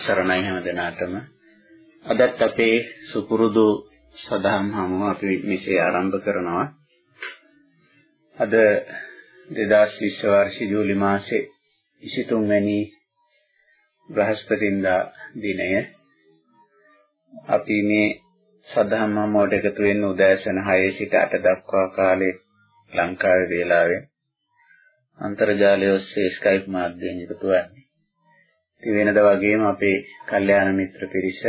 තෙරුවන් සරණයි හැම දිනාටම. අදත් අපේ සුපුරුදු සදහම් හමුව අපි මෙසේ ආරම්භ කරනවා. අද 2020 වර්ෂ ජූලි මාසේ 23 වැනි බ්‍රහස්පතින්දා දිනය අපි මේ සදහම් හමුවට එකතු වෙන්න උදෑසන 6 සිට 8 දක්වා කාලේ ලංකාවේ වේලාවෙන් අන්තර්ජාලය ඔස්සේ ස්කයිප් මාධ්‍යයෙන් එකතු වෙන්නේ. ඉතින් වෙනද වගේම අපේ කල්යාණ මිත්‍ර පිරිස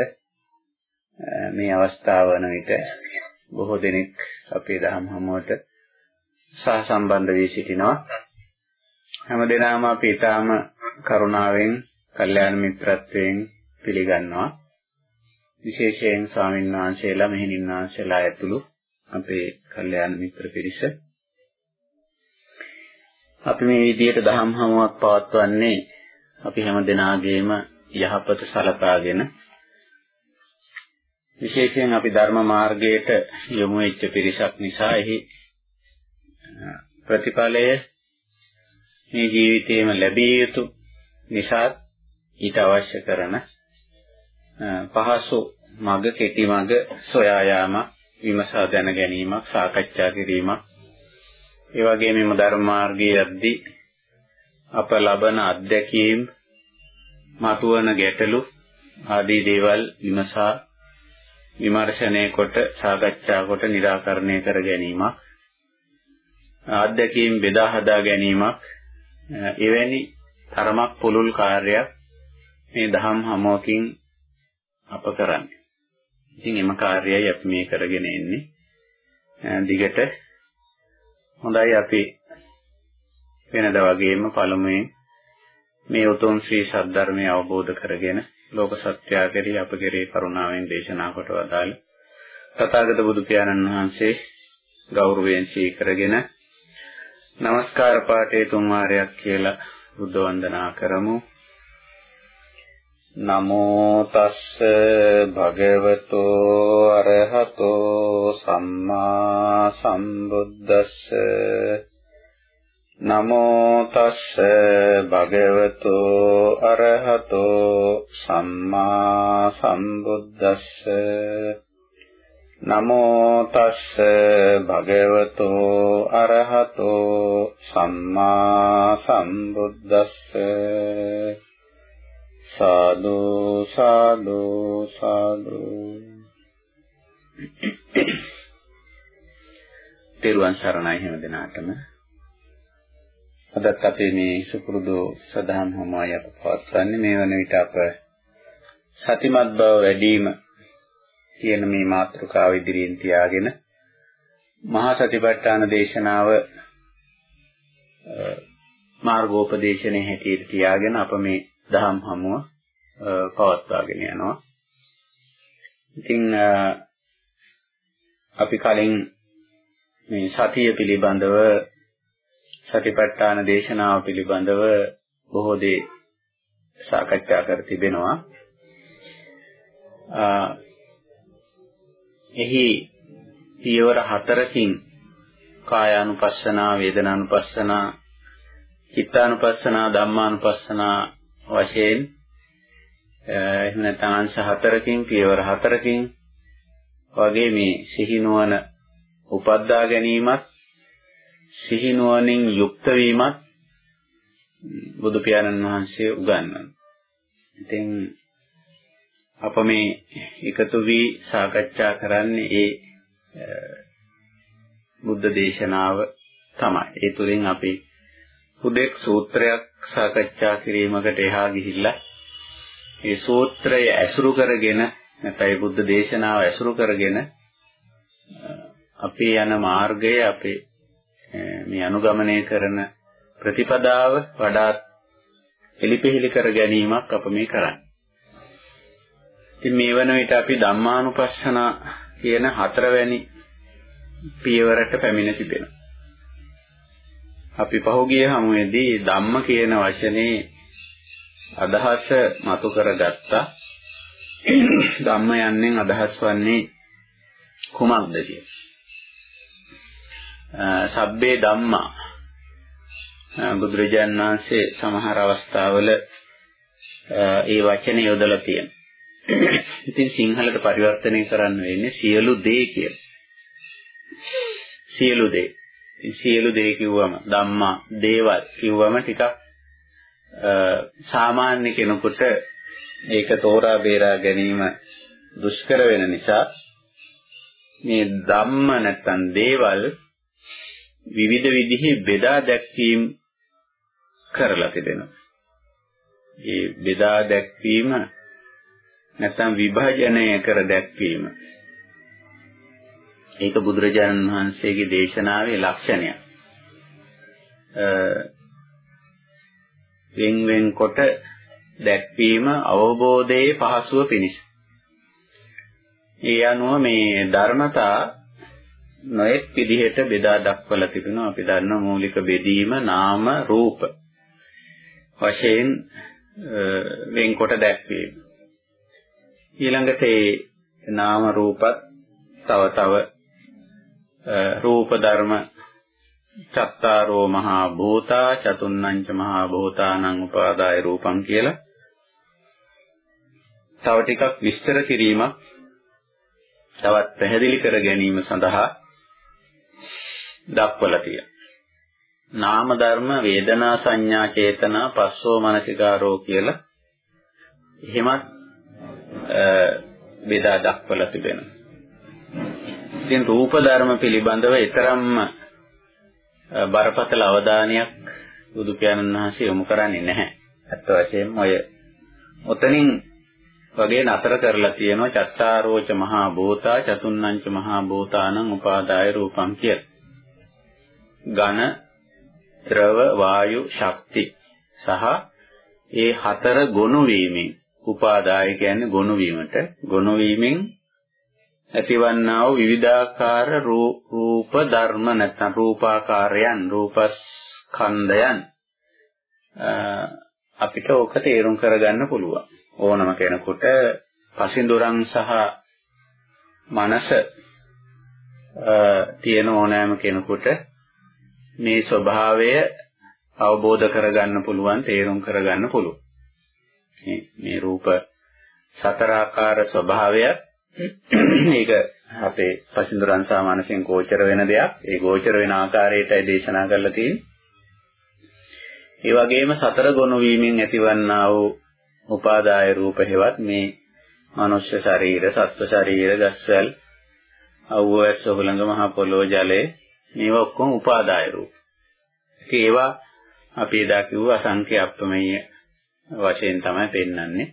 මේ අවස්ථාව වන විට බොහෝ දෙනෙක් අපේ දහම් හමුවට සහසම්බන්ධ වී සිටිනවා. හැම දිනම අපි ඊටාම කරුණාවෙන් කල්යාණ මිත්‍රත්වයෙන් පිළිගන්නවා. විශේෂයෙන් ස්වාමීන් වහන්සේලා මෙහෙණින් වහන්සේලා ඇතුළු අපේ කල්යාණ මිත්‍ර පිරිස අපි මේ විදියට දහම් හමුවක් පවත්වන්නේ අපි හැම දෙනාගේම යහපත සලකාගෙන විශේෂයෙන් අපි ධර්ම මාර්ගයට යොමු වෙච්ච පිරිසක් නිසා එහි ප්‍රතිඵලය මේ ජීවිතේම ලැබිය යුතු නිසා ඊට අවශ්‍ය කරන පහසු මඟ කෙටි මඟ සොයා යාම විමසා දැන ගැනීමක් සාකච්ඡා කිරීමක්. ඒ වගේම මේ ධර්ම මාර්ගයේ යද්දී අප ලබන අත්දැකීම් මතුවන ගැටලු ආදී දේවල් විමසා විමර්ශනය කොට සාකච්ඡා කොට निराකරණය කර ගැනීමක් අත්දැකීම් බෙදා හදා ගැනීමක් එවැනි තරමක් පුළුල් කාර්යයක් මේ දහම් හමුවකින් අප කරන්නේ. ඉතින් එම කාර්යයයි අපි මේ කරගෙන ඉන්නේ. දිගට හොඳයි අපි වෙනද වගේම පළමුවෙන් මේ උතුම් ශ්‍රී සද්ධර්මය අවබෝධ කරගෙන ලෝක සත්‍යය කෙරෙහි අප කෙරෙහි කරුණාවෙන් දේශනා කොට වදාළ තථාගත බුදු පියාණන් වහන්සේ ගෞරවයෙන් සීකරගෙන নমස්කාර පාඨයේ තුන් වාරයක් කියලා බුද්ධ වන්දනා කරමු. නමෝ තස්ස භගවතෝ අරහතෝ සම්මා සම්බුද්දස්ස. නමෝ තස්ස භගවතු අරහතෝ සම්මා සම්බුද්දස්ස නමෝ තස්ස භගවතු අරහතෝ සම්මා සම්බුද්දස්ස සාදු සාදු සාදු. තෙරුවන් සරණයි හැම දිනාටම. අදත් අපේ මේ සුපුරුදු සදහම් හමුවයි අප පවත්වන්නේ මේ වන විට අප සතිමත් බව වැඩිම කියන මේ මාතෘකාව ඉදිරියෙන් තියාගෙන මහා සතිපට්ඨාන දේශනාව මාර්ගෝපදේශනයේ හැටියට තියාගෙන අප මේ දහම් හමුව පවත්වාගෙන යනවා. ඉතින් අපි කලින් මේ සතිය පිළිබඳව සතිපට්ඨාන දේශනාව පිළිබඳව බොහෝ දේ සාකච්ඡා කර තිබෙනවා. එහි පියවර හතරකින් කායානුපස්සනා, වේදනානුපස්සනා, චිත්තානුපස්සනා, ධම්මානුපස්සනා වශයෙන් එහෙම නැත්නම් අංශ හතරකින් පියවර හතරකින් වගේ මේ සිහිනුවන උපද්දා ගැනීමත් සිහි නුවණින් යුක්ත වීමත් බුදු පියාණන් වහන්සේ උගන්වනවා. ඉතින් අප මේ එකතු වී සාකච්ඡා කරන්නේ ඒ බුද්ධ දේශනාව තමයි. ඒ තුලින් අපි හුදෙක් සූත්‍රයක් සාකච්ඡා කිරීමකට එහා ගිහිල්ලා ඒ සූත්‍රය ඇසුරු කරගෙන නැත්නම් බුද්ධ දේශනාව ඇසුරු කරගෙන අපි යන මාර්ගය අපේ මේ අනුගමනය කරන ප්‍රතිපදාව වඩාත් එලිපෙහෙලි කර ගැනීමක් අප මේ කරන්නේ. ඉතින් මේ වන විට අපි ධම්මානුපස්සන කියන හතරවැනි පියවරට පැමිණ තිබෙනවා. අපි පහුගිය හමුවේදී ධම්ම කියන වචනේ අදහස මතු කරගත්තා. ධම්ම යන්නෙන් අදහස් වන්නේ කුමක්ද කියලා. සබ්බේ ධම්මා බුදුරජාන් වහන්සේ සමහර අවස්ථාවල ඒ වචනේ යොදලා තියෙනවා. ඉතින් සිංහලට පරිවර්තනය කරන්න වෙන්නේ සියලු දේ කියලා. සියලු දේ. සියලු දේ කිව්වම ධම්මා දේවල් කිව්වම ටිකක් සාමාන්‍ය කෙනෙකුට ඒක තෝරා බේරා ගැනීම දුෂ්කර වෙන නිසා මේ ධම්ම නැත්තම් දේවල් විවිධ විදිහේ බෙදා දැක්වීම කරලා තිබෙනවා. ඒ බෙදා දැක්වීම නැත්තම් විභජනය කර දැක්වීම. ඒක බුදුරජාණන් වහන්සේගේ දේශනාවේ ලක්ෂණයක්. වෙන් වෙන් කොට දැක්වීම අවබෝධයේ පහසුව පිණිස. ඒ අනුව මේ ධර්මතා නොඑක් විදිහට බෙදා දක්වලා තිබෙනවා. අපි දන්න මූලික බෙදීම නාම රූප වශයෙන් වෙන්කොට දැක්වීම. ඊළඟට ඒ නාම රූපත් තව තව රූප ධර්ම චත්තාරෝ මහා භූතා චතුන්නංච මහා භූතානං උපාදාය රූපං කියලා තව ටිකක් විස්තර කිරීමක් තවත් පැහැදිලි කර ගැනීම සඳහා දක්වලා තියෙනවා. නාම ධර්ම වේදනා සංඥා චේතනා පස්සෝ මනසිකාරෝ කියලා එහෙමත් බෙදා දක්වලා තිබෙනවා. ඉතින් රූප ධර්ම පිළිබඳව ඊතරම්ම බරපතල අවධානයක් බුදු පියාණන් වහන්සේ යොමු කරන්නේ නැහැ. අත් වශයෙන්ම ඔය ඔතනින් වගේ නතර කරලා තියෙනවා චත්තාරෝච මහා භූතා චතුන්නංච මහා භූතානං උපාදාය රූපං කියලා. ඝන, ද්‍රව, වායු, ශක්ති සහ ඒ හතර ගොනු වීමෙන් උපාදාය කියන්නේ ගොනු වීමට. ගොනු වීමෙන් ඇතිවන්නා වූ විවිධාකාර රූප ධර්ම නැත්නම් රූපාකාරයන් රූපස්කන්ධයන් අපිට ඕක තේරුම් කරගන්න පුළුවන්. ඕනම කෙනෙකුට පසින්දුරන් සහ මනස තියෙන ඕනෑම කෙනෙකුට මේ ස්වභාවය අවබෝධ කරගන්න පුළුවන් තේරුම් කරගන්න පුළුවන් මේ රූප සතරාකාර ස්වභාවයත් මේක අපේ පසින්දුරන් සාමාන්‍යයෙන් ගෝචර වෙන දෙයක්. ඒ ගෝචර වෙන ආකාරයටයි දේශනා කරලා තියෙන්නේ. ඒ වගේම සතර ගොනු වීමෙන් ඇතිවන්නා වූ උපාදාය රූප හේවත් මේ මනුෂ්‍ය ශරීර, සත්ව ශරීර, ගස්වැල්, අවුවැස් ඔහුලඟ මහ පොළොව ජලය මේවා ඔක්කොම උපාදාය රූප. ඒවා අපි එදා කිව්ව අසංඛ්‍ය අප්‍රමේය වශයෙන් තමයි පෙන්වන්නේ.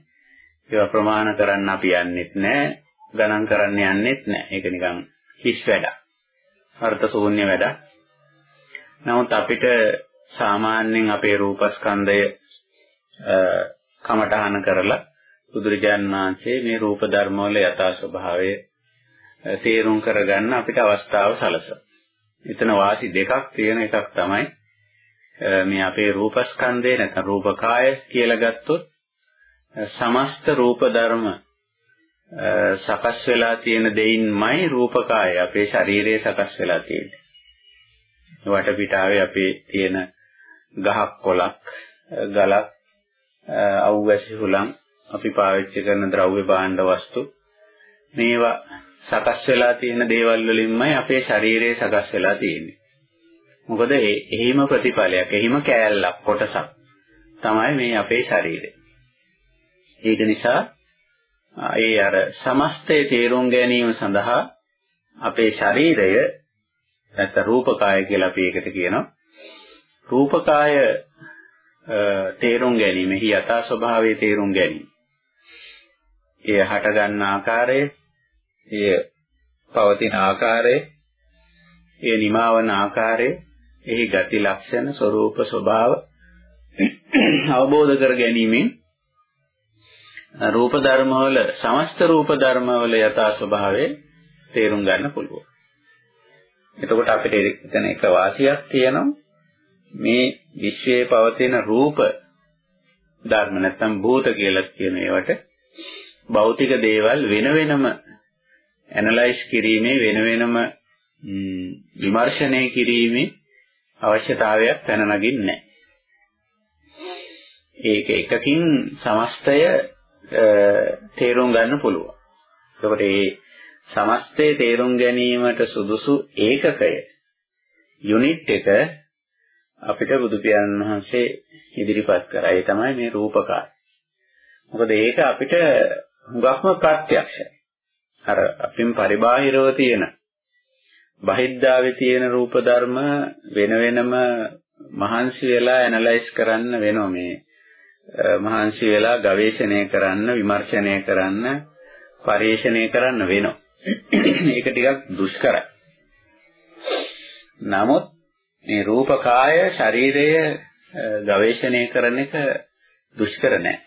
ඒවා ප්‍රමාණ කරන්න අපි යන්නෙත් නැහැ. ගණන් කරන්න යන්නෙත් නැහැ. ඒක නිකන් හිස් වැඩක්. අර්ථ ශූන්‍ය වැඩක්. නමුත් අපිට සාමාන්‍යයෙන් අපේ රූපස්කන්ධය කමඨහන කරලා බුදුරජාන් වහන්සේ මේ රූප ධර්මවල යථා ස්වභාවය තේරුම් කරගන්න අපිට අවස්ථාව සලසන. එතන වාසි දෙකක් තියෙන එකක් තමයි මේ අපේ රූපස්කන්ධය නැත්නම් රූපකාය කියලා ගත්තොත් සමස්ත රූප ධර්ම සකස් වෙලා තියෙන දෙයින්මයි රූපකාය අපේ ශරීරයේ සකස් වෙලා තියෙන්නේ. වටපිටාවේ අපේ තියෙන ගහක් කොළක් ගලක් අවුවැසි හුලං අපි පාවිච්චි කරන ද්‍රව්‍ය භාණ්ඩ වස්තු මේවා සකස් වෙලා තියෙන දේවල් වලින්මයි අපේ ශරීරය සකස් වෙලා තියෙන්නේ. මොකද එහිම ප්‍රතිඵලයක්, එහිම කෑල්ලක්, කොටසක් තමයි මේ අපේ ශරීරය. ඒක නිසා ඒ අර සමස්තය තේරුම් ගැනීම සඳහා අපේ ශරීරය නැත්නම් රූපකාය කියලා අපි ඒකට කියනවා. රූපකාය තේරුම් ගැනීම, එහි යථා ස්වභාවය තේරුම් ගැනීම. එය හට ගන්න ආකාරය, එය පවතින ආකාරය, එය නිමාවන ආකාරය, එහි ගති ලක්ෂණ, ස්වરૂප ස්වභාව අවබෝධ කර ගැනීමෙන් රූප ධර්මවල සමස්ත රූප ධර්මවල යථා ස්වභාවය තේරුම් ගන්න පුළුවන්. එතකොට අපිට එතන එක වාසියක් තියෙනවා මේ විශ්වයේ පවතින රූප ධර්ම නැත්නම් භූත කියලා කියන ඒවට භෞතික දේවල් වෙන වෙනම ඇනලයිස් කිරීමේ වෙන වෙනම විමර්ශනය කිරීමේ අවශ්‍යතාවයක් පැන නගින්නේ නැහැ. ඒක එකකින් සමස්තය තේරුම් ගන්න පුළුවන්. එතකොට මේ සමස්තය තේරුම් ගැනීමට සුදුසු ඒකකය යුනිට් එක අපිට බුදු පියාණන් වහන්සේ ඉදිරිපත් කරා. ඒ තමයි මේ රූපකාය. මොකද ඒක අපිට හුඟක්ම ප්‍රත්‍යක්ෂයි. අර අපින් පරිබාහිරව තියෙන බහිද්ධාවේ තියෙන රූප ධර්ම වෙන වෙනම මහන්සි වෙලා ඇනලයිස් කරන්න වෙනවා මේ මහන්සි වෙලා ගවේෂණය කරන්න විමර්ශනය කරන්න පරිශීලනය කරන්න වෙනවා. ඒක ටිකක් දුෂ්කරයි. නමුත් මේ රූප කාය ශරීරය ගවේෂණය කරන එක දුෂ්කර නෑ.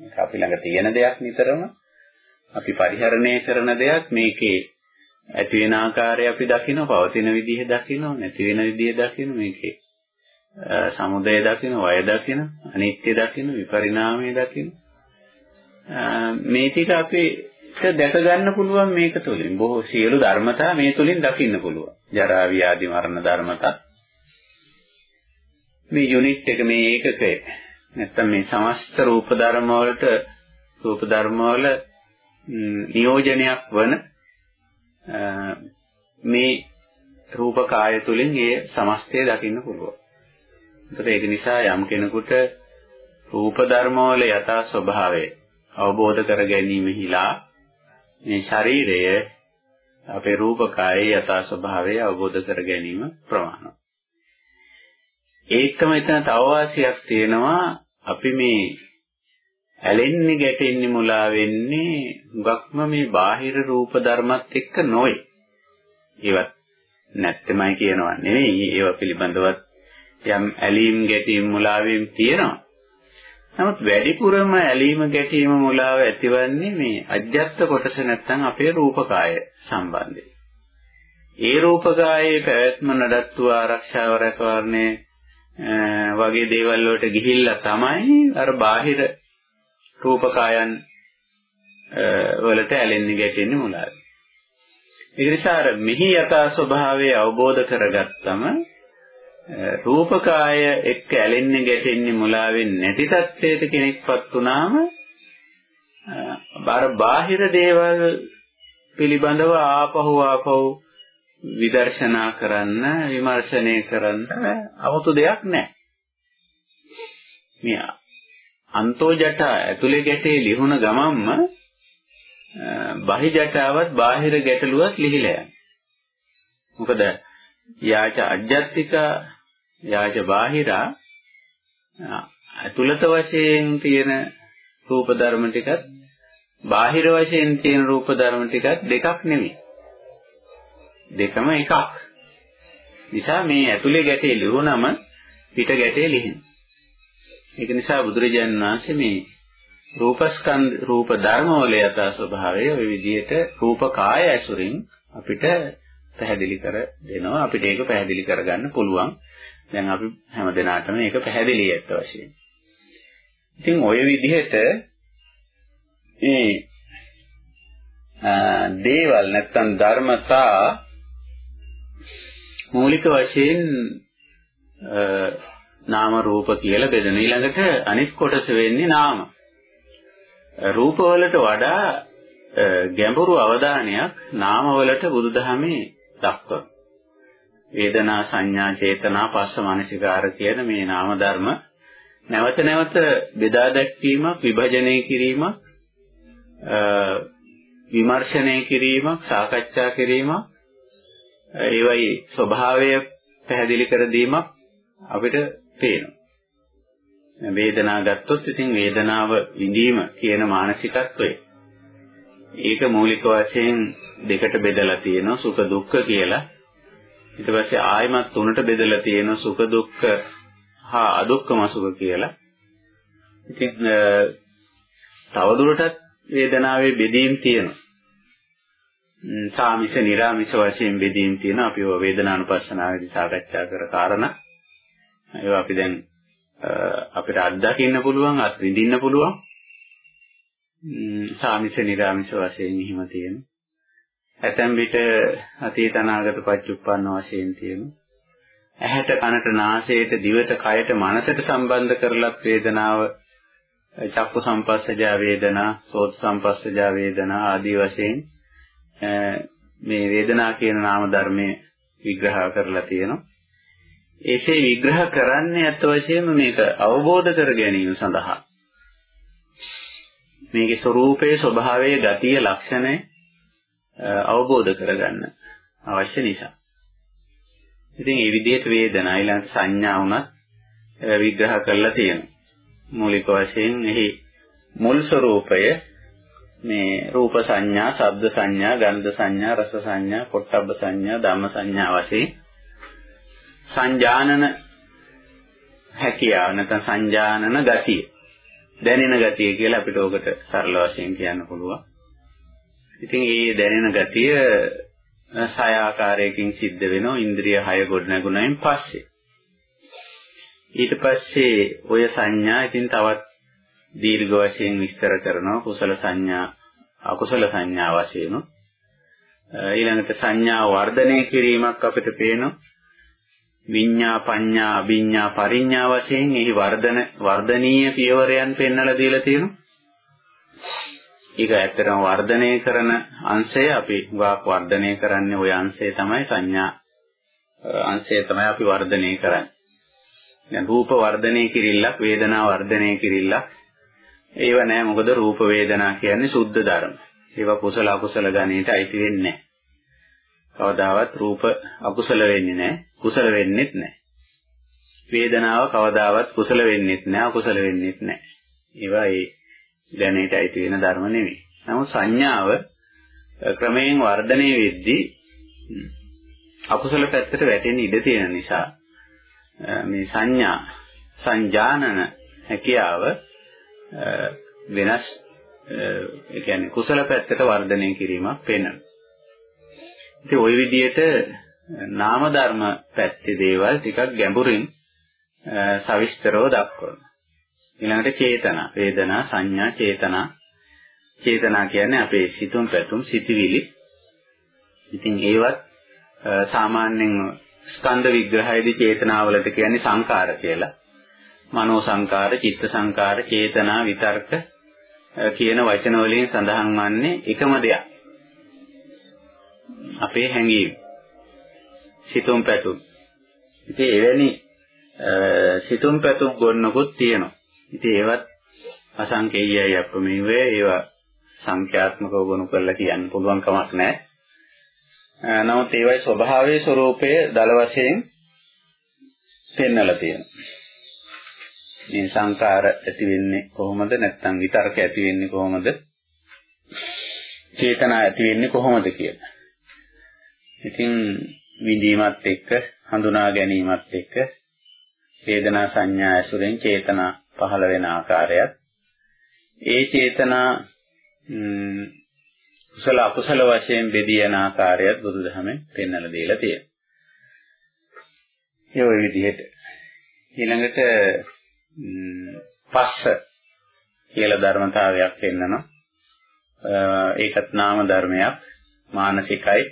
මේක අපි ළඟ තියෙන දෙයක් නිතරම අපි පරිහරණය කරන දෙයක් මේකේ ඇති වෙන ආකාරය අපි දකිනවා පවතින විදිහ දකිනවා නැති වෙන විදිහ දකිනවා මේකේ සමුදය දකින වය දකින අනිත්‍ය දකින විපරිණාමය දකින. මේ ටික අපිට දැක ගන්න පුළුවන් මේක තුළින්. බොහෝ සියලු ධර්මතා මේ තුළින් දකින්න පුළුවන්. ජරා ව්‍යාධි මරණ ධර්මතා. මේ යුනිට් එක මේ ඒකකය නැත්තම් මේ සමස්ත රූප ධර්ම වලට රූප ධර්ම වල නියෝජනයක් වන මේ රූප කාය තුලින් ඒ සමස්තය දකින්න පුළුවන්. ඒතර ඒක නිසා යම් කෙනෙකුට රූප ධර්ම වල යථා ස්වභාවය අවබෝධ කර ගැනීමෙහිලා මේ ශරීරය අපේ රූප කායයේ යථා ස්වභාවය අවබෝධ කර ගැනීම ප්‍රමාණවත්. ඒකම එතන තව වාසියක් තියෙනවා අපි මේ ඇලෙන්නේ ගැටෙන්නේ මුලා වෙන්නේ හුඟක්ම මේ බාහිර රූප ධර්මත් එක්ක නොවේ. ඒවත් නැත්තමයි කියනවා නෙවෙයි. ඒවා පිළිබඳවත් යම් ඇලීම් ගැටීම් මුලාවීම් තියෙනවා. නමුත් වැඩිපුරම ඇලීම ගැටීම මුලාව ඇතිවන්නේ මේ අජ්ජත් කොටස නැත්තම් අපේ රූපකාය සම්බන්ධයෙන්. ඒ රූපකායේ පැවැත්ම නඩත්තු ආරක්ෂාව රැකවරණය වගේ දේවල් වලට ගිහිල්ලා තමයි අර බාහිර රූපකායන් වලට ඇලෙන්නේ ගැටෙන්නේ මුලාවේ. ඒ නිසා අර මිහි යථා ස්වභාවය අවබෝධ කරගත්තම රූපකාය එක්ක ඇලෙන්නේ ගැටෙන්නේ මුලාවෙන්නේ නැති තත්ත්වයට කෙනෙක්පත් වුණාම අර බාහිර දේවල් පිළිබඳව ආපහු ආපහු විදර්ශනා කරන්න විමර්ශනය කරන්න 아무තු දෙයක් නැහැ. මේ අන්තෝ ජටා ඇතුලේ ගැටේ ලිහුණ ගමම්ම බහි ජටාවත් බාහිර ගැටලුවත් ලිහිලා යනවා. මොකද යාච අජ්ජත්තික යාච බාහිරා ඇතුළත වශයෙන් තියෙන රූප ධර්ම ටිකත් බාහිර වශයෙන් තියෙන රූප ධර්ම ටිකත් දෙකක් නෙමෙයි. දෙකම එකක්. නිසා මේ ඇතුලේ ගැටේ ලිහුණම පිට ගැටේ ලිහින. ඒක නිසා බුදුරජාණන් වහන්සේ මේ රූපස්කන්ධ රූප ධර්ම වල යථා ස්වභාවය ওই විදිහට රූප කාය ඇසුරින් අපිට පැහැදිලි කර දෙනවා අපිට ඒක පැහැදිලි කරගන්න පුළුවන් දැන් අපි හැමදෙනාටම ඒක පැහැදිලි ඇත්ත වශයෙන් ඉතින් ওই විදිහට මේ දේවල් නැත්තම් ධර්මතා මූලික වශයෙන් නාම රූප කියලා බෙදෙන. ඊළඟට අනිත් කොටස වෙන්නේ නාම. රූප වලට වඩා ගැඹුරු අවධානයක් නාම වලට බුදුදහමේ දක්වනවා. වේදනා සංඥා චේතනා පස්ස මනසිකාර කියන මේ නාම ධර්ම නැවත නැවත බෙදා දැක්වීමක් විභජනය කිරීමක් විමර්ශනය කිරීමක් සාකච්ඡා කිරීමක් ඒවයි ස්වභාවය පැහැදිලි කර දීමක් අපිට පේනවා. වේදනාව ගත්තොත් ඉතින් වේදනාව විඳීම කියන මානසිකත්වය. ඒක මූලික වශයෙන් දෙකට බෙදලා තියෙනවා සුඛ දුක්ඛ කියලා. ඊට පස්සේ ආයමත් තුනට බෙදලා තියෙනවා සුඛ දුක්ඛ හා අදුක්ඛම සුඛ කියලා. ඉතින් තවදුරටත් වේදනාවේ බෙදීම් තියෙනවා. සාමිෂ නිර්ාමිෂ වශයෙන් බෙදීම් තියෙනවා. අපි ඔය වේදනානුපස්සනාවේදී සාකච්ඡා කර කාරණා. ඒවා අපි දැන් අපිට අත්දකින්න පුළුවන්, අත් විඳින්න පුළුවන්. සාමිෂ නිර්ාමිෂ වශයෙන් එහෙම තියෙනවා. ඇතැම් විට අතීත අනාගත පච්චුප්පන්න වශයෙන් තියෙනවා. ඇහැට කනට නාසයට දිවට කයට මනසට සම්බන්ධ කරලත් වේදනාව චක්කු සම්පස්සජා වේදනා සෝත සම්පස්සජා වේදනා ආදී වශයෙන් මේ වේදනා කියන නාම ධර්මයේ විග්‍රහ කරලා තියෙනවා. ඒසේ විග්‍රහ කරන්නේ අත් වශයෙන්ම මේක අවබෝධ කර ගැනීම සඳහා. මේකේ ස්වરૂපයේ ස්වභාවයේ ගතිය ලක්ෂණය අවබෝධ කරගන්න අවශ්‍ය නිසා. ඉතින් මේ විදිහට වේදනා ඊළඟ සංඥා වුණත් විග්‍රහ කරලා තියෙනවා. මූලික වශයෙන් එහි මුල් ස්වરૂපය මේ රූප සංඥා, ශබ්ද සංඥා, ගන්ධ සංඥා, රස සංඥා, පොට්ටබ්බ සංඥා, ධම්ම සංඥා වශයෙන් සංජානන හැකියාව නැත්නම් සංජානන ගතිය දැනෙන ගතිය කියලා අපිට ඕකට සරල වශයෙන් කියන්න පුළුවන්. ඉතින් මේ දැනෙන ගතිය සය ආකාරයකින් සිද්ධ වෙනවා ඉන්ද්‍රිය 6 ගොඩනැගුණයින් පස්සේ. ඊට පස්සේ ඔය සංඥා ඉතින් තවත් දීර්ඝ වශයෙන් විස්තර කරනවා කුසල සංඥා අකුසල සංඥා වශයෙන්. ඊළඟට සංඥා වර්ධනය කිරීමක් අපිට පේනවා. විඤ්ඤා පඤ්ඤා අභිඤ්ඤා පරිඤ්ඤා වශයෙන් එහි වර්ධන වර්ධනීය පියවරයන් පෙන්වලා දීලා තියෙනවා. ඒක ඇත්තටම වර්ධනය කරන අංශය අපි වාක් වර්ධනය කරන්නේ ওই අංශය තමයි සංඥා අංශය තමයි අපි වර්ධනය කරන්නේ. දැන් රූප වර්ධනය කිරිල්ලක් වේදනා වර්ධනය කිරිල්ලක් ඒව නෑ මොකද රූප වේදනා කියන්නේ සුද්ධ ධර්ම. ඒවා කුසල අකුසල ගණයට අයිති වෙන්නේ නෑ. කවදාවත් රූප අකුසල වෙන්නේ නැහැ. කුසල වෙන්නේත් නැහැ. වේදනාව කවදාවත් කුසල වෙන්නේත් නැහැ, අකුසල වෙන්නේත් නැහැ. ඒවා ඒ දැනේට අයිති වෙන ධර්ම නෙවෙයි. නමුත් සංඥාව ක්‍රමයෙන් වර්ධනය වෙද්දී අකුසල පැත්තට වැටෙන්න ඉඩ තියෙන නිසා මේ සංඥා සංජානන හැකියාව වෙනස් ඒ කියන්නේ කුසල පැත්තට වර්ධනය කිරීමක් වෙනවා. ඉතින් ওই විදිහට නාම ධර්ම පැත්තේ දේවල් ටිකක් ගැඹුරින් සවිස්තරව දක්වනවා. ඊළඟට චේතනා, වේදනා, සංඥා, චේතනා. චේතනා කියන්නේ අපේ සිතුම් පැතුම්, සිටිවිලි. ඉතින් ඒවත් සාමාන්‍යයෙන් ස්කන්ධ විග්‍රහයේදී චේතනාවලට කියන්නේ සංකාර කියලා. මනෝ සංකාර, චිත්ත සංකාර, චේතනා, විතර්ක කියන වචන වලින් සඳහන් වන්නේ එකම දෙයක්. අපේ හැඟීම් සිතුම් පැතුම්. ඉතින් එවැනි සිතුම් පැතුම් ගොන්නකුත් තියෙනවා. ඉතින් ඒවත් අසංකේයයි අප්‍රමේයය ඒවා සංඛ්‍යාත්මකව ගොනු කරලා කියන්න පුළුවන් කමක් නැහැ. නමුත් ඒවයි ස්වභාවයේ ස්වરૂපය දල වශයෙන් පෙන්වලා තියෙනවා. මේ සංකාර ඇති වෙන්නේ කොහොමද? නැත්නම් විතර්ක ඇති වෙන්නේ කොහොමද? චේතනා ඇති වෙන්නේ කොහොමද කියලා. ඉතින් විඳීමත් එක්ක හඳුනා ගැනීමත් එක්ක වේදනා සංඥා ඇසුරෙන් චේතනා පහළ වෙන ආකාරයත් ඒ චේතනා කුසල අකුසල වශයෙන් බෙදී යන ආකාරයත් බුදුදහමෙන් පෙන්වලා දීලා තියෙනවා. ඒ ওই විදිහට ඊළඟට පස්ස කියලා ධර්මතාවයක් පෙන්වනවා. ඒකත් නාම ධර්මයක් මානසිකයි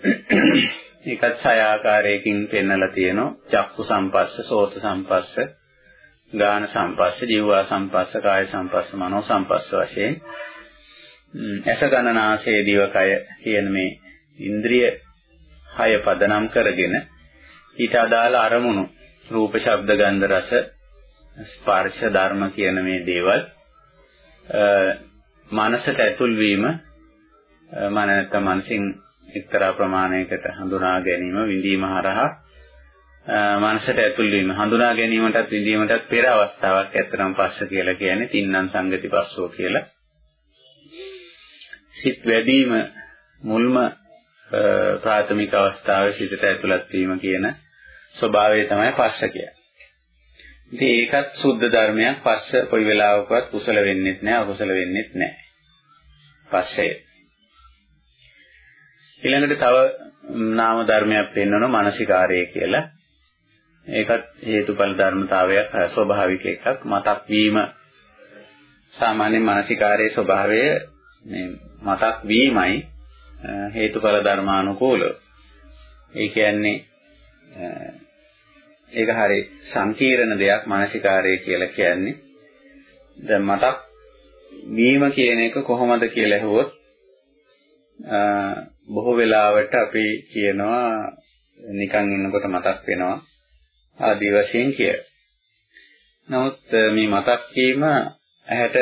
ඒකත් සය ආකාරයකින් පෙන්වලා තියෙනවා. චක්කු සම්පස්ස, සෝත සම්පස්ස, ගාන සම්පස්ස, ජීවා සම්පස්ස, කාය සම්පස්ස, මනෝ සම්පස්ස වශයෙන් ඇස ගණනාසේ දිවකය කියන මේ ඉන්ද්‍රිය හය පදනම් කරගෙන ඊට අදාළ අරමුණු රූප, ශබ්ද, ගන්ධ, රස, ස්පර්ශ ධර්ම කියන මේ දේවල් මනසට ඇතුල් වීම මන නැත්නම් මනසින් එක්තරා ප්‍රමාණයකට හඳුනා ගැනීම විඳීම හරහා මනසට ඇතුල් වීම හඳුනා ගැනීමටත් විඳීමටත් පෙර අවස්ථාවක් ඇත්තටම පස්ස කියලා කියන්නේ තින්නම් සංගති පස්සෝ කියලා. සිත් වැඩිම මුල්ම ප්‍රාථමික අවස්ථාවේ සිතට ඇතුළත් වීම කියන ස්වභාවය තමයි පස්ස කියන්නේ. ඉතින් ඒකත් සුද්ධ ධර්මයක් පස්ස කොයි වෙලාවකවත් කුසල වෙන්නෙත් නැහැ අකුසල වෙන්නෙත් නැහැ. පස්සේ ඊළඟට තව නාම ධර්මයක් පෙන්වනවා මානසිකාරය කියලා. ඒකත් හේතුඵල ධර්මතාවයක් ස්වභාවික එකක් මතක් වීම සාමාන්‍ය මානසිකාරයේ ස්වභාවය මේ මතක් වීමයි හේතුඵල ධර්මානුකූලව. ඒ කියන්නේ ඒක හරි සංකීර්ණ දෙයක් මානසිකාරය කියලා කියන්නේ. දැන් මතක් වීම කියන එක කොහොමද කියලා ඇහුවොත් බොහෝ වෙලාවට අපි කියනවා නිකන් ඉන්නකොට මතක් වෙනවා ආදී වශයෙන් කිය. නමුත් මේ මතක් වීම ඇහැට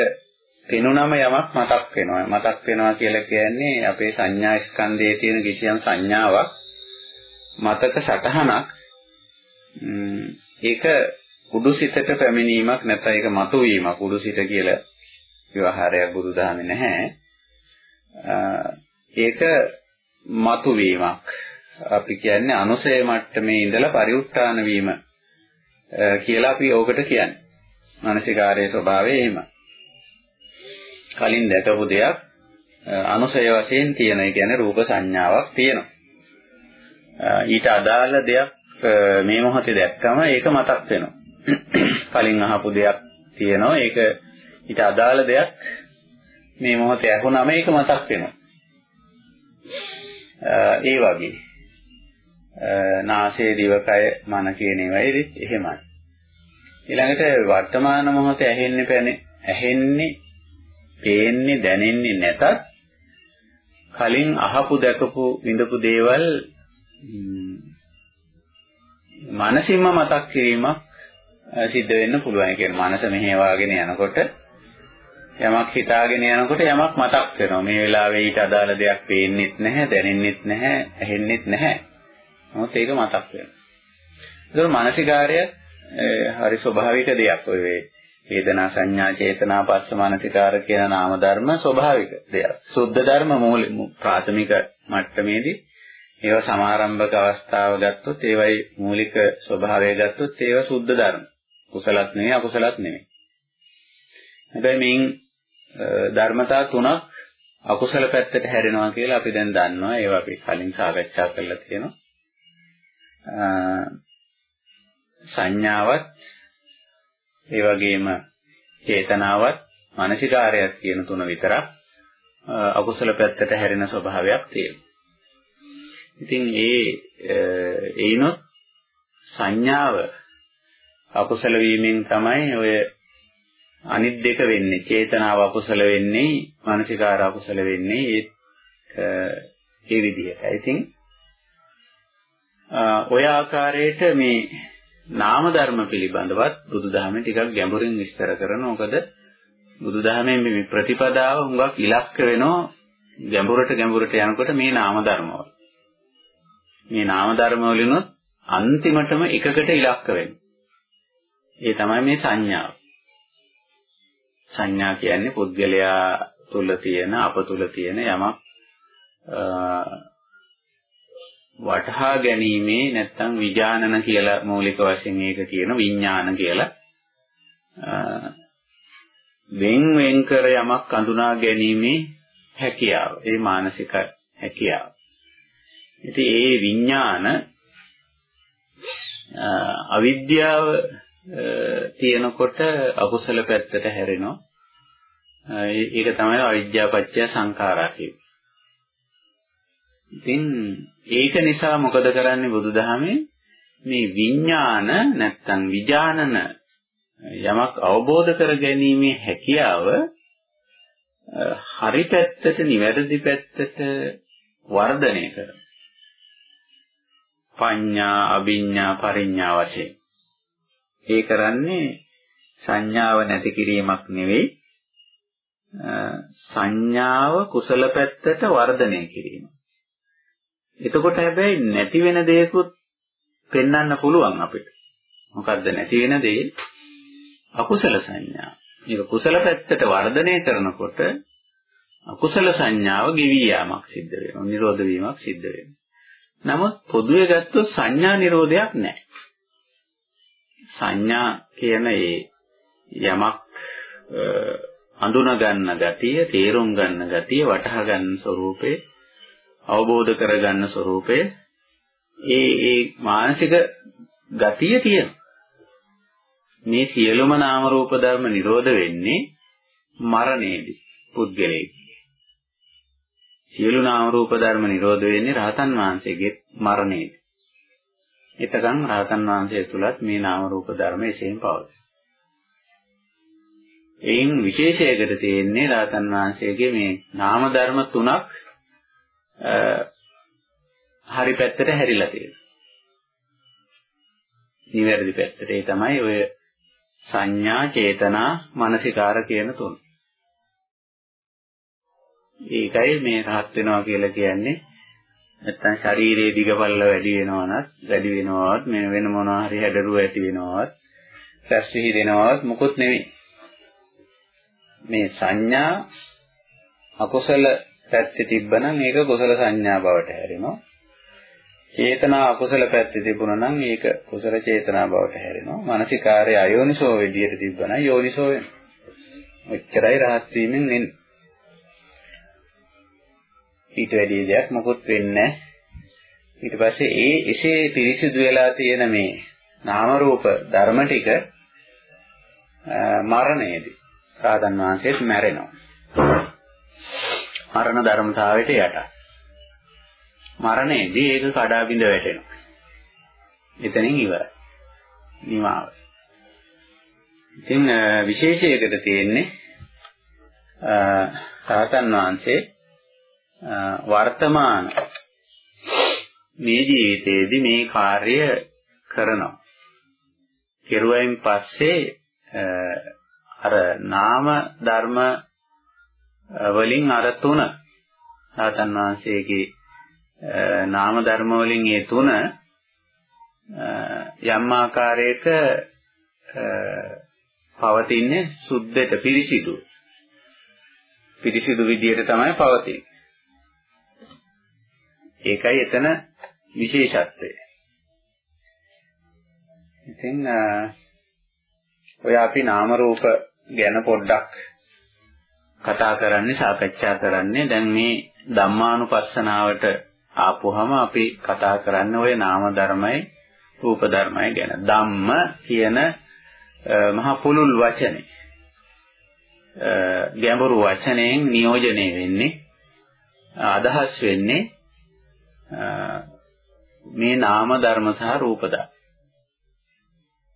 පෙනුනම යමක් මතක් වෙනවා. මතක් වෙනවා කියලා කියන්නේ අපේ සංඥා ස්කන්ධයේ තියෙන කිසියම් සංඥාවක් මතක සටහනක් ඒක උඩුසිතට පැමිණීමක් නැත්නම් ඒක මතුවීමක් උඩුසිත කියලා විවහාරයක් බුදුදහමේ නැහැ. ඒක මතුවීමක්. අපි කියන්නේ අනුසය මට්ටමේ ඉඳලා පරිඋත්ථාන වීම කියලා අපි ඕකට කියන්නේ. මානසිකාරයේ ස්වභාවය එහෙමයි. කලින් දැකපු දෙයක් අනුසය වශයෙන් තියෙන, ඒ කියන්නේ රූප සංඥාවක් තියෙනවා. ඊට අදාළ දෙයක් මේ මොහොතේ දැක්කම ඒක මතක් වෙනවා. කලින් අහපු දෙයක් තියෙනවා. ඒක ඊට අදාළ දෙයක් මේ මොහොතේ ඇහුනම ඒක මතක් වෙනවා. ඒ වගේ නාසය දිවකය මන කියන ඒවායිත් එහෙමයි. ඊළඟට වර්තමාන මොහොතේ ඇහෙන්නේ පැනේ ඇහෙන්නේ පේන්නේ දැනෙන්නේ නැතත් කලින් අහපු දැකපු විඳපු දේවල් මානසින්ම මතක් කිරීමක් සිද්ධ වෙන්න පුළුවන්. ඒ කියන්නේ මනස මෙහෙවාගෙන යනකොට යමක් හිතාගෙන යනකොට යමක් මතක් වෙනවා. මේ වෙලාවේ ඊට අදාළ දෙයක් පේන්නෙත් නැහැ, දැනෙන්නෙත් නැහැ, ඇහෙන්නෙත් නැහැ. නමුත් ඒක මතක් වෙනවා. ඒක මානසිකාර්ය හරි ස්වභාවික දෙයක්. ඔය වේදනා සංඥා චේතනා පස්ස මානසිකාර කියන නාම ධර්ම ස්වභාවික දෙයක්. සුද්ධ ධර්ම මූල ප්‍රාථමික මට්ටමේදී ඒවා සමාරම්භක අවස්ථාව ගත්තොත් ඒවයි මූලික ස්වභාවය ගත්තොත් ඒවා සුද්ධ ධර්ම. කුසලත් නෙවෙයි අකුසලත් නෙවෙයි. හැබැයි මේන් ධර්මතා තුනක් අකුසල පැත්තට හැරෙනවා කියලා අපි දැන් දන්නවා. ඒවා අපි කලින් සාකච්ඡා කරලා තියෙනවා. සංඥාවත් ඒ වගේම චේතනාවත් මානසිකාරයත් කියන තුන විතරක් අකුසල පැත්තට හැරෙන ස්වභාවයක් තියෙනවා. ඉතින් ඒ ඒනොත් සංඥාව අකුසල වීමෙන් තමයි ඔය අනිත් දෙක වෙන්නේ. චේතනාව අකුසල වෙන්නේ, මානසිකාර අකුසල වෙන්නේ ඒ ඒ විදිහට. ඉතින් ඔය ආකාරයට මේ නාම ධර්ම පිළිබඳවත් බුදුදහමේ ටිකක් ගැඹුරින් විස්තර කරනවා. මොකද බුදුදහමේ මේ ප්‍රතිපදාව හුඟක් ඉලක්ක වෙනවා ගැඹුරට ගැඹුරට යනකොට මේ නාම ධර්මවල. මේ නාම ධර්ම වලිනුත් අන්තිමටම එකකට ඉලක්ක වෙනවා. ඒ තමයි මේ සංඥාව. සංඥා කියන්නේ පුද්ගලයා තුල තියෙන අප තුල තියෙන යමක් වටහා ගැනීමේ නැත්තම් විඥානන කියලා මූලික වශයෙන් ඒක කියන විඥාන කියලා. වෙන් වෙන් කර යමක් අඳුනා ගැනීමේ හැකියාව ඒ මානසික හැකියාව. ඉතින් ඒ විඥාන අවිද්‍යාව තියෙනකොට අකුසල පැත්තට හැරෙනවා. ඒක තමයි අවිද්‍යාපච්චය සංඛාරා කියන්නේ. ඉතින් ඒක නිසා මොකද කරන්නේ බුදුදහමේ මේ විඥාන නැත්තම් විඥානන යමක් අවබෝධ කර ගැනීමේ හැකියාව හරි පැත්තට නිවැරදි පැත්තට වර්ධනය කරනවා. පඤ්ඤා අභිඤ්ඤා පරිඤ්ඤා වශයෙන් ඒ කරන්නේ සංඥාව නැති කිරීමක් නෙවෙයි සංඥාව කුසල පැත්තට වර්ධනය කිරීම. එතකොට හැබැයි නැති වෙන දේකුත් පෙන්වන්න පුළුවන් අපිට. මොකද්ද නැති වෙන දේ? අකුසල සංඥා. මේක කුසල පැත්තට වර්ධනය කරනකොට අකුසල සංඥාව ගෙවි යාමක් සිද්ධ වෙනවා. නිරෝධ වීමක් සිද්ධ වෙනවා. නමුත් පොදුවේ ගත්තොත් සංඥා නිරෝධයක් නැහැ. සංඥා කියන ඒ යමක් අඳුන ගන්න ගතිය, තේරුම් ගන්න ගතිය, වටහා ගන්න ස්වરૂපේ, අවබෝධ කර ගන්න ස්වરૂපේ ඒ ඒ මානසික ගතිය තියෙනවා. මේ සියලුම නාම රූප ධර්ම නිරෝධ වෙන්නේ මරණයේදී පුද්ගලයෙක්. සියලු නාම රූප ධර්ම නිරෝධ වෙන්නේ රහතන් වහන්සේගේ මරණයේදී. එතකන් රහතන් වහන්සේ තුලත් මේ නාම රූප ධර්ම එසේම පවතී. එයින් විශේෂයකට තියෙන්නේ රහතන් වහන්සේගේ මේ නාම ධර්ම තුනක් හරි පැත්තට හැරිලා තියෙනවා. නිවැරදි පැත්තට. ඒ තමයි ඔය සංඥා, චේතනා, මානසිකාර කියන තුන. ඒකයි මේ රහත් වෙනවා කියලා කියන්නේ නැත්තම් ශරීරයේ දිගපල්ල වැඩි වෙනවනත් වැඩි වෙනවවත් මේ වෙන මොනවා හරි හැඩරුව ඇති වෙනවවත් රැස් විහිදෙනවවත් මුකුත් නෙවෙයි. මේ සංඥා අකුසල පැත්තේ තිබ්බනම් ඒක කුසල සංඥා බවට හැරෙනවා. චේතනා අකුසල පැත්තේ තිබුණා නම් ඒක කුසල චේතනා බවට හැරෙනවා. මානසිකාර්ය අයෝනිසෝ විදියට තිබ්බනම් යෝනිසෝ වෙනවා. එච්චරයි රහත් වීමෙන් වෙන්නේ ඊට වැඩි දෙයක් මොකොත් වෙන්නේ ඊට පස්සේ ඒ එසේ පිරිසිදු වෙලා තියෙන මේ නාම රූප ධර්ම ටික මරණයේදී රාතන් වහන්සේත් මැරෙනවා. මරණ ධර්මතාවයට යට. මරණයේදී ඒක කඩා බිඳ වැටෙනවා. එතනින් ඉවරයි. නිමාව. ඉතින් විශේෂයකට තියෙන්නේ රාතන් වහන්සේ වර්තමාන මේ ජීවිතයේදී මේ කාර්ය කරනවා. කෙරුවෙන් පස්සේ අර නාම ධර්ම වලින් අර තුන සාතන් වහන්සේගේ නාම ධර්ම වලින් ඒ තුන යම් ආකාරයක පවතින්නේ සුද්ධට පිරිසිදු පිරිසිදු විදියට තමයි පවතින්නේ ඒකයි එතන විශේෂත්වය. ඉතින් ඔය අපි නාම රූප ගැන පොඩ්ඩක් කතා කරන්නේ සාකච්ඡා කරන්නේ දැන් මේ ධම්මානුපස්සනාවට ආපුවහම අපි කතා කරන්නේ ওই නාම ධර්මයි රූප ධර්මයි ගැන. ධම්ම කියන මහ පුලුල් වචනේ. ගැඹුරු වචනයෙන් නියෝජනය වෙන්නේ අදහස් වෙන්නේ මේ නාම ධර්ම සහ රූප ධර්ම.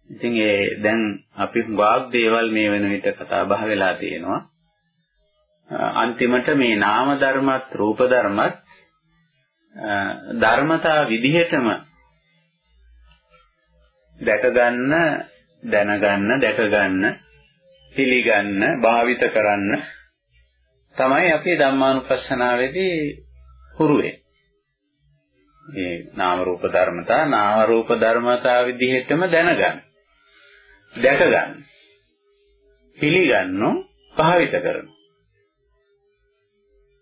ඉතින් ඒ දැන් අපි වාග් දේවල් මේ වෙන විට කතා බහ වෙලා තියෙනවා. අන්තිමට මේ නාම ධර්මත් රූප ධර්මත් ධර්මතා විදිහටම දැක ගන්න දැනගන්න දැක ගන්න පිළිගන්න භාවිත කරන්න තමයි අපි ධම්මානුපස්සනාවේදී හුරු වෙන්නේ. මේ නාම රූප ධර්මතා නාම රූප ධර්මතා විදිහටම දැනගන්න. දැක ගන්න. පිළිගන්නු භාවිත කරනු.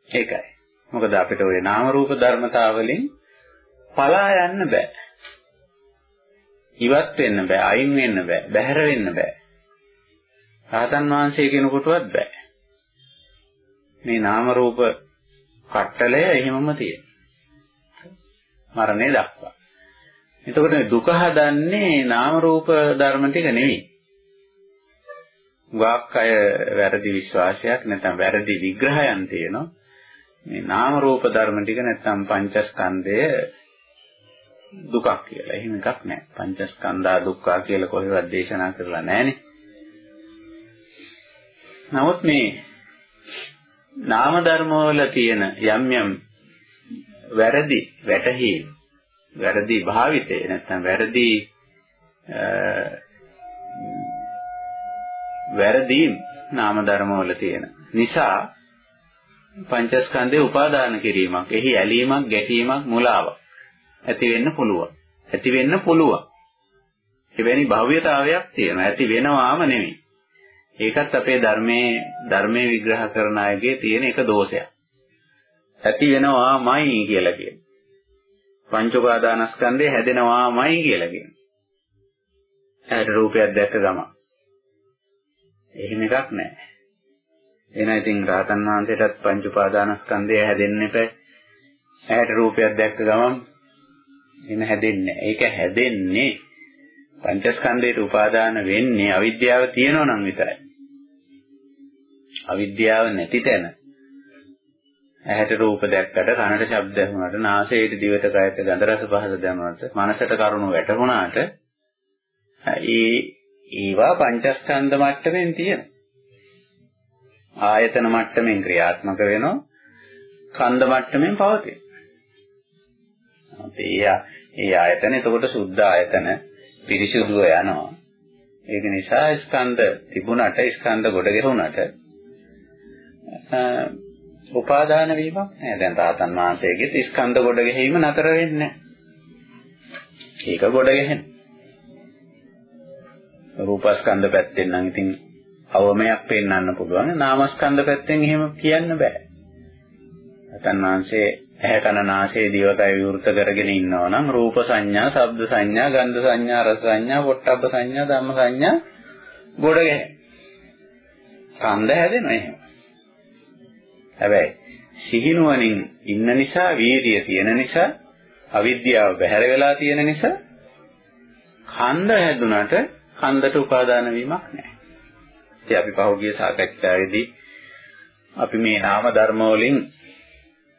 ඒකයි. මොකද අපිට ওই නාම රූප ධර්මතා වලින් පලා යන්න බෑ. ඉවත් වෙන්න බෑ, අයින් වෙන්න බෑ, බැහැර වෙන්න බෑ. රහතන් වහන්සේ කෙනෙකුටවත් බෑ. මේ නාම රූප කට්ටලය එහෙමම තියෙනවා. මරණය දක්වා. එතකොට දුක හදන්නේ නාම රූප ධර්ම ටික නෙවෙයි. වාක් අය වැරදි විශ්වාසයක් නැත්නම් වැරදි විග්‍රහයන් තියෙනවා. මේ නාම රූප ධර්ම ටික නැත්නම් පංචස්කන්ධය දුකක් කියලා. එහෙම එකක් නැහැ. පංචස්කන්ධා දුක්ඛා කියලා කොහෙවත් දේශනා කරලා නැහනේ. නමුත් මේ නාම ධර්ම වල තියෙන යම් යම් වැරදි වැටහීම වැරදි භාවිතය නැත්නම් වැරදි වැරදීම් නාම ධර්ම වල තියෙන නිසා පංචස්කන්ධේ උපාදාන කිරීමක් එහි ඇලීමක් ගැටීමක් මුලාවක් ඇති වෙන්න පුළුවන්. ඇති වෙන්න පුළුවන්. එවැනි භව්‍යතාවයක් තියෙනවා. ඇති වෙනවාම නෙමෙයි. ඒකත් අපේ ධර්මයේ ධර්මයේ විග්‍රහ කරන අයගේ තියෙන එක දෝෂයක්. ඇති වෙනවාමයි කියලා කියනවා. පංච උපාදානස්කන්ධය හැදෙනවාමයි කියලා කියනවා. ඇයට රූපයක් දැක්ක ගම. එහෙම එකක් නැහැ. එහෙනම් ඉතින් රාතන් වහන්සේටත් පංච උපාදානස්කන්ධය හැදෙන්න එපා. ඇයට රූපයක් දැක්ක ගමන් එහෙම හැදෙන්නේ නැහැ. ඒක හැදෙන්නේ පංචස්කන්ධයට උපාදාන වෙන්නේ අවිද්‍යාව තියෙනවා නම් විතරයි. අවිද්‍යාව නැති තැන ඇහැට රූප දැක්කට, කනට ශබ්ද ඇහුණාට, නාසයට දිවට කයට ගන්ධ රස පහස දැනුණාට, මනසට කරුණු වැටහුණාට ඒ ඒවා පංචස්කන්ධ මට්ටමින් තියෙනවා. ආයතන මට්ටමින් ක්‍රියාත්මක වෙනවා. කන්ද මට්ටමින් පවතින. ඒ ඒ ආයතන එතකොට සුද්ධ ආයතන පිරිසුදුව යනවා. ඒක නිසා ස්කන්ධ තිබුණට ස්කන්ධ ගොඩ ගැහුණට උපාදාන වීමක් නෑ. දැන් තාතන් වහන්සේගෙත් ස්කන්ධ ගොඩ ගැහිම නතර වෙන්නේ ඒක ගොඩ ගැහෙන. රූපස්කන්ධ පැත්තෙන් නම් ඉතින් අවමයක් පෙන්වන්න පුළුවන්. නාමස්කන්ධ පැත්තෙන් එහෙම කියන්න බෑ. තාතන් වහන්සේ ඇහැ කන නාසය දිවකය විවෘත කරගෙන ඉන්නවා නම් රූප සංඥා, ශබ්ද සංඥා, ගන්ධ සංඥා, රස සංඥා, පොට්ටබ්බ සංඥා, ධම්ම සංඥා ගොඩ ගැහෙන. කන්ද හැදෙනවා එහෙම. හැබැයි සිහිනුවණින් ඉන්න නිසා, වීර්යය තියෙන නිසා, අවිද්‍යාව බැහැර වෙලා තියෙන නිසා කන්ද හැදුනට කන්දට උපාදාන වීමක් නැහැ. ඉතින් අපි පහුගිය සාකච්ඡාවේදී අපි මේ නාම ධර්ම වලින්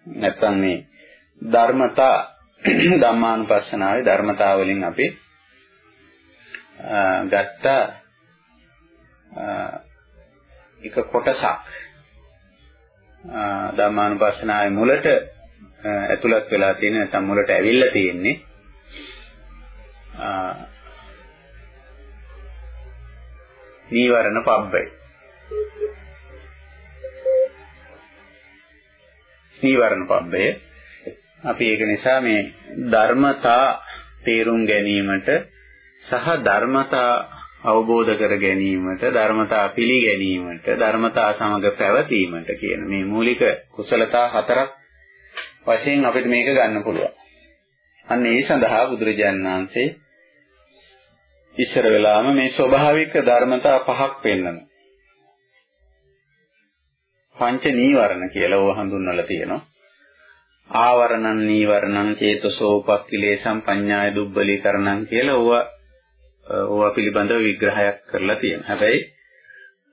නැත්තම් මේ ධර්මතා ධම්මානුපස්සනාවේ ධර්මතා වලින් අපි ගත්ත එක කොටසක් ධම්මානුපස්සනාවේ මුලට ඇතුළත් වෙලා තියෙන නැත්නම් මුලට ඇවිල්ලා තියෙන්නේ නීවරණ පබ්බයි නීවරණ පබ්බය. අපි ඒක නිසා මේ ධර්මතා තේරුම් ගැනීමට සහ ධර්මතා අවබෝධ කර ගැනීමට ධර්මතා පිළිගැනීමට ධර්මතා සමග පැවතීමට කියන මේ මූලික කුසලතා හතරක් වශයෙන් අපිට මේක ගන්න පුළුවන්. අන්න ඒ සඳහා බුදුරජාණන් වහන්සේ ඉස්සර වෙලාම මේ ස්වභාවික ධර්මතා පහක් පෙන්වනවා. පංච නීවරණ කියලා ඕව හඳුන්වලා තියෙනවා. ආවරණං නීවරණං චේතසෝ උපක්ඛිලේසං පඤ්ඤාය දුබ්බලීකරණං කියලා ඕව ඕව පිළිබඳව විග්‍රහයක් කරලා තියෙනවා. හැබැයි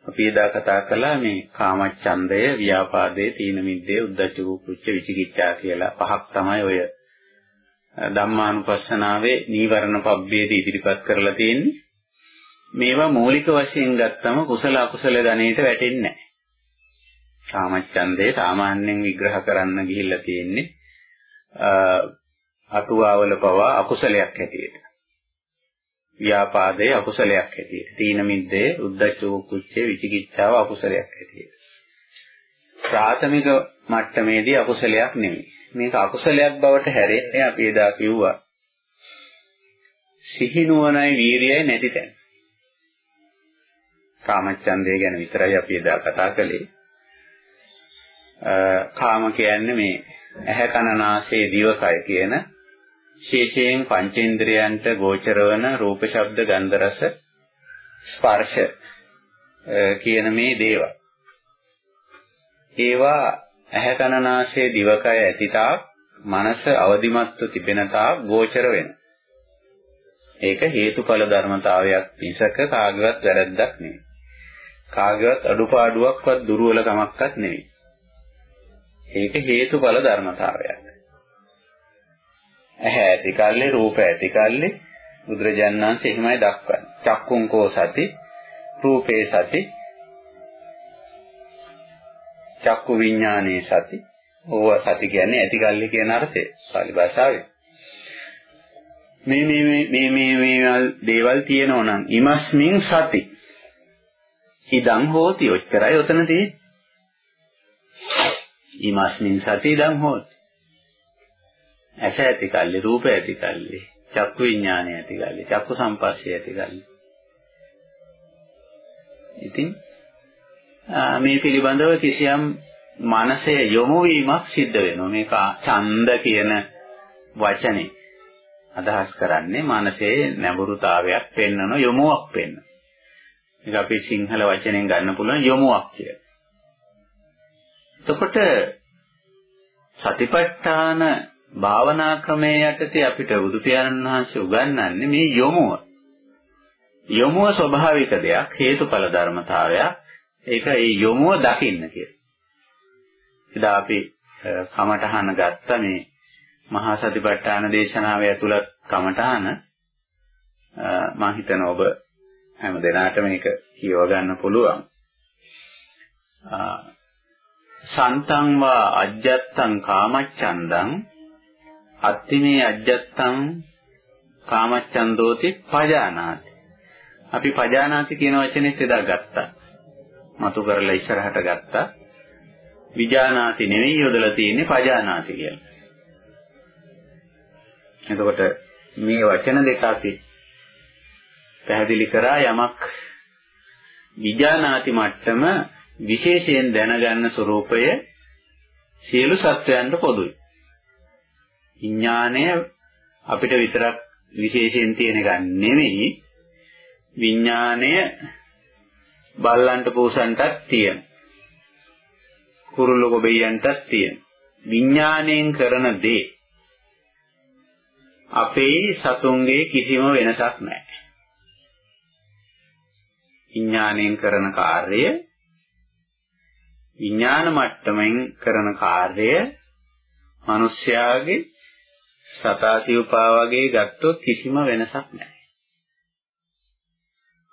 අපි එදා කතා කළා මේ කාමච්ඡන්දය, ව්‍යාපාදේ, තීන මිද්දේ, උද්ධච්ච කුච්ච විචිකිච්ඡා කියලා පහක් තමයි ඔය ධම්මානුපස්සනාවේ නීවරණ පබ්බේදී ඉදිරිපත් කරලා තියෙන්නේ. මේවා මූලික වශයෙන් ගත්තම කුසල අකුසල ගණයට වැටෙන්නේ නැහැ. කාමච්ඡන්දේ සාමාන්‍යයෙන් විග්‍රහ කරන්න ගිහිල්ලා තියෙන්නේ අටුවාවල පවා අකුසලයක් හැටියට. ව්‍යාපාදයේ අකුසලයක් හැටියට. තීන මිද්දේ, උද්ධච්ච කුච්චේ, විචිකිච්ඡාව අකුසලයක් හැටියට. ප්‍රාථමික මට්ටමේදී අකුසලයක් නෙමෙයි. මේක අකුසලයක් බවට හැරෙන්නේ අපි එදා කිව්වා. සිහි නුවණයි වීරියයි නැති තැන. කාමච්ඡන්දය ගැන විතරයි අපි එදා කතා කළේ. කාම කියන්නේ මේ ඇහැ කන නාසය දිවකය කියන විශේෂයෙන් පංචේන්ද්‍රයන්ට ගෝචර වන රූප ශබ්ද ගන්ධ රස ස්පර්ශ කියන මේ දේවල්. ඒවා ඇහැ කන නාසය දිවකය ඇතිතාක් මනස අවදිමත්ව තිබෙන තාක් ගෝචර වෙනවා. ඒක හේතුඵල ධර්මතාවයක් මිසක කාගවත් වැරද්දක් නෙවෙයි. කාගවත් අඩුපාඩුවක්වත් දුර්වලකමක්වත් නෙවෙයි. ඒක හේතුඵල ධර්මතාවයක්. ඇහැ ඇති කල්ලි රූප ඇති කල්ලි බුදුරජාණන් වහන්සේ එහෙමයි දක්වන්නේ. චක්කුංකෝ සති රූපේ සති චක්කු විඥානේ සති ඕව සති කියන්නේ ඇති කල්ලි කියන අර්ථය පාලි භාෂාවේ. මේ මේ මේ මේ මේ දේවල් තියෙනවා නම් ඉමස්මින් සති ඉදං හෝති ඔච්චරයි ඔතන තියෙන්නේ. ීමස්මින් සති ඉදං හෝති. ඇස ඇති කල්ලි රූප ඇති කල්ලි චක්කු විඥානය ඇති කල්ලි චක්කු සංපස්සය ඇති කල්ලි. ඉතින් මේ පිළිබඳව කිසියම් මනසේ යොමු වීමක් සිද්ධ වෙනවා. මේක ඡන්ද කියන වචනේ අදහස් කරන්නේ මනසේ නැඹුරුතාවයක් පෙන්වන යොමුවක් පෙන්වන. මේක අපි සිංහල වචනෙන් ගන්න පුළුවන් යොමුවක් කියලා. එතකොට සතිපට්ඨාන භාවනා ක්‍රමයේ යටතේ අපිට බුදු පියාණන් වහන්සේ උගන්වන්නේ මේ යොමුව. යොමුව ස්වභාවික දෙයක් හේතුඵල ධර්මතාවයක්. ඒක ඒ යොමුව දකින්න කියලා. එදා අපි කමඨහන ගත්ත මේ මහා සතිපට්ඨාන දේශනාවේ ඇතුළත් කමඨහන මම හිතන ඔබ හැම දිනාටම මේක කියව ගන්න පුළුවන්. සන්තං වා අජ්ජත්තං කාමච්ඡන්දං අත්තිමේ අජ්ජත්තං කාමච්ඡන්දෝති පජානාති. අපි පජානාති කියන වචනේ එදා ගත්තා. මතු කරලා ඉස්සරහට ගත්තා. විජානාති නෙවෙයි යොදලා තියෙන්නේ පජානාති කියලා. එතකොට මේ වචන දෙක අපි පැහැදිලි කරා යමක් විජානාති මට්ටම විශේෂයෙන් දැනගන්න ස්වરૂපය සියලු සත්වයන්ට පොදුයි. විඥාණය අපිට විතරක් විශේෂයෙන් තියෙන එක නෙමෙයි විඥාණය බල්ලන්ට පූසන්ටත් තියෙන. කුරුල්ල ගොබෙයන්ටත් තියෙන. විඥාණයෙන් කරන දේ අපේ සතුන්ගේ කිසිම වෙනසක් නැහැ. විඥාණයෙන් කරන කාර්යය විඥාන මට්ටමින් කරන කාර්යය මිනිස්යාගේ සතාසිව්පා වගේ ගත්තොත් කිසිම වෙනසක් නැහැ.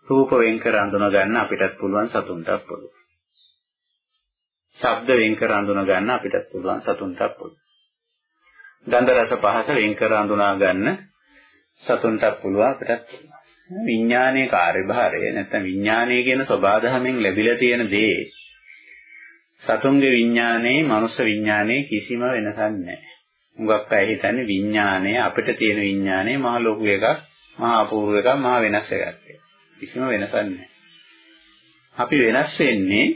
රූප වෙන් කර අඳුන ගන්න අපිටත් පුළුවන් සතුන්ටත් පුළුවන්. ශබ්ද වෙන් කර අඳුන ගන්න අපිටත් පුළුවන් සතුන්ටත් පුළුවන්. ගන්ධ රස පහස වෙන් කර අඳුනා ගන්න සතුන්ටත් පුළුවන් අපිටත් පුළුවන්. විඥානයේ කාර්යභාරය නැත්නම් විඥානයේ කියන සබාධමෙන් ලැබිලා තියෙන දේ සතුන්ගේ විඥානයේ මනුස්ස විඥානයේ කිසිම වෙනසක් නැහැ. මුගක් අය හිතන්නේ විඥානය අපිට තියෙන විඥානය මහ ලොකු එකක්, මහ අපූර්ව එකක්, මහ වෙනස් එකක් කියලා. කිසිම වෙනසක් නැහැ. අපි වෙනස් වෙන්නේ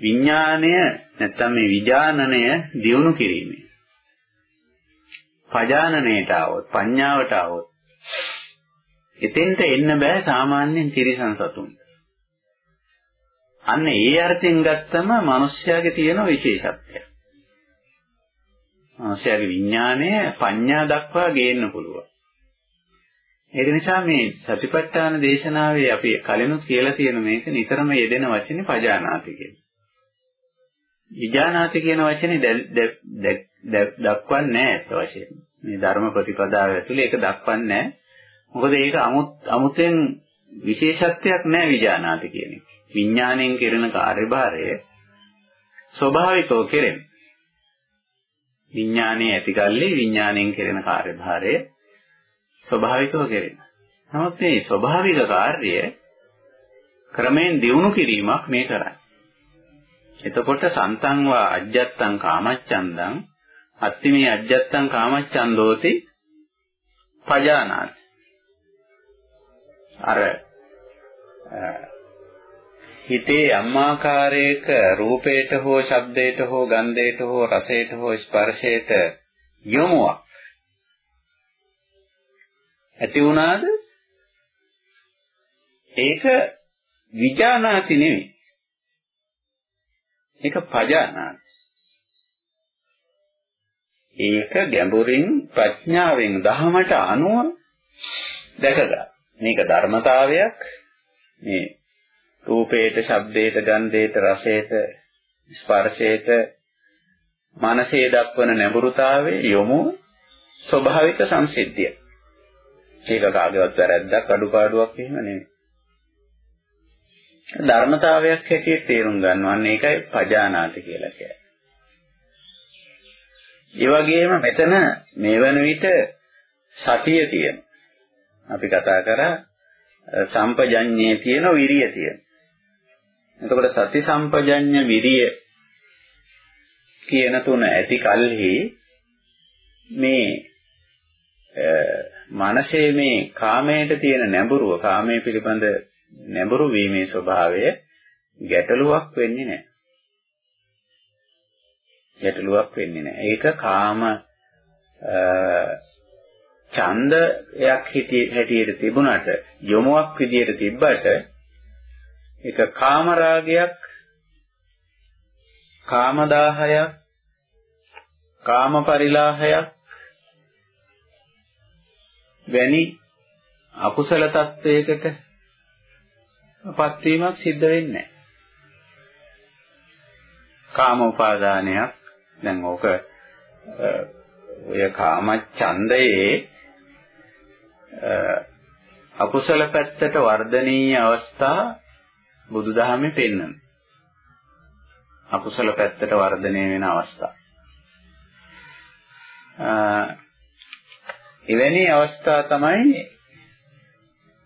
විඥානය නැත්තම් මේ විඥානනය දියුණු කිරීමෙන්. පජානනයට આવොත්, පඤ්ඤාවට આવොත් එතෙන්ට එන්න බෑ සාමාන්‍යයෙන් තිරිසන් සතුන්ට. අන්න ඒ අර්ථයෙන් ගත්තම මිනිස්යාගේ තියෙන විශේෂත්වය. මිනිස්යාගේ විඥානය පඤ්ඤා දක්වා ගේන්න පුළුවන්. ඒක නිසා මේ සතිපට්ඨාන දේශනාවේ අපි කලිනුත් කියලා තියෙන මේක නිතරම යෙදෙන වචනේ පජානාති කියන. විජානාති කියන වචනේ දක්වන්නේ නැහැ අත් වශයෙන්. මේ ධර්ම ප්‍රතිපදාව ඇතුලේ ඒක දක්වන්නේ නැහැ. මොකද ඒක අමුතෙන් විශේෂත්වයක් නැහැ විජානාති කියන එක. විඥාණයෙන් කෙරෙන කාර්යභාරය ස්වභාවිකව කෙරෙන. විඥානයේ ඇතිකල්ලි විඥාණයෙන් කෙරෙන කාර්යභාරය ස්වභාවිකව කෙරෙන. නමුත් මේ ස්වභාවික කාර්යය ක්‍රමයෙන් දියුණු කිරීමක් මේ කරන්නේ. එතකොට සන්තං වා අජ්ජත්තං කාමච්ඡන්දං අත්තිමේ අජ්ජත්තං කාමච්ඡන්දෝති පජානාති අර හිතේ අම්මාකාරයක රූපයට හෝ ශබ්දයට හෝ ගන්ධයට හෝ රසයට හෝ ස්පර්ශයට යොමුවක්. ඇති වුණාද? ඒක විජානාති නෙවෙයි. ඒක පජානාති. ඒක ගැඹුරින් ප්‍රඥාවෙන් දහමට අනුව දැකගන්න. මේක ධර්මතාවයක්. මේ රූපේට, ශබ්දේට, ගන්ධේට, රසේට, ස්පර්ශේට මනසේ දක්වන නැඹුරුතාවයේ යොමු ස්වභාවික සංසිද්ධිය. ඒක කාගේවත් වැරැද්දක් අඩුපාඩුවක් එහෙම නෙමෙයි. ධර්මතාවයක් හැටියට තේරුම් ගන්නවන්නේ ඒකයි පජානාති කියලා කියන්නේ. ඒ වගේම මෙතන මේ වන විට සතිය තියෙන. අපි කතා කරා සම්පජඤ්ඤේ තියෙන විරිය තියෙන. එතකොට සති සම්පජඤ්ඤ විරිය කියන තුන ඇති කල්හි මේ මනසේ මේ කාමයට තියෙන නැඹුරුව කාමයේ පිළිබඳ නැඹුරු වීමේ ස්වභාවය ගැටලුවක් වෙන්නේ නැහැ. ගැටලුවක් වෙන්නේ නැහැ. ඒක කාම ඡන්දයක් හැටියට තිබුණට යොමුවක් විදියට තිබ්බට ඒක කාම රාගයක් කාම දාහයක් කාම පරිලාහයක් වැනි අකුසල තත්වයකට පත්වීමක් සිද්ධ වෙන්නේ නැහැ. කාම උපාදානයක් දැන් ඕක ඔය කාම ඡන්දයේ අකුසල පැත්තට වර්ධනීය අවස්ථා බුදුදහමේ පෙන්වන. අකුසල පැත්තට වර්ධනය වෙන අවස්ථා. එවැනි අවස්ථා තමයි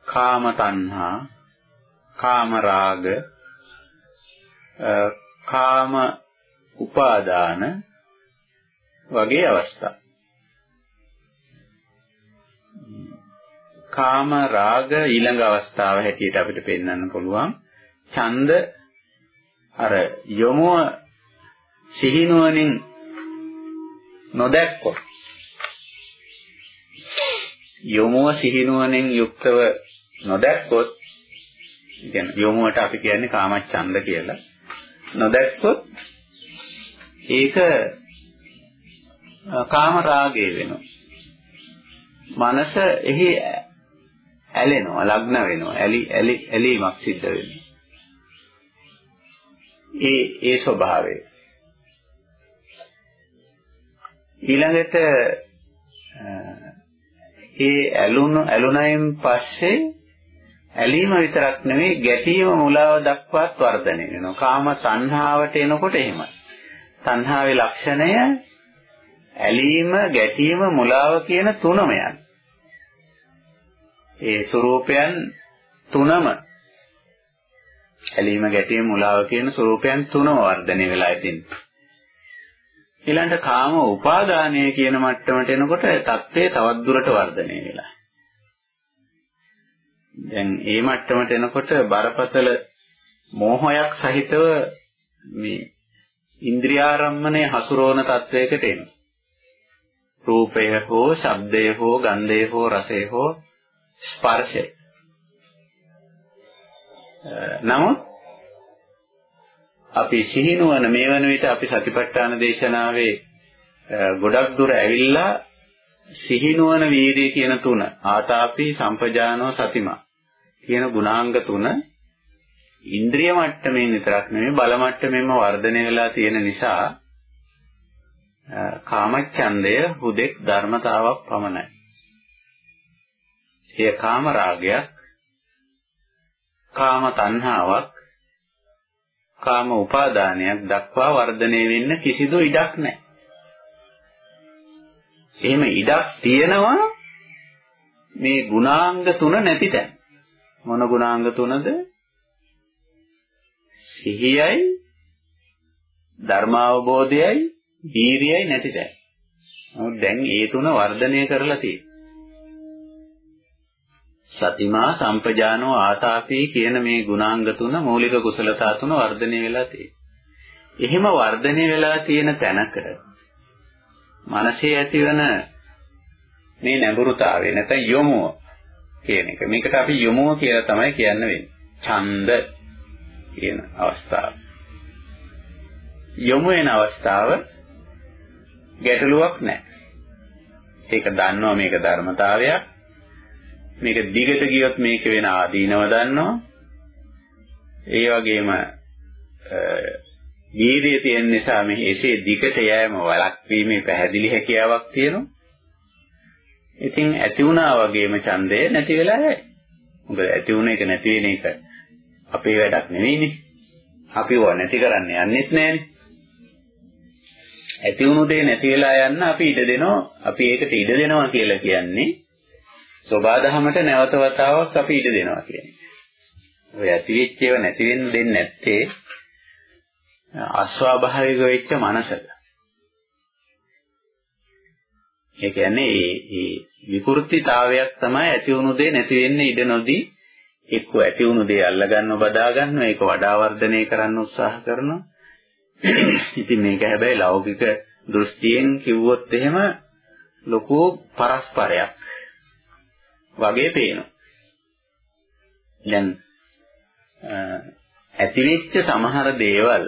කාම තණ්හා, කාම රාග, කාම උපාදාන වගේ අවස්ථා. කාම රාග ඊළඟ අවස්ථාව හැටියට අපිට පෙන්වන්න පුළුවන්. ඡන්ද අර යොමුව සිහිනුවණින් නොදැක්කොත් යොමුව සිහිනුවණින් යුක්තව නොදැක්කොත් කියන්නේ යොමුවට අපි කියන්නේ කාමච්ඡන්ද කියලා. නොදැක්කොත් ඒක කාම රාගය වෙනවා. මනස එහි ඇලෙනවා, ලග්න වෙනවා, ඇලි ඇලි ඇලීමක් සිද්ධ වෙනවා. ඒ ඒ ස්වභාවය. ඊළඟට ඒ ඇලුණු ඇලුණයින් පස්සේ ඇලීම විතරක් නෙවෙයි ගැටීම මුලාව දක්වාත් වර්ධනය වෙනවා. කාම තණ්හාවට එනකොට එහෙමයි. තණ්හාවේ ලක්ෂණය ඇලීම, ගැටීම, මුලාව කියන තුනම යන. ඒ ස්වરૂපයන් තුනම ඇලීම, ගැටීම, මුලාව කියන ස්වરૂපයන් තුනම වර්ධනය වෙලා ඉතින්. ඊළඟට කාම උපාදානය කියන මට්ටමට එනකොට தත්ත්වය තවත් දුරට වර්ධනය වෙලා. දැන් ඒ මට්ටමට එනකොට බරපතල මෝහයක් සහිතව මේ ඉන්ද්‍රියාරම්මණය හසුරවන තත්වයකට එනවා. රූපය හෝ, ශබ්දය හෝ, ගන්ධය හෝ, රසය හෝ, ස්පර්ශය. නමුත් අපි සිහිනුවන මේ වන විට අපි සතිපට්ඨාන දේශනාවේ ගොඩක් දුර ඇවිල්ලා සිහිනුවන වීර්යය කියන තුන ආතාපි සම්පජානෝ සතිමා කියන ගුණාංග තුන ඉන්ද්‍රිය මට්ටමින් විතරක් නෙමෙයි බල මට්ටමින්ම වර්ධනය වෙලා තියෙන නිසා කාමච්ඡන්දය හුදෙක් ධර්මතාවක් පමණයි. එය කාම රාගයක්, කාම තණ්හාවක්, කාම උපාදානයක් දක්වා වර්ධනය වෙන්න කිසිදු ඉඩක් නැහැ. එහෙම ඉඩක් තියෙනවා මේ ගුණාංග තුන නැති තැන. මොන ගුණාංග තුනද? සිහියයි ධර්මාවබෝධයයි වීරියයි නැති තැන. නමුත් දැන් ඒ තුන වර්ධනය කරලා තියෙනවා. සතිමා සම්පජානෝ ආතාපී කියන මේ ගුණාංග තුන මූලික කුසලතා තුන වර්ධනය වෙලා තියෙනවා. එහෙම වර්ධනය වෙලා තියෙන තැනක මනසේ ඇතිවන මේ නැඹුරුතාවය නැත්නම් යොමුව කියන එක. මේකට අපි යොමුව කියලා තමයි කියන්න වෙන්නේ. ඡන්ද කියන අවස්ථාව. යොමු වෙන අවස්ථාව ගැටලුවක් නැහැ. ඒක දන්නවා මේක ධර්මතාවයක්. මේක දිගට ගියොත් මේක වෙන ආදීනව දන්නවා. ඒ වගේම වීර්යය තියෙන නිසා මේ එසේ දිගට යෑම වළක්වීමේ පැහැදිලි හැකියාවක් තියෙනවා. ඉතින් ඇති වුණා වගේම ඡන්දය නැති වෙලා යයි. මොකද ඇති වුණ එක නැති වෙන එක අපේ වැඩක් නෙවෙයිනේ. අපි ඕවා නැති කරන්න යන්නෙත් නෑනේ. ඇති වුණු දේ නැති වෙලා යන්න අපි ඉඩ දෙනවා. අපි ඒකට ඉඩ දෙනවා කියලා කියන්නේ සෝබාදහමට නැවත වතාවක් අපි ඉඩ දෙනවා කියන්නේ. ඔය ඇති වෙච්ච ඒවා නැති වෙන්න දෙන්නේ නැත්තේ අස්වාභාවික වෙච්ච මනසක. ඒ කියන්නේ මේ විකෘතිතාවයක් තමයි ඇති වුණු දේ නැති වෙන්න ඉඩ නොදී එක්ක ඇති වුණු දේ අල්ලගන්නව බදා ගන්නවා ඒක වඩා වර්ධනය කරන්න උත්සාහ කරනවා. ඉතින් මේක හැබැයි ලෞකික දෘෂ්ටියෙන් කිව්වොත් එහෙම ලොකු පරස්පරයක් වගේ පේනවා. දැන් ඇතිවෙච්ච සමහර දේවල්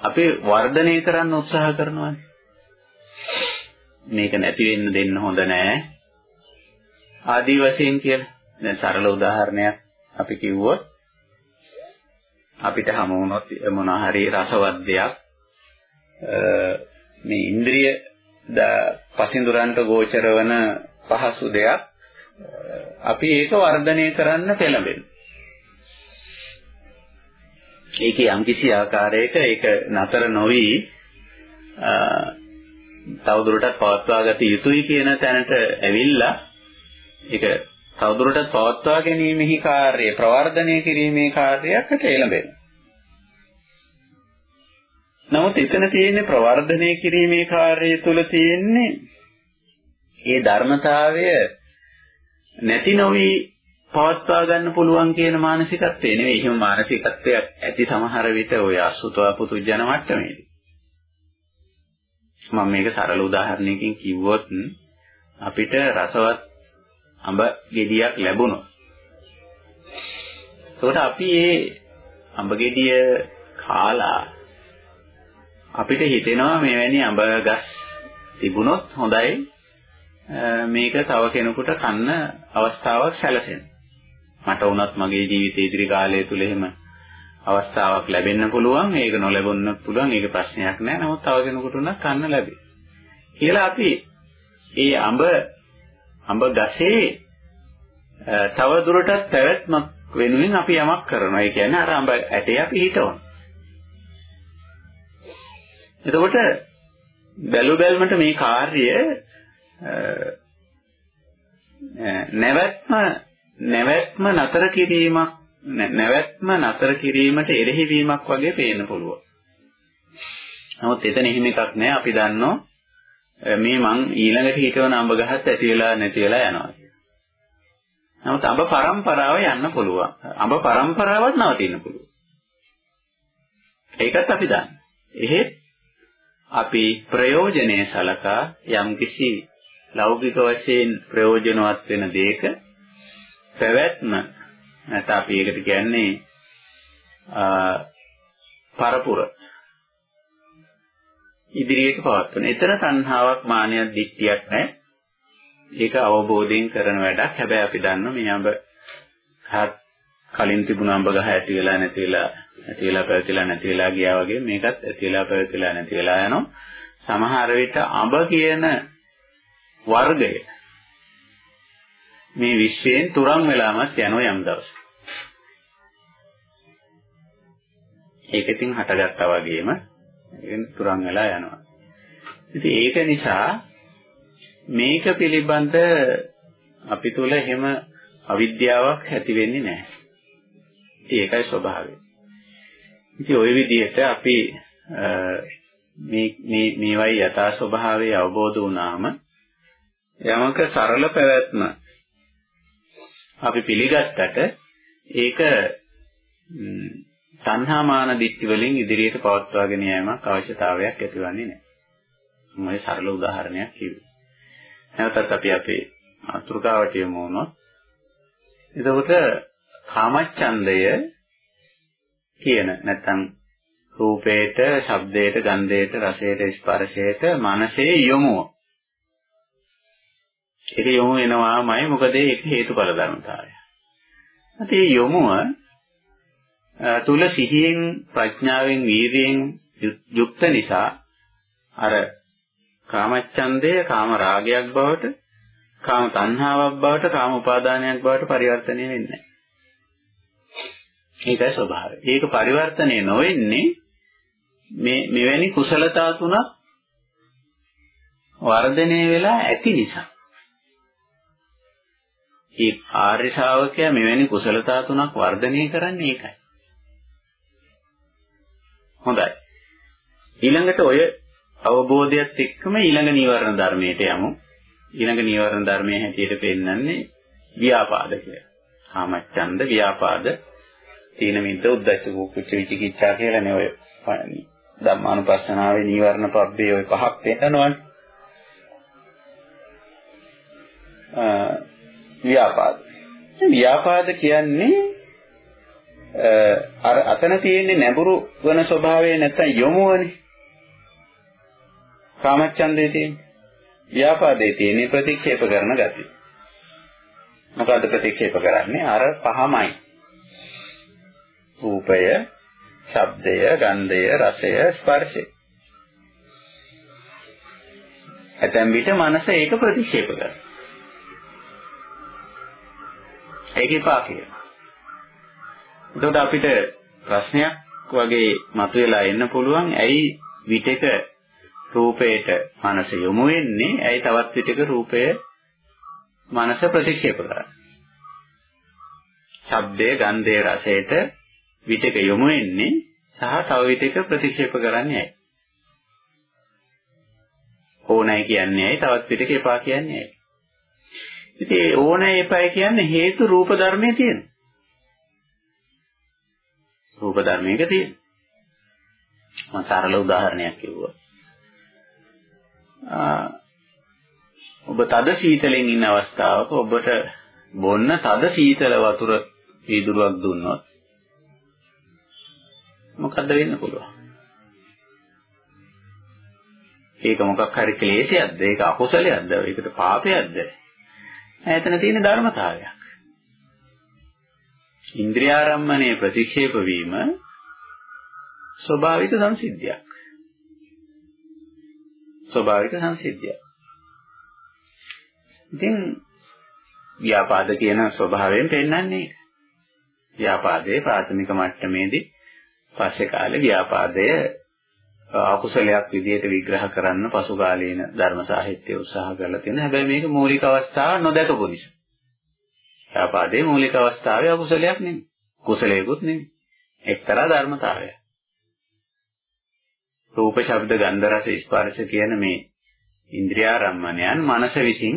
අපි වර්ධනය කරන්න උත්සාහ කරනවානේ. මේක නැති වෙන්න දෙන්න හොඳ නෑ. ආදි වශයෙන් කියලා. දැන් සරල උදාහරණයක් අපි කිව්වොත් අපිට හමු වුණොත් මොනවා හරි රසවත් දෙයක් මේ ඉන්ද්‍රිය පසින්දුරන්ට ගෝචර වන පහසු දෙයක් අපි ඒක වර්ධනය කරන්න පෙළඹෙන. ඒකේ යම්කිසි ආකාරයක ඒක නතර නොවි තවදුරටත් පවත්වා ගත යුතුයි කියන තැනට ඇවිල්ලා ඒක තවදුරටත් පවත්වා ගැනීමෙහි කාර්යය ප්‍රවර්ධනය කිරීමේ කාර්යයකට එළඹෙනවා. නමුත් එතන තියෙන්නේ ප්‍රවර්ධනය කිරීමේ කාර්යය තුල තියෙන්නේ ඒ ධර්මතාවය නැති නොවි පවත්වා ගන්න පුළුවන් කියන මානසිකත්වය නෙවෙයි. එහෙම මානසිකත්වයක් ඇති සමහර විට ඔය අසුතවා පුතුජන මට්ටමේදී. මම මේක සරල උදාහරණයකින් කිව්වොත් අපිට රසවත් අඹ ගෙඩියක් ලැබුණොත් එතකොට අපි මේ අඹ ගෙඩිය කාලා අපිට හිතෙනවා මෙවැනි අඹ ගස් තිබුණොත් හොඳයි මේක තව කෙනෙකුට කන්න අවස්ථාවක් සැලසෙන. මට වුණත් මගේ ජීවිතයේ ඉදිරි කාලය තුල එහෙම අවස්ථාවක් ලැබෙන්න පුළුවන්. ඒක නොලැබුණත් පුළුවන්. ඒක ප්‍රශ්නයක් නෑ. නමුත් තව කෙනෙකුට උනත් කන්න ලැබේ. කියලා අපි ඒ අඹ අඹ ගසේ තව දුරටත් පැවැත්මක් වෙනුවෙන් අපි යමක් කරනවා. ඒ කියන්නේ අර අඹ ඇටේ අපි හිටවනවා. එතකොට බැලු බැලමට මේ කාර්යය නැවැත්ම නැවැත්ම නතර කිරීමක් නැවැත්ම නතර කිරීමට එරෙහි වීමක් වගේ පේන්න පුළුවන්. නමුත් එතන එහෙම එකක් නෑ අපි දන්නෝ මේ මං ඊළඟට හිටවන අඹ ගහත් ඇති වෙලා නැති වෙලා යනවා කියලා. නමුත් අඹ පරම්පරාව යන්න පුළුවන්. අඹ පරම්පරාවක් නවතින්න පුළුවන්. ඒකත් අපි දන්නවා. එහෙත් අපි ප්‍රයෝජනේ සලකා යම්කිසි ලෞකික වශයෙන් ප්‍රයෝජනවත් වෙන දෙයක පැවැත්ම නැත්නම් අපි ඒකට කියන්නේ පරපුර ඉදිරියට පවත්වන. එතන තණ්හාවක් මානයක් දික්තියක් නැහැ. ඒක අවබෝධයෙන් කරන වැඩක්. හැබැයි අපි දන්නවා මේ අඹ කලින් තිබුණ අඹ ගහ ඇති වෙලා නැති වෙලා ඇති වෙලා පැවතිලා නැති වෙලා ගියා වගේ මේකත් ඇති වෙලා පැවතිලා නැති වෙලා යනවා. සමහර විට අඹ කියන වර්ගය මේ විශ්වයෙන් තුරන් වෙලාමත් යනවා යම් දවසක. ඒක ඉතින් හටගත්තා වගේම ඒකෙන් තුරන් වෙලා යනවා. ඉතින් ඒක නිසා මේක පිළිබඳ අපි තුල එහෙම අවිද්‍යාවක් ඇති වෙන්නේ නැහැ. ඉතින් ඒකයි ස්වභාවය. ඉතින් ওই විදිහට අපි මේ මේ මේවයි යථා ස්වභාවය අවබෝධ වුණාම යමක සරල පැවැත්ම අපි පිළිගත්තට ඒක සංහාමාන දිට්ඨි වලින් ඉදිරියට පවත්වාගෙන යෑමක් අවශ්‍යතාවයක් ඇතිවන්නේ නැහැ. මම සරල උදාහරණයක් කිව්වේ. නැවතත් අපි අපේ අතුරුකාවට යමු වුණොත් එතකොට කාමච්ඡන්දය කියන නැත්නම් රූපේට, ශබ්දේට, ගන්ධේට, රසේට, ස්පර්ශේට මනසේ යොමුව. ඒක යොමු වෙනවාමයි මොකද ඒක හේතුඵල ධර්මතාවය. ඒ යොමුව තුල සිහියෙන් ප්‍රඥාවෙන් වීර්යයෙන් යුක්ත නිසා අර කාමච්ඡන්දය කාම රාගයක් බවට කාම තණ්හාවක් බවට කාම උපාදානයක් බවට පරිවර්තනය වෙන්නේ ඒකයි ස්වභාවය. ඒක පරිවර්තනය නොවෙන්නේ මේ මෙවැනි කුසලතා තුනක් වර්ධනය වෙලා ඇති නිසා. ඒ ආර්ය ශ්‍රාවකයා මෙවැනි කුසලතා තුනක් වර්ධනය කරන්නේ ඒකයි. හොඳයි. ඊළඟට ඔය අවබෝධයත් එක්කම ඊළඟ නීවරණ ධර්මයට යමු. ඊළඟ නීවරණ ධර්මයේ හැටියට පෙන්වන්නේ ව්‍යාපාද කියලා. කාමච්ඡන්ද ව්‍යාපාද තීන මිද්ද උද්දච්ච කුච්ච විචිකිච්ඡා කියලානේ ඔය ධම්මානුපස්සනාවේ නීවරණ පබ්බේ ඔය පහක් පෙන්නනවනේ. ව්‍යාපාද. ව්‍යාපාද කියන්නේ අර අතන තියෙන්නේ නැඹුරු වෙන ස්වභාවය නැත්තම් යොමුවනේ. කාමච්ඡන්දේ තියෙන්නේ. ව්‍යාපාදේ තියෙන්නේ ප්‍රතික්ෂේප කරන ගතිය. මොකද්ද ප්‍රතික්ෂේප කරන්නේ? අර පහමයි. රූපය, ශබ්දය, ගන්ධය, රසය, ස්පර්ශය. ඇතැම් විට මනස ඒක ප්‍රතික්ෂේප කරනවා. ඒක එපා කියනවා. එතකොට අපිට ප්‍රශ්නයක් වගේ මතුවලා එන්න පුළුවන්. ඇයි විටක රූපයට මනස යොමු වෙන්නේ? ඇයි තවත් විටක රූපය මනස ප්‍රතික්ෂේප කරන්නේ? ශබ්දයේ ගන්ධයේ රසයට විටක යොමු වෙන්නේ සහ තව විටක ප්‍රතික්ෂේප කරන්නේ ඇයි? ඕනයි කියන්නේ ඇයි? තවත් විටක එපා කියන්නේ ඇයි? ඉතින් ඕනයි එපා කියන්නේ හේතු රූප ධර්මයේ තියෙන රූප ධර්මයක තියෙන මම සරල උදාහරණයක් කිව්වා ඔබ තද සීතලෙන් ඉන්න අවස්ථාවක ඔබට බොන්න තද සීතල වතුර වීදුරුවක් දුන්නොත් මොකද්ද වෙන්න පුළුවන්? ඒක මොකක් හරි ක්ලේශයක්ද? ඒක අකුසලයක්ද? ඒකට පාපයක්ද? එතන තියෙන ධර්මතාවයක්. ඉන්ද්‍රියාරම්මණය ප්‍රතික්ෂේප වීම ස්වභාවික සංසිද්ධියක්. ස්වභාවික සංසිද්ධියක්. ඉතින් ව්‍යාපාද කියන ස්වභාවයෙන් පෙන්වන්නේ ඒක. ව්‍යාපාදයේ ප්‍රාථමික මට්ටමේදී පස්සේ කාලේ ව්‍යාපාදය අකුසලයක් විදිහට විග්‍රහ කරන්න පසු කාලීන ධර්ම සාහිත්‍ය උත්සාහ කරලා තියෙනවා. හැබැයි මේක මූලික අවස්ථාව නොදකපු නිසා. ව්‍යාපාදයේ මූලික අවස්ථාවේ අකුසලයක් නෙමෙයි. කුසලයකුත් නෙමෙයි. එක්තරා ධර්මතාවයක්. රූප, ශබ්ද, ගන්ධ, රස, ස්පර්ශ කියන මේ ඉන්ද්‍රියාරම්මණයන් මනස විසින්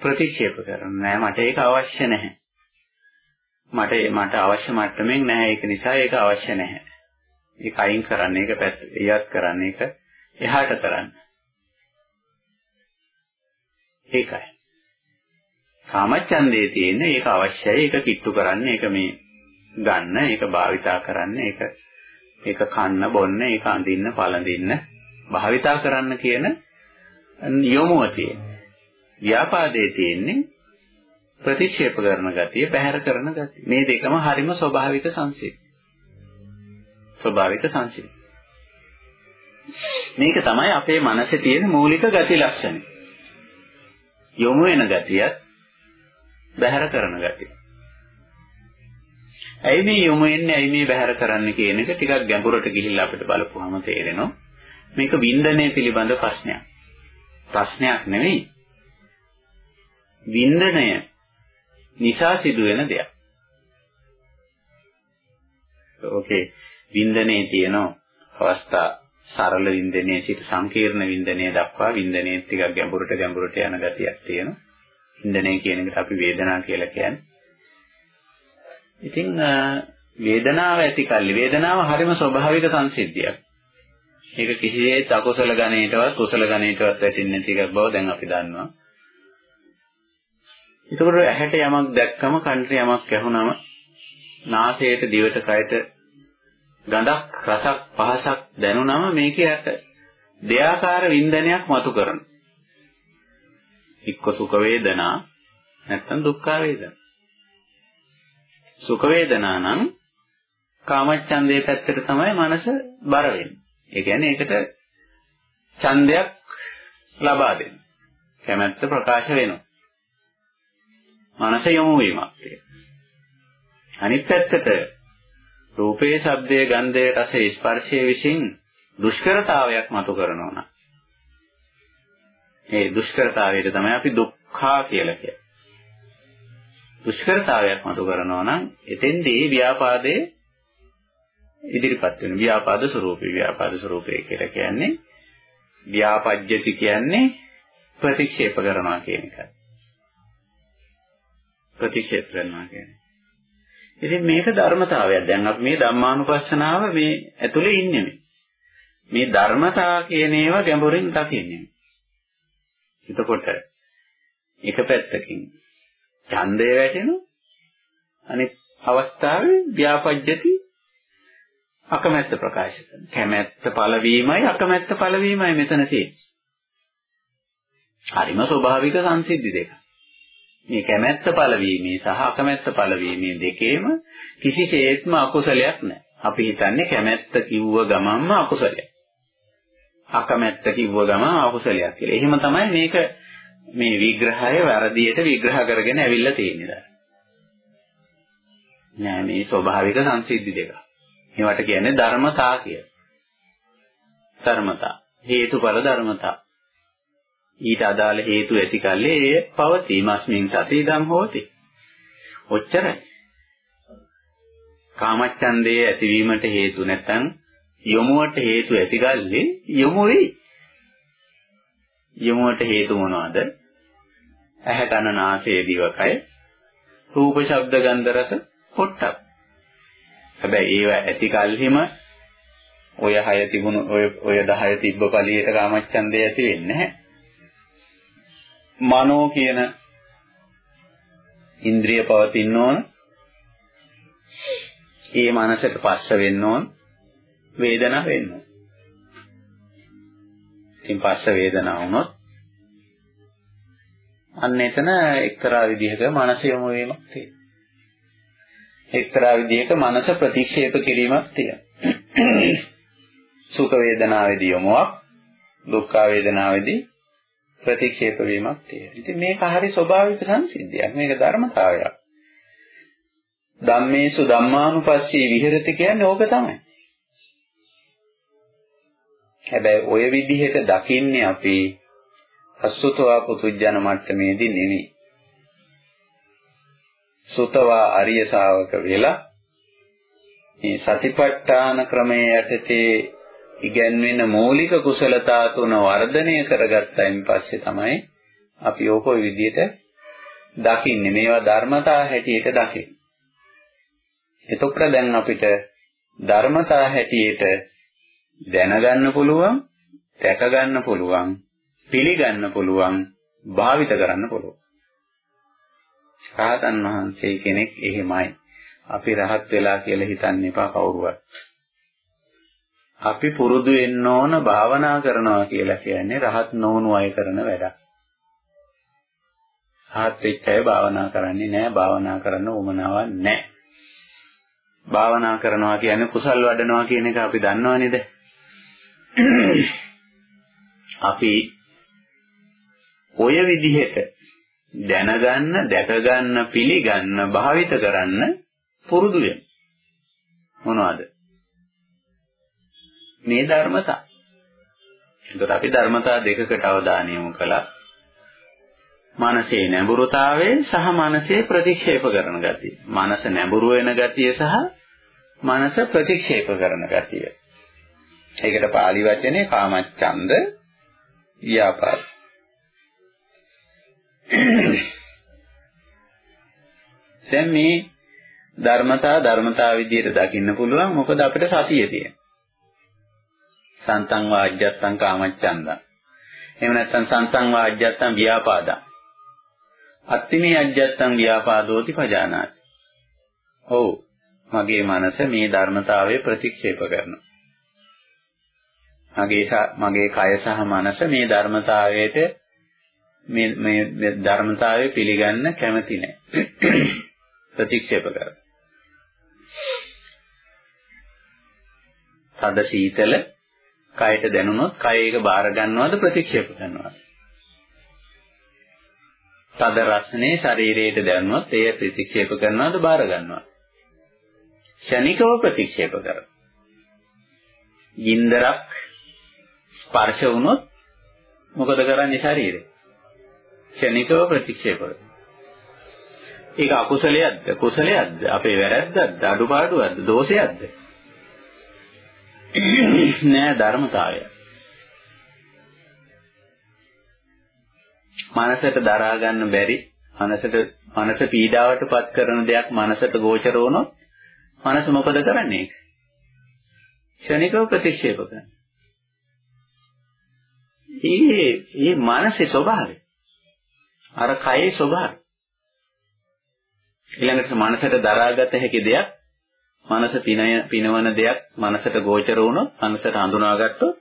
ප්‍රතික්ෂේප කරන නෑ මට ඒක අවශ්‍ය නැහැ. මට මට අවශ්‍ය මට්ටමින් නැහැ ඒක නිසා ඒක අවශ්‍ය නැහැ. ඒක අයින් කරන්න ඒක පැත්ත ඉවත් කරන්න ඒක එහාට කරන්න. ඒකයි. කාමච්ඡන්දේ තියෙන ඒක අවශ්‍යයි ඒක කිට්ටු කරන්න ඒක මේ ගන්න ඒක භාවිතා කරන්න ඒක ඒක කන්න බොන්න ඒක අඳින්න පළඳින්න භාවිතා කරන්න කියන යොමුව තියෙන්නේ. ව්‍යාපාදයේ තියෙන්නේ ප්‍රතික්ෂේප කරන ගතිය, පැහැර කරන ගතිය. මේ දෙකම හරිම ස්වභාවික සංසිද්ධි. ස්වභාවික සංසිද්ධි. මේක තමයි අපේ මනසේ තියෙන මූලික ගති ලක්ෂණ. යොමු වෙන ගතියත්, බැහැර කරන ගතිය. ඇයි මේ යොමු වෙන්නේ, ඇයි මේ බැහැර කරන්නේ කියන එක ටිකක් ගැඹුරට ගිහිල්ලා අපිට බලපුවම තේරෙනවා. මේක වින්දනය පිළිබඳ ප්‍රශ්නයක්. ප්‍රශ්නයක් නෙවෙයි. වින්දනය නිසා සිදුවෙන දෙයක්. ඕකේ වින්දනයේ තියෙන අවස්ථා සරල වින්දනයේ සිට සංකීර්ණ වින්දනයේ දක්වා වින්දනයේ ටිකක් ගැඹුරට ගැඹුරට යන ගතියක් තියෙනවා. වින්දනය කියන එකට අපි වේදනා කියලා කියන්නේ. ඉතින් වේදනාව ඇති කල්ලි වේදනාව හරිම ස්වභාවික සංසිද්ධියක්. ඒක කිසිසේත් අකුසල ගණේටවත් කුසල ගණේටවත් වැටෙන්නේ නැති එකක් බව දැන් අපි දන්නවා. එතකොට ඇහැට යමක් දැක්කම කනට යමක් ඇහුනම නාසයට දිවට කයට ගඳක් රසක් පහසක් දැනුනම මේකේ ඇත දෙයාකාර වින්දනයක් මතු කරන. එක්ක සුඛ වේදනා නැත්නම් දුක්ඛ වේදනා. සුඛ වේදනා නම් කාමච්ඡන්දේ පැත්තට තමයි මනස බර වෙන්නේ. ඒ කියන්නේ ඒකට ඡන්දයක් ලබා දෙන්න. කැමැත්ත ප්‍රකාශ වෙනවා. මනස යොමු වීමක් අනිත් පැත්තට රූපේ, ශබ්දයේ, ගන්ධයේ, රසයේ, ස්පර්ශයේ විසින් දුෂ්කරතාවයක් මතු කරනවා නම් ඒ දුෂ්කරතාවයට තමයි අපි දුක්ඛා කියලා කියන්නේ. දුෂ්කරතාවයක් මතු කරනවා නම් එතෙන්දී ව්‍යාපාදයේ ඉදිරිපත් වෙන ව්‍යාපාද ස්වરૂපේ ව්‍යාපාද ස්වરૂපේ කියලා කියන්නේ ව්‍යාපජ්ජති කියන්නේ ප්‍රතික්ෂේප කරනවා කියන එකයි. ප්‍රතික්ෂේප කරනවා කියන්නේ. ඉතින් මේක ධර්මතාවයක්. දැන් අපි මේ ධම්මානුපස්සනාව මේ ඇතුලේ ඉන්නේ මේ. මේ ධර්මතා කියන ඒවා ගැඹුරින් දකින්නේ. එතකොට එක පැත්තකින් ඡන්දය වැටෙනවා. අනිත් අවස්ථාවේ ව්‍යාපජ්ජති අකමැත්ත ප්‍රකාශ කරන. කැමැත්ත පළවීමයි අකමැත්ත පළවීමයි මෙතන තියෙන්නේ. හරිම ස්වභාවික සංසිද්ධි දෙක. මේ කැමැත්ත පළවීමේ සහ අකමැත්ත පළවීමේ දෙකේම කිසිසේත්ම අකුසලයක් නැහැ. අපි හිතන්නේ කැමැත්ත කිව්ව ගමන්ම අකුසලයක්. අකමැත්ත කිව්ව ගම අකුසලයක් කියලා. එහෙම තමයි මේක මේ විග්‍රහය වැරදියට විග්‍රහ කරගෙන ඇවිල්ලා තියෙන්නේ. නෑ මේ ස්වභාවික සංසිද්ධි දෙක. ඒවට කියන්නේ ධර්මතා කිය. ධර්මතා. හේතුඵල ධර්මතා. ඊට අදාළ හේතු ඇති කල්ලි ඒ පවතිමස්මින් සති ඉදම් හෝති. ඔච්චරයි. කාමච්ඡන්දයේ ඇතිවීමට හේතු නැත්නම් යොමුවට හේතු ඇතිගල්ලි යොමු වෙයි. යොමුවට හේතු මොනවද? ඇහැ කන නාසය දිවකය රූප ශබ්ද ගන්ධ රස පොට්ටක්. හැබැයි ඒව ඇති කල්හිම ඔය 6 තිබුණු ඔය ඔය 10 තිබ්බ පළියට කාමච්ඡන්දය ඇති වෙන්නේ නැහැ. මනෝ කියන ඉන්ද්‍රිය පවතින්න ඕන. ඒ මනසට පස්ස වෙන්න ඕන. වේදනාව වෙන්න ඕන. ඉතින් පස්ස වේදනාව වුණොත් අන්න එතන එක්තරා විදිහක මනස යොමු වීමක් තියෙනවා. එක්තරා විදිහක මනස ප්‍රතික්ෂේප කිරීමක් තියෙනවා. සුඛ වේදනාවේදී යොමුවක්, දුක්ඛ වේදනාවේදී ප්‍රතික්ෂේප වීමක් තියෙනවා. ඉතින් මේක හරි ස්වභාවික සංසිද්ධියක්. මේක ධර්මතාවයක්. ධම්මේසු ධම්මානුපස්සී විහෙරති කියන්නේ ඕක තමයි. හැබැයි ඔය විදිහට දකින්නේ අපි අසුතවා පුතුජන මට්ටමේදී නෙවෙයි. සුතවා අරිය ශාවක වෙලා මේ සතිපට්ඨාන ක්‍රමයේ යටතේ ඉගැන්වෙන මූලික කුසලතා තුන වර්ධනය කරගත්තයින් පස්සේ තමයි අපි ඕක ඔය විදිහට දකින්නේ මේවා ධර්මතා හැටියට දකින්නේ. එතකොට දැන් අපිට ධර්මතා හැටියට දැනගන්න පුළුවන්, දැක ගන්න පුළුවන්, පිළිගන්න පුළුවන්, භාවිත කරන්න පුළුවන්. රහතන් වහන්සේ කෙනෙක් එහෙමයි. අපි රහත් වෙලා කියලා හිතන්න එපා කවුරුවත්. අපි පුරුදු වෙන්න ඕන භාවනා කරනවා කියලා කියන්නේ රහත් නොවුණු අය කරන වැඩක්. රහත් වෙච්ච අය භාවනා කරන්නේ නැහැ, භාවනා කරන්න උවමනාවක් නැහැ. භාවනා කරනවා කියන්නේ කුසල් වඩනවා කියන එක අපි දන්නව නේද? අපි ඔය විදිහට දැනගන්න, දැකගන්න, පිළිගන්න, භාවිත කරන්න පුරුදු වෙන්න. මොනවද? මේ ධර්මතා. එතකොට අපි ධර්මතා දෙකකට අවධානය යොමු කළා. මනසේ නැඹුරුතාවය සහ මනසේ ප්‍රතික්ෂේප කරන ගතිය. මනස නැඹුරු වෙන ගතිය සහ මනස ප්‍රතික්ෂේප කරන ගතිය. ඒකට pāli වචනේ කාමච්ඡන්ද ව්‍යාපාද. දැන් මේ ධර්මතා ධර්මතා විදියට දකින්න පුළුවන් මොකද අපිට සතිය තියෙන. සන්තං වාජ්ජත්තං කාමච්ඡන්දං. එහෙම නැත්නම් සන්තං වාජ්ජත්තං ව්‍යාපාදං. අත්තිමේ අජ්ජත්තං ව්‍යාපාදෝති පජානාති. ඔව් මගේ මනස මේ ධර්මතාවය ප්‍රතික්ෂේප කරනවා. මගේ මගේ කය සහ මනස මේ ධර්මතාවයට මේ මේ ධර්මතාවය පිළිගන්න කැමති නැහැ. ප්‍රතික්ෂේප කරනවා. තද සීතල කයට දැනුනොත් කය ඒක බාර ගන්නවද ප්‍රතික්ෂේප කරනවද? තද රසනේ ශරීරයට දැනුනොත් එය ප්‍රතික්ෂේප කරනවද බාර ගන්නවද? ෂණිකව ප්‍රතික්ෂේප කරනවා. ගින්දරක් ස්පර්ශ වුණොත් මොකද කරන්නේ ශරීරය? ෂණිකව ප්‍රතික්ෂේප කරනවා. ඒක අකුසලයක්ද කුසලයක්ද අපේ වැරැද්දක්ද අඩුපාඩුවක්ද දෝෂයක්ද නෑ ධර්මතාවය. මනසට දරා ගන්න බැරි මනසට මනස පීඩාවටපත් කරන දෙයක් මනසට ගෝචර වුණොත් මනස මොකද කරන්නේ ක්ෂණිකව ප්‍රතික්ෂේප කරනවා ඒ ඒ මනසේ ස්වභාවය. අර කයේ ස්වභාවය. ඊළඟට මනසට දරාගත හැකි දෙයක් මනස පිනය පිනවන දෙයක් මනසට ගෝචර වුණොත් මනසට හඳුනාගත්තොත්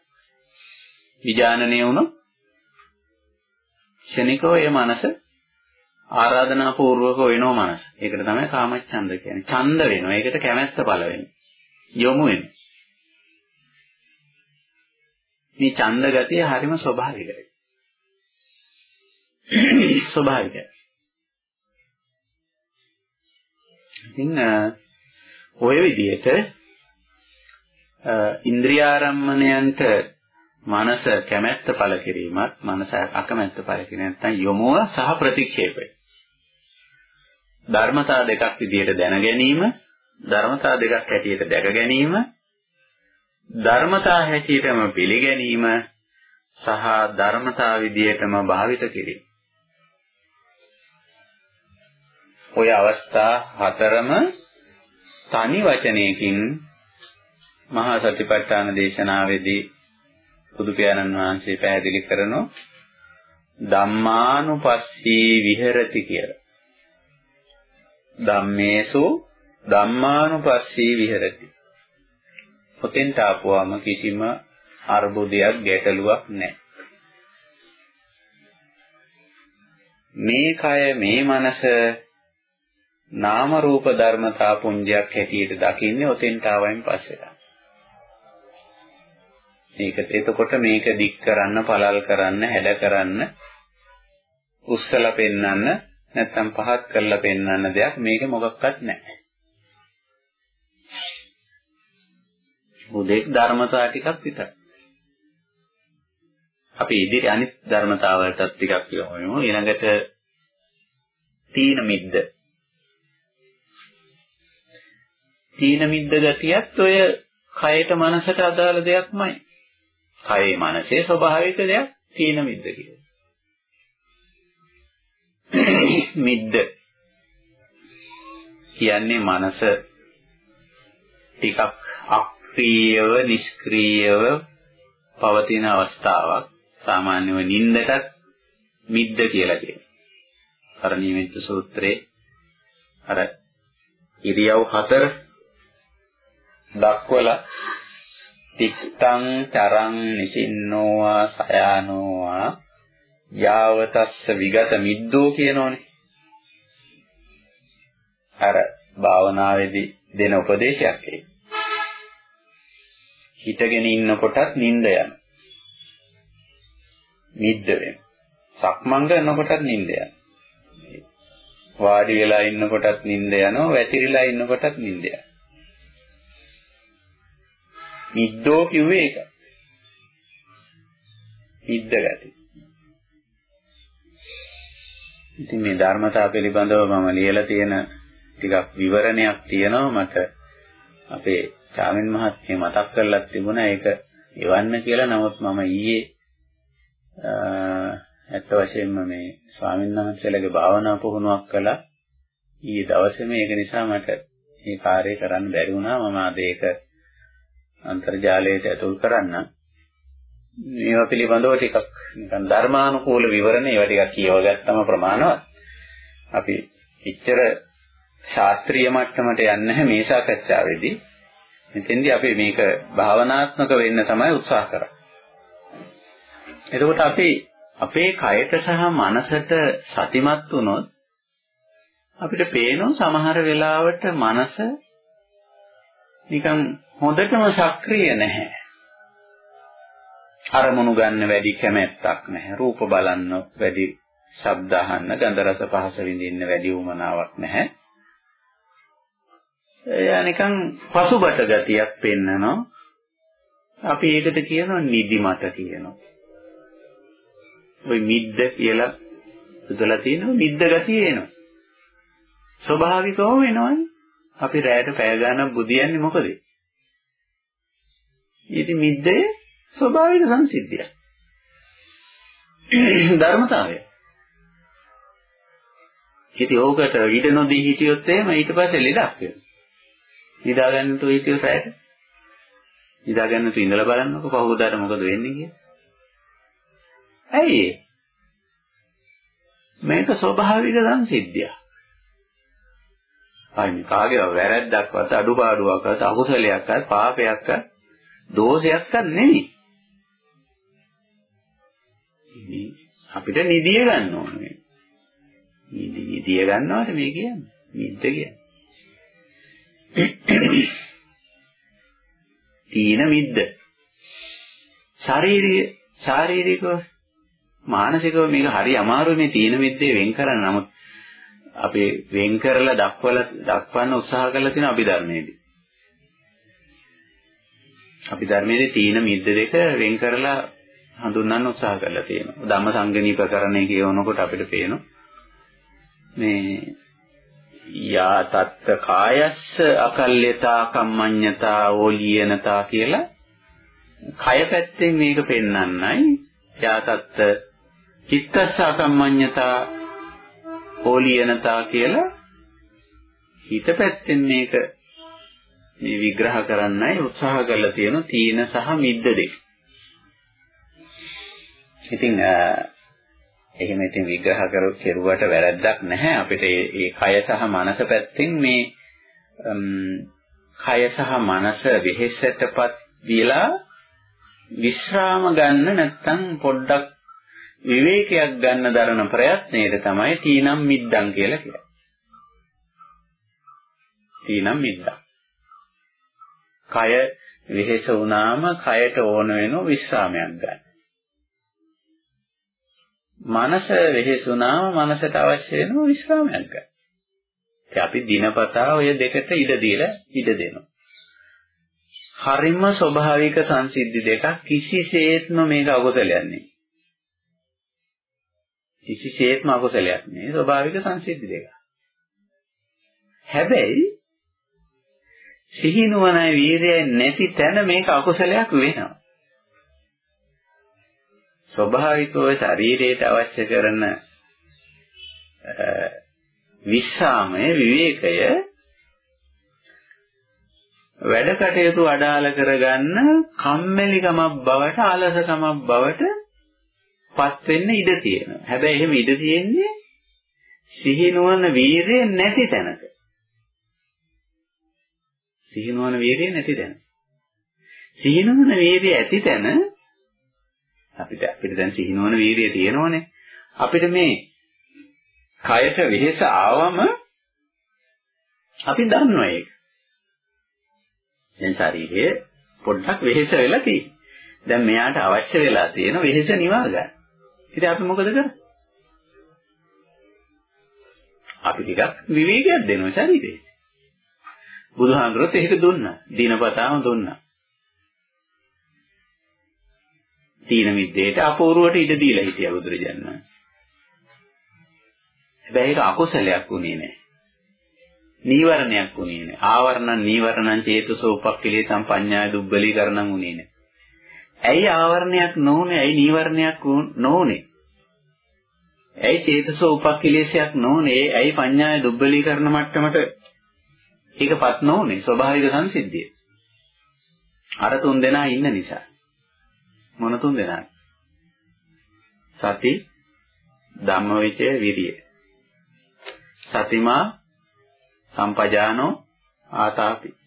විඥානනය වුණොත් ක්ෂණිකව ඒ මනස ආරාධනා පූර්වක වෙනව මනස. ඒකට තමයි කාමච්ඡන්ද කියන්නේ. ඡන්ද වෙනවා. ඒකට කැමැත්ත පළ වෙනවා. යොමු වෙනවා. මේ ඡන්ද ගතිය හරිම ස්වභාවිකයි. ස්වභාවිකයි. ඉතින් ඔය විදිහට ඉන්ද්‍රියාරම්මණයන්ට මනස කැමැත්ත පළ කිරීමත් මනස අකමැත්ත පළ කිරීම නැත්නම් යොමුව සහ ප්‍රතික්ෂේපය. ධර්මතා දෙකක් විදිහට දැන ගැනීම, ධර්මතා දෙකක් හැටියට දැක ගැනීම, ධර්මතා හැටියටම පිළිගැනීම සහ ධර්මතා විදිහටම භාවිත කිරීම. ඔය අවස්ථා හතරම තනි වචනයකින් මහා සතිපට්ඨාන දේශනාවේදී බුදු පියාණන් වහන්සේ පැහැදිලි කරනෝ ධම්මානුපස්සී විහෙරති කියලා. ධම්මේසු ධම්මානුපස්සී විහෙරති. පොතෙන් තාපුවාම කිසිම අර්බුදයක් ගැටලුවක් නැහැ. මේ කය මේ මනස නාම රූප ධර්මතා පුඤ්ජයක් හැටියට දකින්නේ ඔතෙන්ට ආවයින් පස්සේ. මේක එතකොට මේක දික් කරන්න, පළල් කරන්න, හැඩ කරන්න, උස්සලා පෙන්වන්න, නැත්තම් පහත් කරලා පෙන්වන්න දෙයක් මේක මොකක්වත් නැහැ. උදේක් ධර්මතා ටිකක් විතරයි. අපි ඉදිරි අනිත් ධර්මතාවලටත් ටිකක් කියමු. ඊළඟට තීන මිද්ද. තීන මිද්ද ගතියත් ඔය කයට මනසට අදාළ දෙයක්මයි. කයේ මනසේ ස්වභාවික දෙයක් තීන මිද්ද කියලා. මිද්ද කියන්නේ මනස ටිකක් අක්‍රීයව නිෂ්ක්‍රීයව පවතින අවස්ථාවක් සාමාන්‍යව නින්දටත් මිද්ද කියලා කියනවා. අර නිමිත්ත සූත්‍රයේ අර ඉරියව් හතර දක්වලා තිත්තං චරං නිසින්නෝවා සයානෝවා යාවතස්ස විගත මිද්දෝ කියනෝනේ. අර භාවනාවේදී දෙන උපදේශයක් ඒක. හිතගෙන ඉන්නකොටත් නිින්ද යන. නිද්ද වෙන. සක්මන් කරනකොටත් නිින්ද යන. වාඩි වෙලා ඉන්නකොටත් නිින්ද යනවා, වැතිරිලා ඉන්නකොටත් නිින්ද යනවා. නිද්දෝ කිව්වේ ඒක. නිද්ද ගති. ඉතින් මේ ධර්මතාව පිළිබඳව මම ලියලා තියෙන ටිකක් විවරණයක් තියෙනවා මට අපේ චාමින් මහත්මිය මතක් කරලා තිබුණා ඒක එවන්න කියලා නමුත් මම ඊයේ ඇත්ත වශයෙන්ම මේ ස්වාමීන් වහන්සේලාගේ භාවනා පුහුණුවක් කළා ඊයේ දවසේ මේක නිසා මට මේ කාර්යය කරන්න බැරි වුණා මම අද ඒක අන්තර්ජාලයට ඇතුල් කරන්න. මේවා පිළිබඳව ටිකක් නිකන් ධර්මානුකූල විවරණ ඒවා ටිකක් කියවගත්තම ප්‍රමාණවත්. අපි ඉච්චර ශාස්ත්‍රීය මට්ටමට යන්නේ මේ සාකච්ඡාවේදී. මෙතෙන්දී අපි මේක භාවනාත්මක වෙන්න තමයි උත්සාහ කරන්නේ. එතකොට අපි අපේ කයට සහ මනසට සතිමත් වුණොත් අපිට පේනවා සමහර වෙලාවට මනස නිකන් හොඳටම සක්‍රිය නැහැ. අරමුණු ගන්න වැඩි කැමැත්තක් නැහැ. රූප බලන්න වැඩි ශබ්ද අහන්න, ගන්ධ රස පහස විඳින්න වැඩි උමනාවක් නැහැ. එයා නිකන් පසුබට ගතියක් පෙන්නනවා. අපි ඒකට කියනවා නිදිමත කියනවා. ওই මිද්ද කියලා බුදලා තියෙනවා මිද්ද ගතිය එනවා. ස්වභාවිකවම එනවනේ. අපි රැයට පැය ගානක් බුදියන්නේ මොකද? ඉතින් මිද්දේ ස්වභාවික සංසිද්ධිය. ධර්මතාවය. ඉතින් ඕකට ඊට නොදී හිටියොත් එහෙම ඊට පස්සේ ලෙඩක් වෙනවා. නිදාගන්න තු හිටියොත් ඇයට. නිදාගන්න තු ඉඳලා බලන්නකො පහුවදාට මොකද වෙන්නේ කියලා. ඇයි මේක ස්වභාවික සංසිද්ධියක්. අයින් කාගේ වැරැද්දක්වත් අඩුපාඩුවක්වත් අකුසලයක්වත් පාපයක්වත් දෝෂයක්වත් නෙමෙයි. අපිට නිදිය ගන්න ඕනේ. නිදි නිදිය ගන්නවට මේ කියන්නේ. නිද්ද කියන්නේ. තීන මිද්ද. ශාරීරික ශාරීරිකව මානසිකව මේක හරි අමාරුයි මේ තීන මිද්දේ වෙන් කරන්න. නමුත් අපි වෙන් කරලා දක්වලා දක්වන්න උත්සාහ කරලා තියෙන අභිධර්මයේදී. අභිධර්මයේදී තීන මිද්ද දෙක වෙන් කරලා හඳුන්වන්න උත්සාහ කරලා තියෙනවා. ධම්ම සංගණීපකරණය කියනකොට අපිට පේනවා මේ යා තත්ත කායස්ස අකල්්‍යතා කම්මඤ්ඤතා ඕලියනතා කියලා කය පැත්තෙන් මේක පෙන්වන්නයි යා තත්ත චිත්තස්ස අකම්මඤ්ඤතා ඕලියනතා කියලා හිත පැත්තෙන් මේක මේ විග්‍රහ කරන්නයි උත්සාහ කරලා තියෙන තීන සහ මිද්ද දෙක. ඉතින් එහෙම ඉතින් විග්‍රහ කරුවට වැරද්දක් නැහැ අපිට මේ කය සහ මනස පැත්තෙන් මේ කය සහ මනස වෙහෙසටපත් දීලා විශ්‍රාම ගන්න නැත්තම් පොඩ්ඩක් විවේකයක් ගන්න දරන ප්‍රයත්නයේ තමයි තීනම් මිද්දම් කියලා කියන්නේ. තීනම් මිද්දම්. කය වෙහෙස වුණාම කයට ඕන වෙන විශ්‍රාමයක් ගන්න. මනස වෙහෙසුනාම මනසට අවශ්‍ය වෙන විශ්‍රාමයක් ගන්න. ඉතින් අපි දිනපතා ඔය දෙකට ඉඩ දීලා ඉඩ දෙනවා. හරිම ස්වභාවික සංසිද්ධි දෙකක් කිසිසේත්ම මේක අකුසලයක් නෙවෙයි. කිසිසේත්ම අකුසලයක් නෙවෙයි ස්වභාවික සංසිද්ධි දෙකක්. හැබැයි සිහිනුවණයි වීරයයි නැති තැන මේක අකුසලයක් වෙනවා. ස්වභාවිකව ශරීරයට අවශ්‍ය කරන විශ්‍රාමය විවේකය වැඩ කටයුතු අඩාල කරගන්න කම්මැලිකමක් බවට අලසකමක් බවට පත් වෙන්න ඉඩ තියෙනවා. හැබැයි එහෙම ඉඩ තියෙන්නේ සිහිනුවන වීරිය නැති තැනක. සිහිනුවන වීරිය නැති තැන. සිහිනුවන වීරිය ඇති තැන අපිට අපිට දැන් සිහිනවන වීර්යය තියෙනවනේ. අපිට මේ කයට වෙහෙස ආවම අපි දන්නවා ඒක. දැන් ශරීරයේ පොඩ්ඩක් වෙහෙස වෙලා තියෙනවා. දැන් මෙයාට අවශ්‍ය වෙලා තියෙන වෙහෙස නිවා ගන්න. ඉතින් අපි මොකද කරන්නේ? අපි ටිකක් විවේකයක් දෙනවා ශරීරයට. බුදුහාමුදුරුවෝ ඒක දුන්නා. දිනපතාම දුන්නා. තීන මිද්දේට අපූර්වට ඉඩ දීලා හිටියා බුදුරජාණන් වහන්සේ. හැබැයි ඒක අකුසලයක් වුණේ නැහැ. නීවරණයක් වුණේ නැහැ. ආවරණං නීවරණං චේතසෝ උපක්ඛිලේසං පඤ්ඤාය දුබ්බලීකරණං වුණේ නැහැ. ඇයි ආවරණයක් නොඋනේ? ඇයි නීවරණයක් නොඋනේ? ඇයි චේතසෝ උපක්ඛිලේශයක් නොඋනේ? ඇයි පඤ්ඤාය දුබ්බලීකරණ මට්ටමට ඒකපත් නොඋනේ? ස්වභාවික සංසිද්ධිය. අර තුන් දෙනා ඉන්න නිසා. මොන තුන් දෙනාද? සති ධම්මවිචය විරිය. සතිමා සම්පජානෝ ආතාපි.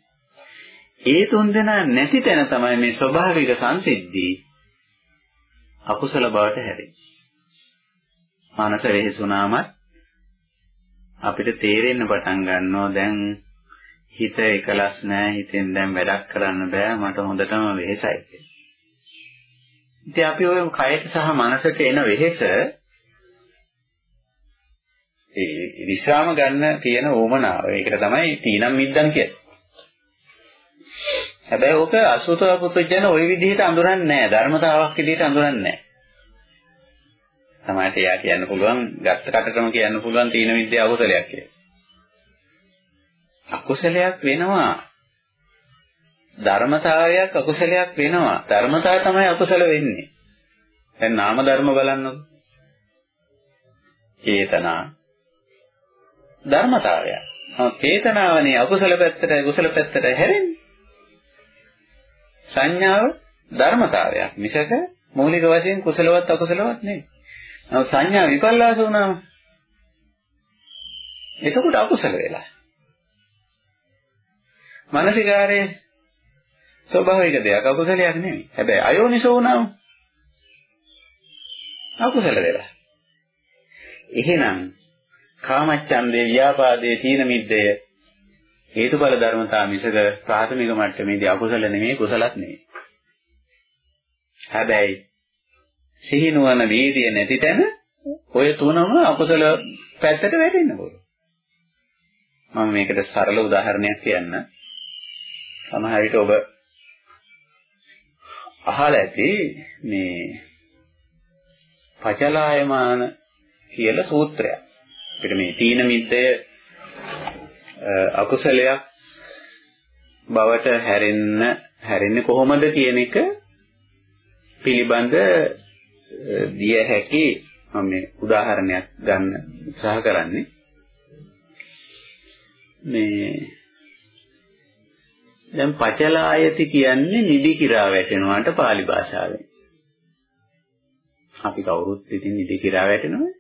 ඒ තුන් දෙනා නැති තැන තමයි මේ ස්වභාවික සංසිද්ධි අකුසල බවට හැරෙන්නේ. මනස වෙහෙසුනාමත් අපිට තේරෙන්න පටන් ගන්නවා දැන් හිත එකලස් නැහැ හිතෙන් දැන් වැඩක් කරන්න බෑ මට හොඳටම වෙහෙසයි කියලා. ඉතින් අපි ওই කයට සහ මනසට එන වෙහෙස ඒ විශ්‍රාම ගන්න තියෙන ඕමනාව. ඒකට තමයි තීනම් මිද්දන් කියන්නේ. හැබැයි ඕක අසුතව පුතුජන ওই විදිහට අඳුරන්නේ නැහැ. ධර්මතාවක් විදිහට අඳුරන්නේ නැහැ. සමහරට එයා කියන්න පුළුවන් ගත්ත කටටම කියන්න පුළුවන් තීන විද්‍යාව අකුසලයක් කියලා. අකුසලයක් වෙනවා. ධර්මතාවයක් අකුසලයක් වෙනවා. ධර්මතාව තමයි අකුසල වෙන්නේ. දැන් නාම ධර්ම බලන්නකො. චේතනා ධර්මතාවය. චේතනාවනේ අකුසල පැත්තට කුසල පැත්තට හැරෙන්නේ. සංඥාව ධර්මතාවයක්. මිසක මූලික වශයෙන් කුසලවත් අකුසලවත් නෙවෙයි. නමුත් සංඥා විපල්ලාස වුණාම එතකොට අකුසල වෙලා. මානසිකාරයේ ස්වභාවික දෙයක් අකුසලයක් නෙමෙයි. හැබැයි අයෝනිසෝ වුණාම අකුසල වෙලා. එහෙනම් කාමච්ඡන්දේ ව්‍යාපාදේ තීන මිද්දය හේතුඵල ධර්මතා මිසක ප්‍රාථමික මට්ටමේදී අකුසල නෙමෙයි කුසලත් නෙමෙයි. හැබැයි සිහිනුවන වීර්ය නැති තැන ඔය තුනම අකුසල පැත්තට වැටෙන්න පුළුවන්. මම මේකට සරල උදාහරණයක් කියන්න. සමහර විට ඔබ අහලා ඇති මේ පචලායමාන කියලා සූත්‍රයක්. අපිට මේ තීන මිද්දය අකුසලයක් බවට හැරෙන්න හැරෙන්නේ කොහොමද කියන එක පිළිබඳ දිය හැකි මම මේ උදාහරණයක් ගන්න උත්සාහ කරන්නේ. මේ දැන් පචලායති කියන්නේ නිදි කිරා වැටෙනවාට pāli භාෂාවෙන්. අපි කවුරුත් ඉතින් නිදි කිරා වැටෙනවා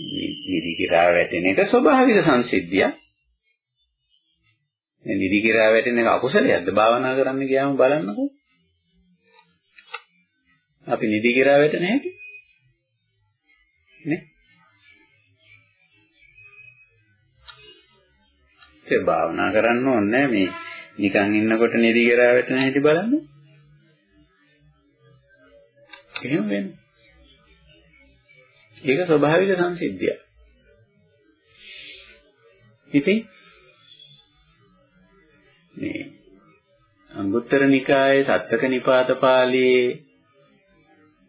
නිදි කිරා වැටෙන එක ස්වභාවික සංසිද්ධියක්. මේ නිදි කිරා වැටෙන එක අකුසලයක්ද? භාවනා කරන්න ගියාම බලන්නකෝ. අපි නිදි කිරා වැටෙන හැටි. නේ? ඒ භාවනා කරන්න ඕනේ මේ නිකන් ඉන්නකොට නිදි කිරා වැටෙන හැටි බලන්න. එහෙම වෙන්නේ. ඒක ස්වභාවික සංසිද්ධියක් ඉතින් මේ අංගුත්තර නිකායේ සත්තක නිපාත පාළියේ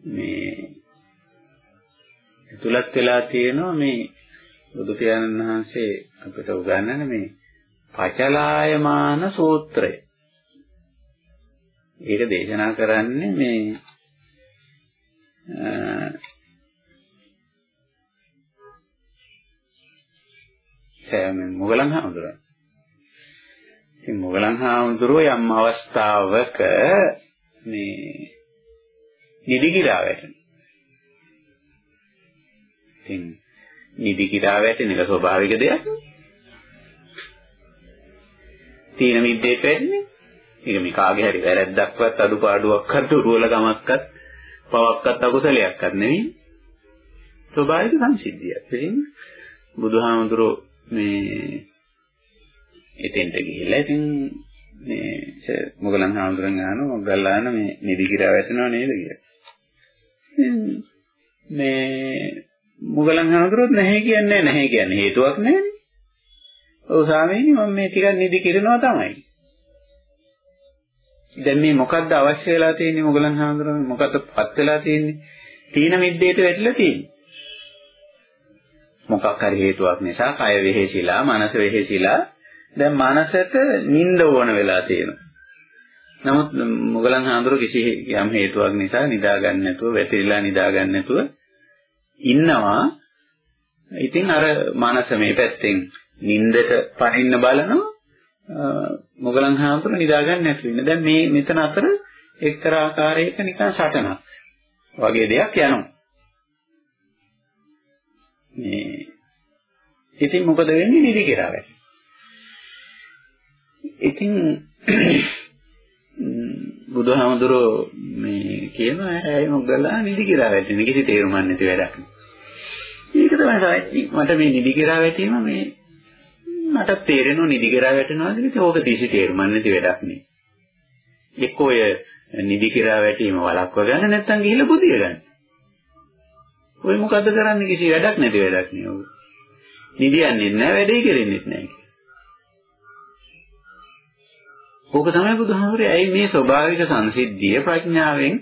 මේ ඇතුළත් වෙලා තියෙනවා මේ බුදු පියාණන් වහන්සේ අපිට උගන්වන මේ පචලායමාන සූත්‍රය. ඒක දේශනා කරන්නේ මේ මුගලන් හාමුදුරුවෝ. ඉතින් මුගලන් හාමුදුරුවෝ යම් අවස්ථාවක මේ නිදි කිරා වැටෙන. ඉතින් නිදි කිරා වැටෙන එක ස්වභාවික දෙයක්. තීන මිද්දේට වෙන්නේ. ඒක මේ කාගේ හරි වැරැද්දක්වත් අඩුපාඩුවක්වත් දුර්වලකමක්වත් පවක්වත් අකුසලයක්වත් නෙවෙයි. ස්වභාවික සංසිද්ධියක්. ඉතින් බුදුහාමුදුරෝ මේ එතෙන්ට ගිහිල්ලා ඉතින් මේ මොගලන් හාමුදුරන් අහනවා මොග්ගල්ලාන මේ නිදි කිරා වැටෙනව නේද කියලා. මේ මුගලන් හාමුදුරුවෝ නැහැ කියන්නේ නැහැ කියන්නේ හේතුවක් නැහැනේ. ඔව් ස්වාමීනි මම මේ ටිකක් නිදි කිරනවා තමයි. දැන් මේ මොකද්ද අවශ්‍ය වෙලා තියෙන්නේ මුගලන් හාමුදුරුවෝ මොකද්ද පත් වෙලා තියෙන්නේ? තීන මිද්දේට වැටිලා තියෙන්නේ. මොකක් හරි හේතුවක් නිසා කය වෙහෙසිලා, මනස වෙහෙසිලා දැන් මනසට නිින්ද ඕන වෙලා තියෙනවා. නමුත් මොගලන් හාමුදුරුවෝ කිසි යම් හේතුවක් නිසා නිදා ගන්න නැතුව වැතිරිලා නිදා ගන්න නැතුව ඉන්නවා. ඉතින් අර මනස මේ පැත්තෙන් නිින්දට පනින්න බලනවා. මොගලන් හාමුදුරුවෝ නිදා ගන්න නැතුව ඉන්න. දැන් මේ මෙතන අතර එක්තරා ආකාරයක නිකන් සටනක් වගේ දෙයක් යනවා. මේ ඉතින් මොකද වෙන්නේ නිදි කියලා වැඩි. ඉතින් බුදුහාමුදුරෝ මේ කියනවා ඇයි මොග්ගලා නිදි කිරා වැටෙන කිසි තේරුමක් නැති වැඩක්. ඒක තමයි මට මේ නිදි කිරා වැටීම මේ මට තේරෙනවා නිදි කිරා වැටෙනවාද කියලා ඕක කිසි තේරුමක් නැති වැඩක් නේ. එක්ක ඔය නිදි කිරා වැටීම වළක්ව ගන්න නැත්නම් ගිහිල්ලා බුදිය ගන්න. ඔය මොකද්ද කරන්නේ කිසි වැඩක් නැති වැඩක් නේ ඔය. නිදියන්නේ නැහැ වැඩේ කෙරෙන්නේ නැහැ. ඕක තමයි බුදුහාමුදුරේ ඇයි මේ ස්වභාවික සංසිද්ධිය ප්‍රඥාවෙන්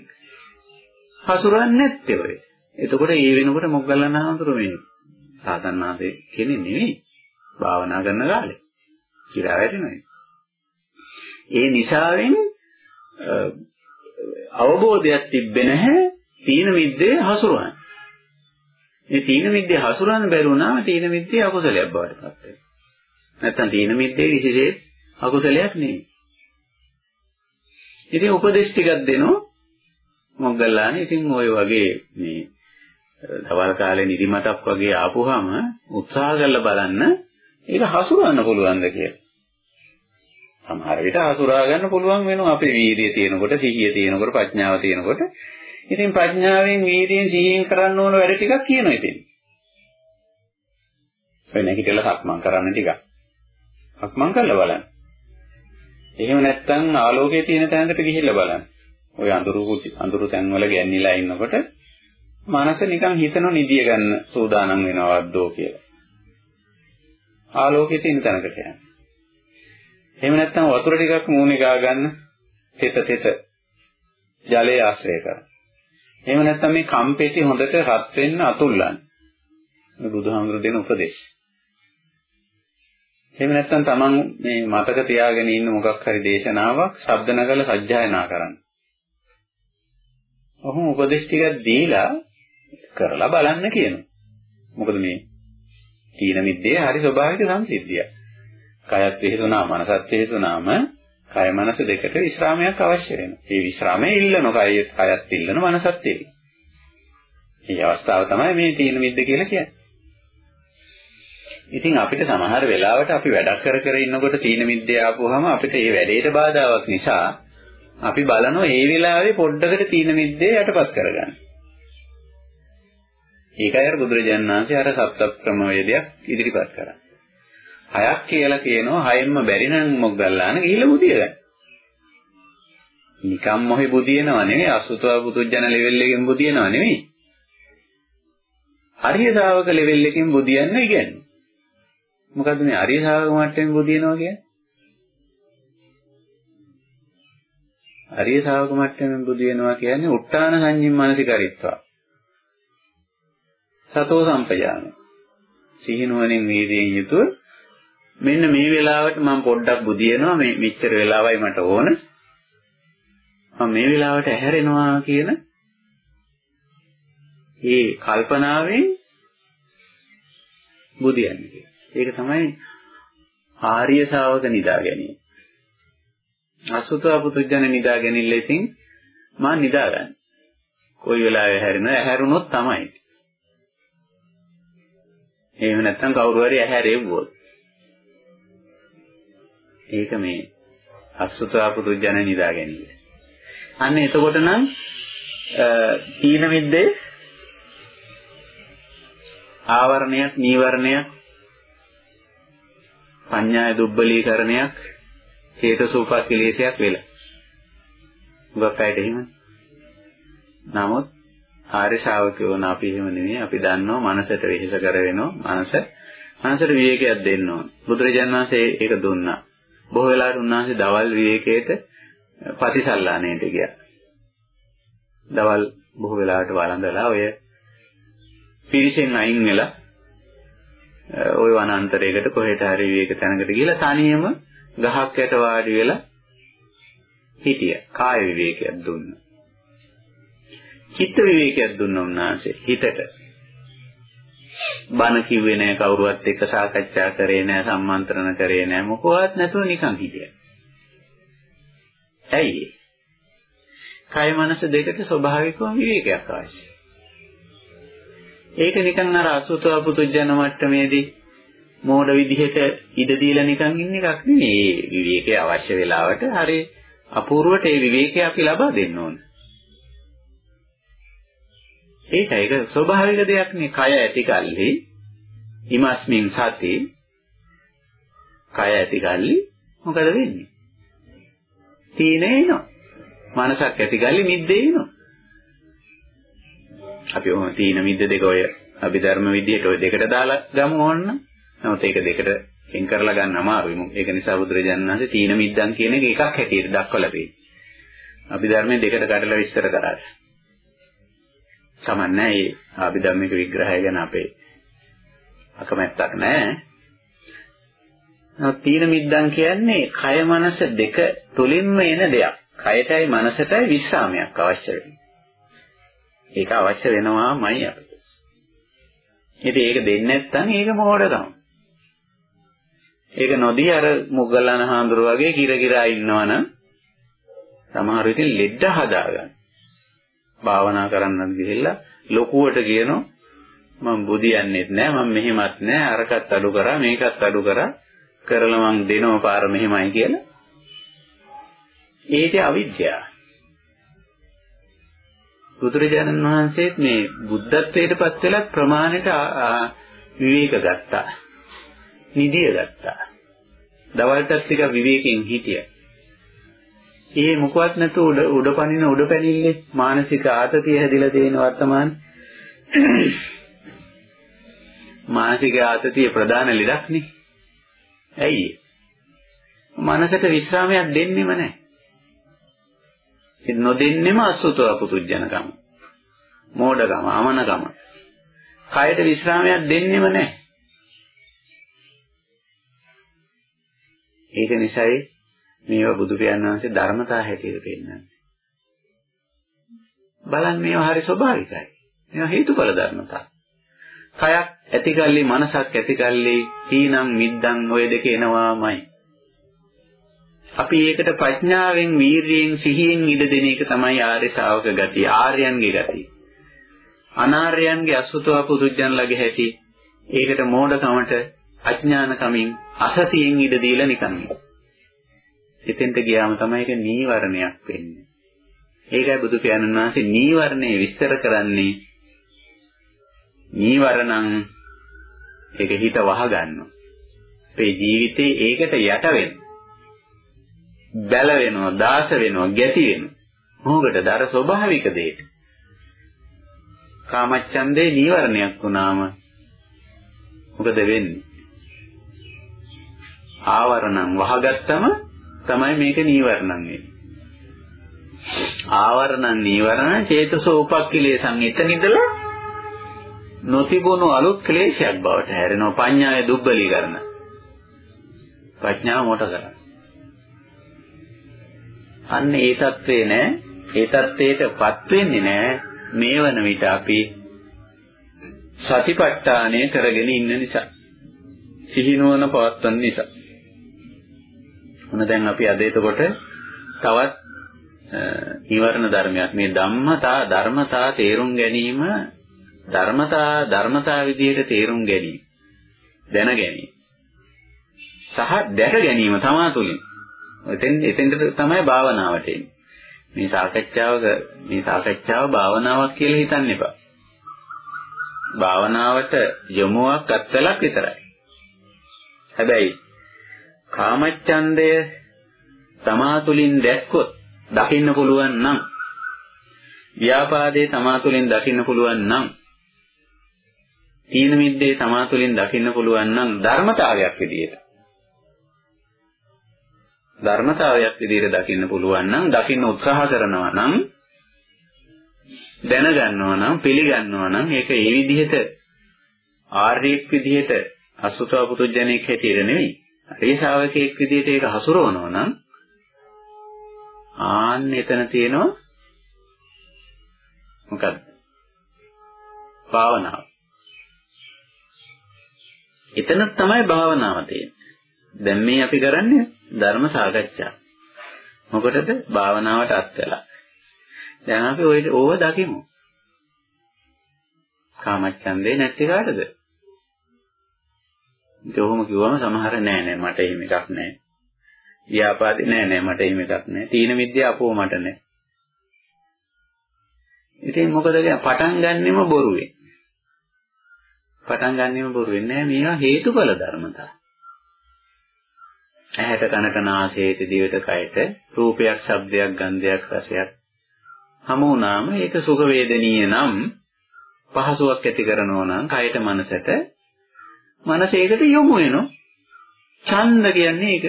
හසුරන්නේ නැත්තේ ඔය. එතකොට ඒ වෙනකොට මොග්ගල්ලාන හාමුදුරුවෝ මේ සාතන්නාසේ කෙනෙක් නෙවෙයි. භාවනා කරන කාලේ. කිරා වැටෙනවා. ඒ නිසාවෙන් අවබෝධයක් තිබ්බේ නැහැ තීන මිද්දේ හසුරවන්න. මේ තීන මිද්දේ හසුරවන්න බැරුණාම තීන මිද්දේ අකුසලයක් බවට පත් වෙනවා. නැත්තම් තීන මිද්දේ විශේෂ අකුසලයක් නෙවෙයි. ඉතින් උපදේශ ටිකක් දෙනවා මොග්ගල්ලානේ. ඉතින් ওই වගේ මේ දවල් කාලේ නිදිමතක් වගේ ආපුවාම උත්සාහ කරලා බලන්න ඒක හසුරවන්න පුළුවන්ද කියලා. සමහර විට හසුරා ගන්න පුළුවන් වෙනවා අපේ වීර්යය තියෙනකොට, සිහිය තියෙනකොට, ප්‍රඥාව තියෙනකොට. ඉතින් ප්‍රඥාවෙන් වීර්යයෙන් සිහියෙන් කරන්න ඕන වැඩ ටිකක් කියනවා ඉතින්. වෙන හිතලා සක්මන් කරන්න ටිකක්. සක්මන් කරලා බලන්න. එහෙම නැත්නම් ආලෝකයේ තියෙන තැනකට ගිහිල්ලා බලන්න. ওই අඳුරු අඳුරු තැන්වල ගැන්නිලා ඉන්නකොට මනස නිකන් හිතන නිදිය ගන්න සූදානම් වෙනවද්දෝ කියලා. ආලෝකයේ තියෙන තැනකට යනවා. එහෙම නැත්නම් වතුර ටිකක් මූණේ ගා ගන්න තෙත තෙත ජලය ආශ්‍රය කරා. එහෙම නැත්නම් මේ කම්පෙටි හොඳට රත් වෙන්න අතුල්ලන්න. මේ බුදුහාමුදුරු දෙන උපදේශ. එහෙම නැත්නම් Taman මේ මතක තියාගෙන ඉන්න මොකක් හරි දේශනාවක් ශබ්ද නගල සජ්ජායනා කරන්න. ඔහොම උපදේශ ටිකක් දීලා කරලා බලන්න කියනවා. මොකද මේ තීන මිද්දේ හරි ස්වභාවික සංසිද්ධියක්. කයත් වෙහෙසුනා මනසත් වෙහෙසුනාම කය මනස දෙකට විශ්‍රාමයක් අවශ්‍ය වෙනවා. මේ විශ්‍රාමය ඉල්ලන කය කයත් ඉල්ලන මනසත් ඉල්ලන. මේ අවස්ථාව තමයි මේ තීන මිද්ද කියලා කියන්නේ. ඉතින් අපිට සමහර වෙලාවට අපි වැඩක් කර කර ඉන්නකොට තීන මිද්දේ ආපුවාම අපිට ඒ වැඩේට බාධාවක් නිසා අපි බලනවා ඒ වෙලාවේ පොඩ්ඩකට තීන මිද්දේ යටපත් කරගන්න. ඒකයි අර බුදුරජාණන් වහන්සේ අර සත්‍ය ක්‍රමවේදයක් ඉදිරිපත් කරා. හයක් කියලා කියනවා හයෙන්ම බැරි නම් මොග්ගල්ලාන ගිහිල්ලා බුදිය ගන්න. නිකම් මොහි බුදියනව නෙවෙයි අසුතව බුදුජන ලෙවල් එකකින් බුදියනව නෙවෙයි. හරිය ශාවක ලෙවල් එකකින් බුදියන්න ඉගන්නේ. මොකද්ද මේ හරිය ශාවක මට්ටමින් බුදියනවා කියන්නේ? හරිය ශාවක මට්ටමින් බුදියනවා කියන්නේ උත්තාන සංඤ්ඤම් මානසිකරිත්වා. සතෝ සම්පජාන. සිහිනුවණින් වීර්යයෙන් යුතුව මෙන්න මේ වෙලාවට මම පොඩ්ඩක් බුදියනවා මේ මෙච්චර වෙලාවයි මට ඕන. මම මේ වෙලාවට ඇහැරෙනවා කියන ඒ කල්පනාවෙන් බුදියන්නේ. ඒක තමයි ආර්ය ශාවක නිදා ගැනීම. අසුතව පුදුජන නිදා ගැනීම ඉතින් මා නිදා ගන්න. කොයි වෙලාවෙ හැරෙනවා ඇහැරුණොත් තමයි. එහෙම නැත්නම් කවුරු හරි ඇහැරෙව්වොත්. ඒක මේ අසුතව පුදුජන නිදා ගැනීම. අන්න එතකොට නම් තීන මිද්දේ ආවරණයක් නීවරණයක් පඤ්ඤාය දුබ්බලීකරණයක් චේතසෝපක්ඛලේශයක් වෙලා. උගක් අයට එහෙම. නමුත් ආර්ය ශාවකයෝ න අපි එහෙම නෙමෙයි. අපි දන්නවා මනසට වෙහෙස කර වෙනවා. මනස මනසට විවේකයක් දෙන්න ඕන. බුදුරජාණන් වහන්සේ ඒක දුන්නා. බොහෝ වෙලාවට උන්වහන්සේ දවල් විවේකයට පටිසල්ලාණයට ගියා. දවල් බොහෝ වෙලාවට වළඳලා ඔය පිරිසෙන් අයින් වෙලා ওই වනාන්තරයකට කොහෙට හරි විවේක තැනකට ගිහලා තනියම ගහක් යට වාඩි වෙලා හිටියා. කාය විවේකයක් දුන්නා. චිත්ත විවේකයක් දුන්නා උන්වහන්සේ හිතට. බණ කිව්වේ නෑ කවුරුවත් එක්ක සාකච්ඡා කරේ නෑ සම්මන්ත්‍රණ කරේ නෑ මොකවත් නැතුව නිකන් හිටියා. ඇයි? කය මනස දෙකට ස්වභාවිකව විවේකයක් අවශ්‍යයි. ඒක නිකන් අර අසුතව පුදුජන මට්ටමේදී මෝඩ විදිහට ඉඩ දීලා නිකන් ඉන්න එකක් නෙවෙයි. විවේකයේ අවශ්‍ය වෙලාවට හරි අපූර්වට ඒ විවේකය අපි ලබා දෙන්න ඕන. ඒක ඒක ස්වභාවික දෙයක් නේ. කය ඇති කල්හි ඉමස්මින් සති කය ඇති කල්හි මොකද වෙන්නේ? තීනේ එනවා. මනසක් ඇති කල්හි මිද්දේ එනවා. අපි ඔහොම තීන මිද්ද දෙක ඔය අභිධර්ම විදියට ඔය දෙකට දාලා ගමු ඕන්න. නමුත් ඒක දෙකට එන් කරලා ගන්න අමාරුයි. ඒක නිසා බුදුරජාණන් වහන්සේ තීන මිද්දන් කියන එක එකක් හැටියට දක්වලා තියෙනවා. අභිධර්මයේ දෙකට කඩලා විස්තර කරා. සමන්නේ මේ අභිධර්මික විග්‍රහය ගැන අපේ අකමැත්තක් නැහැ. තීන මිද්දන් කියන්නේ කය මනස දෙක තුලින්ම එන දෙයක්. කයටයි මනසටයි විශ්‍රාමයක් අවශ්‍ය වෙන්නේ. ඒක අවශ්‍ය වෙනවාමයි අපිට. ඉතින් ඒක දෙන්නේ නැත්නම් ඒක මොහොතකම. ඒක නොදී අර මුගලන් හාමුදුරුව වගේ කිර කිරා ඉන්නවනම් සමහර විට ලෙඩ හදාගන්න. භාවනා කරන්නත් ගිහිල්ලා ලොකුවට කියනවා මම බුදියන්නේත් නෑ මම මෙහෙමත් නෑ අරකත් අඩු කරා මේකත් අඩු කරා කරලා මං දෙනව පාර මෙහෙමයි කියලා. ඒක අවිද්‍යාව. බුදුරජාණන් වහන්සේත් මේ බුද්ධත්වයට පත් වෙලා ප්‍රමාණයට විවේක ගත්තා. නිදිය ගත්තා. දවල්ටත් ටික විවේකයෙන් හිටියා. ඒ මොකවත් නැතුව උඩ උඩපනින උඩපැනිල්ලේ මානසික ආතතිය හැදිලා තියෙන වර්තමාන මානසික ආතතිය ප්‍රධාන ලෙඩක් නේ. ඇයි? මනසට විශ්‍රාමයක් දෙන්නෙම නැහැ. ඒ නොදෙන්නෙම අසුතව පුතුජනකම. මෝඩකම, අමනකම. කයට විශ්‍රාමයක් දෙන්නෙම නැහැ. ඒක නිසායි මේවා බුදු පියාණන් වහන්සේ ධර්මතා හැටියට පෙන්නන්නේ. බලන්න මේවා හරි ස්වභාවිකයි. මේවා හේතුඵල ධර්මතා. කයක් ඇතිකල්ලි මනසක් ඇතිකල්ලි තීනම් මිද්දන් ඔය දෙක එනවාමයි. අපි ඒකට ප්‍රඥාවෙන් වීරියෙන් සිහියෙන් ඉඩ දෙන එක තමයි ආර්ය ශාවක ගතිය ආර්යයන්ගේ ගතිය. අනාර්යයන්ගේ අසුතව පුදුජන්ලගේ හැටි ඒකට මෝඩකමට අඥානකමින් අසතියෙන් ඉඩ දීලා නිකන්. එතෙන්ට ගියාම තමයි ඒක නීවරණයක් වෙන්නේ. ඒකයි බුදු පියාණන් වහන්සේ නීවරණේ විස්තර කරන්නේ නීවරණං ඒක හිත වහගන්නවා. අපේ ජීවිතේ ඒකට යට වෙනවා. බැල වෙනවා, දාස වෙනවා, ගැති වෙනවා. මොකටද? අර ස්වභාවික දෙයට. කාමච්ඡන්දේ නීවරණයක් වුණාම මොකද වෙන්නේ? ආවරණං වහගත්තම තමයි මේක නීවරණම් ආවරණ නීවරණ චේතසෝ උපක්ඛිලේසං එතන ඉඳලා නොතිබුණු අලුත් ක්ලේශයක් බවට හැරෙනවා පඤ්ඤාවේ දුබ්බලීකරණ. ප්‍රඥාව මොට කරන්නේ. අන්න ඒ தත්වේ නෑ. ඒ தත්වේටපත් වෙන්නේ නෑ මේ වන විට අපි සතිපට්ඨානය කරගෙන ඉන්න නිසා. සිහිනුවන පවත්වන නිසා. මොන දැන් අපි අද එතකොට තවත් ඊවරණ ධර්මයක් මේ ධම්මතා ධර්මතා තේරුම් ගැනීම ධර්මතා ධර්මතා විදිහට තේරුම් ගැනීම දැන ගැනීම සහ දැක ගැනීම තමා තුලින් එතෙන් එතෙන්ට තමයි භාවනාවට එන්නේ. මේ සාකච්ඡාවක මේ සාකච්ඡාව භාවනාවක් කියලා හිතන්න එපා. භාවනාවට යොමුවක් අත්වලක් විතරයි. හැබැයි කාමච්ඡන්දය තමා තුළින් දැක්කොත් දකින්න පුළුවන් නම් ව්‍යාපාදේ තමා තුළින් දකින්න පුළුවන් නම් තීන මිද්දේ තමා තුළින් දකින්න පුළුවන් නම් ධර්මතාවයක් විදියට ධර්මතාවයක් විදිහට දකින්න පුළුවන් නම් දකින්න උත්සාහ කරනවා නම් දැනගන්නවා නම් පිළිගන්නවා නම් ඒක ඒ විදිහට ආර්යෙක් විදිහට අසුතව පුතුජනෙක් හැටියට නෙවෙයි. ඒ ශාවකයෙක් විදිහට ඒක හසුරවනවා නම් ආන්න එතන තියෙනවා මොකද්ද? භාවනාව. එතන තමයි භාවනාව තියෙන්නේ. දැන් මේ අපි කරන්නේ ධර්ම සාකච්ඡා. මොකටද? භාවනාවට අත් වෙලා. දැන් අපි ওই ඕව දකිමු. කාමච්ඡන්දේ නැති කාටද? ඒකම කිව්වම සමහර නෑ නෑ මට එහෙම එකක් නෑ. ව්‍යාපාදේ නෑ නෑ මට එහෙම එකක් නෑ. තීන විද්‍යාව අපෝ මට නෑ. ඉතින් මොකද පටන් ගන්නෙම බොරුවෙන්. පටන් ගන්නෙම බොරුවෙන් නෑ මේවා හේතුඵල ධර්මතා. ඇහැට කනට නාසයට දිවට කයට රූපයක් ශබ්දයක් ගන්ධයක් රසයක් හමු වුණාම ඒක සුඛ වේදනීය නම් පහසුවක් ඇති කරනවා නම් කයට මනසට මනස ඒකට යොමු වෙනවා. ඡන්ද කියන්නේ ඒක.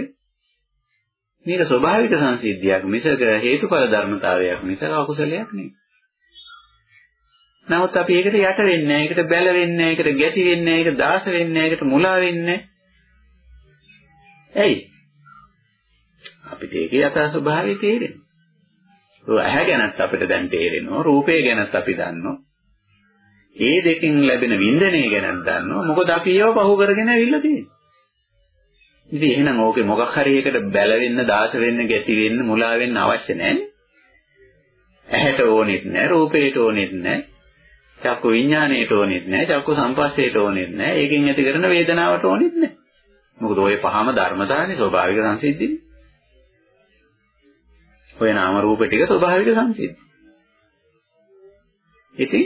මේක ස්වභාවික සංසිද්ධියක් මිසක හේතුඵල ධර්මතාවයක් මිසක අකුසලයක් නෙවෙයි. නමුත් අපි ඒකට යට වෙන්නේ නැහැ. ඒකට බැල වෙන්නේ නැහැ. ඒකට ගැටි වෙන්නේ නැහැ. ඒකට දාස වෙන්නේ නැහැ. ඒකට මුලා වෙන්නේ නැහැ. ඇයි? අපිට ඒකේ යථා ස්වභාවය තේරෙනවා. ඇහැ ගැනත් අපිට දැන් තේරෙනවා, රූපය ගැනත් අපි දන්නවා. ඒ දෙකෙන් ලැබෙන වින්දනය ගැනත් දන්නවා. මොකද අපි ඒව පහු කරගෙන ඇවිල්ලා තියෙන්නේ. ඉතින් එහෙනම් ඕකේ මොකක් හරි එකට බැල වෙන්න, දාස වෙන්න, ගැටි වෙන්න, මුලා වෙන්න අවශ්‍ය නැහැ. ඇහැට ඕනෙත් නැහැ, රූපයට ඕනෙත් නැහැ. චක්කු විඥාණයට ඕනෙත් නැහැ, චක්කු සංපස්සයට ඕනෙත් නැහැ. ඒකෙන් ඇති කරන වේදනාවට ඕනෙත් නැහැ. මොකද ওই පහම ධර්මතාවනේ ස්වභාවික සංසිද්ධිනේ. ඔය නාම රූප ටික ස්වභාවික සංසිද්ධි. ඉතින්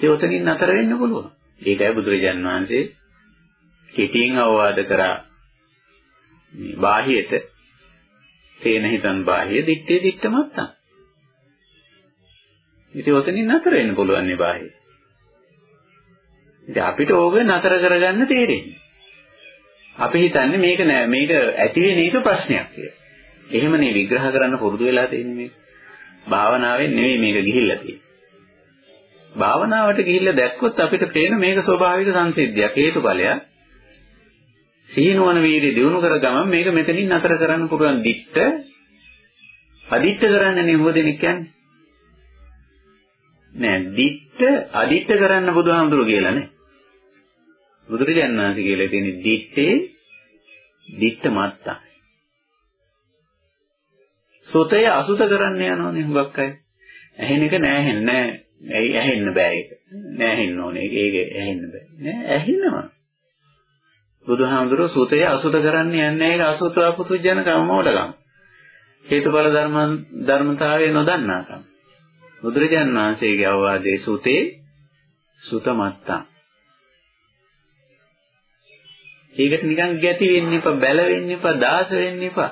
ඒ උතනින් නතර වෙන්න පුළුවන්. ඒකයි බුදුරජාන් වහන්සේ කෙටියෙන් අවවාද කරා මේ බාහියට තේන හිතන් බාහ්‍ය දිත්තේ දිත්ත මත්තම්. ඉතින් ඔතනින් නතර වෙන්න පුළුවන් නේ බාහ්‍ය. ඉතින් අපිට ඕක නතර කරගන්න තේරෙන්නේ. අපි හිතන්නේ මේක නෑ මේක ඇති වෙන එක ප්‍රශ්නයක් කියලා. එහෙමනේ විග්‍රහ කරන්න පුරුදු වෙලා තියෙන්නේ මේක. භාවනාවෙන් නෙවෙයි මේක ගිහිල්ලා තියෙන්නේ. භාවනාවට ගිහිල්ලා දැක්කොත් අපිට පේන මේක ස්වභාවික සංසිද්ධියක් හේතුඵලයක්. සීනුවන වීර්ය දිනු කර ගමන් මේක මෙතනින් නතර කරන්න පුළුවන් දික්ට අදිත්ත කරන්න නේ හොදෙනෙක් කියන්නේ. නෑ දික්ට අදිත්ත කරන්න බුදුහාමුදුරු කියලා නේ. බුදුරජාණන් වහන්සේ කියලා තියෙන්නේ දිත්තේ දිත්ත මත්තා. සෝතය අසුත කරන්න යනෝනේ හුඟක් අය. ඇහෙන එක නෑ ඇහෙන්නේ නෑ. ඇහෙන්න බෑ ඒක. නෑ ඇහෙන්න ඕනේ. ඒක ඇහෙන්න බෑ. නෑ ඇහෙනවා. බුදුහාමුදුරුවෝ සුතය අසුත කරන්න යන්නේ ඒක අසුතව පුතුජන කමෝඩකම්. හේතුඵල ධර්ම ධර්මතාවය නොදන්නාකම්. බුදුරජාණන් වහන්සේගේ අවවාදයේ සුතේ සුතමත්තා. ඒකට නිකන් ගැති වෙන්න එපා, බැල වෙන්න එපා, දාස වෙන්න එපා.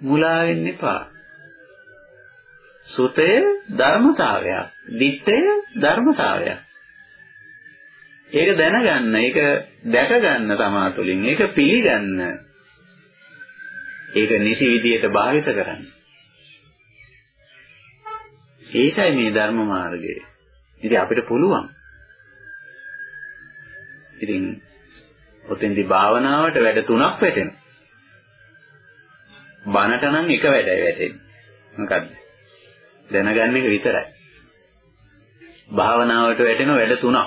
මුලා වෙන්න එපා. සුතය ධර්මතාවයක්, දිත්තය ධර්මතාවයක්. ඒක දැනගන්න, ඒක දැක ගන්න තමා තුළින්, ඒක පිළිගන්න. ඒක නිසි විදියට භාවිත කරන්න. ඒකයි මේ ධර්ම මාර්ගය. ඉතින් අපිට පුළුවන්. ඉතින් ඔතෙන්දි භාවනාවට වැඩ තුනක් වැටෙනවා. බනට නම් එක වැඩයි වැටෙන්නේ. මොකද්ද? දැනගන්න එක විතරයි. භාවනාවට වැටෙන වැඩ තුනක්.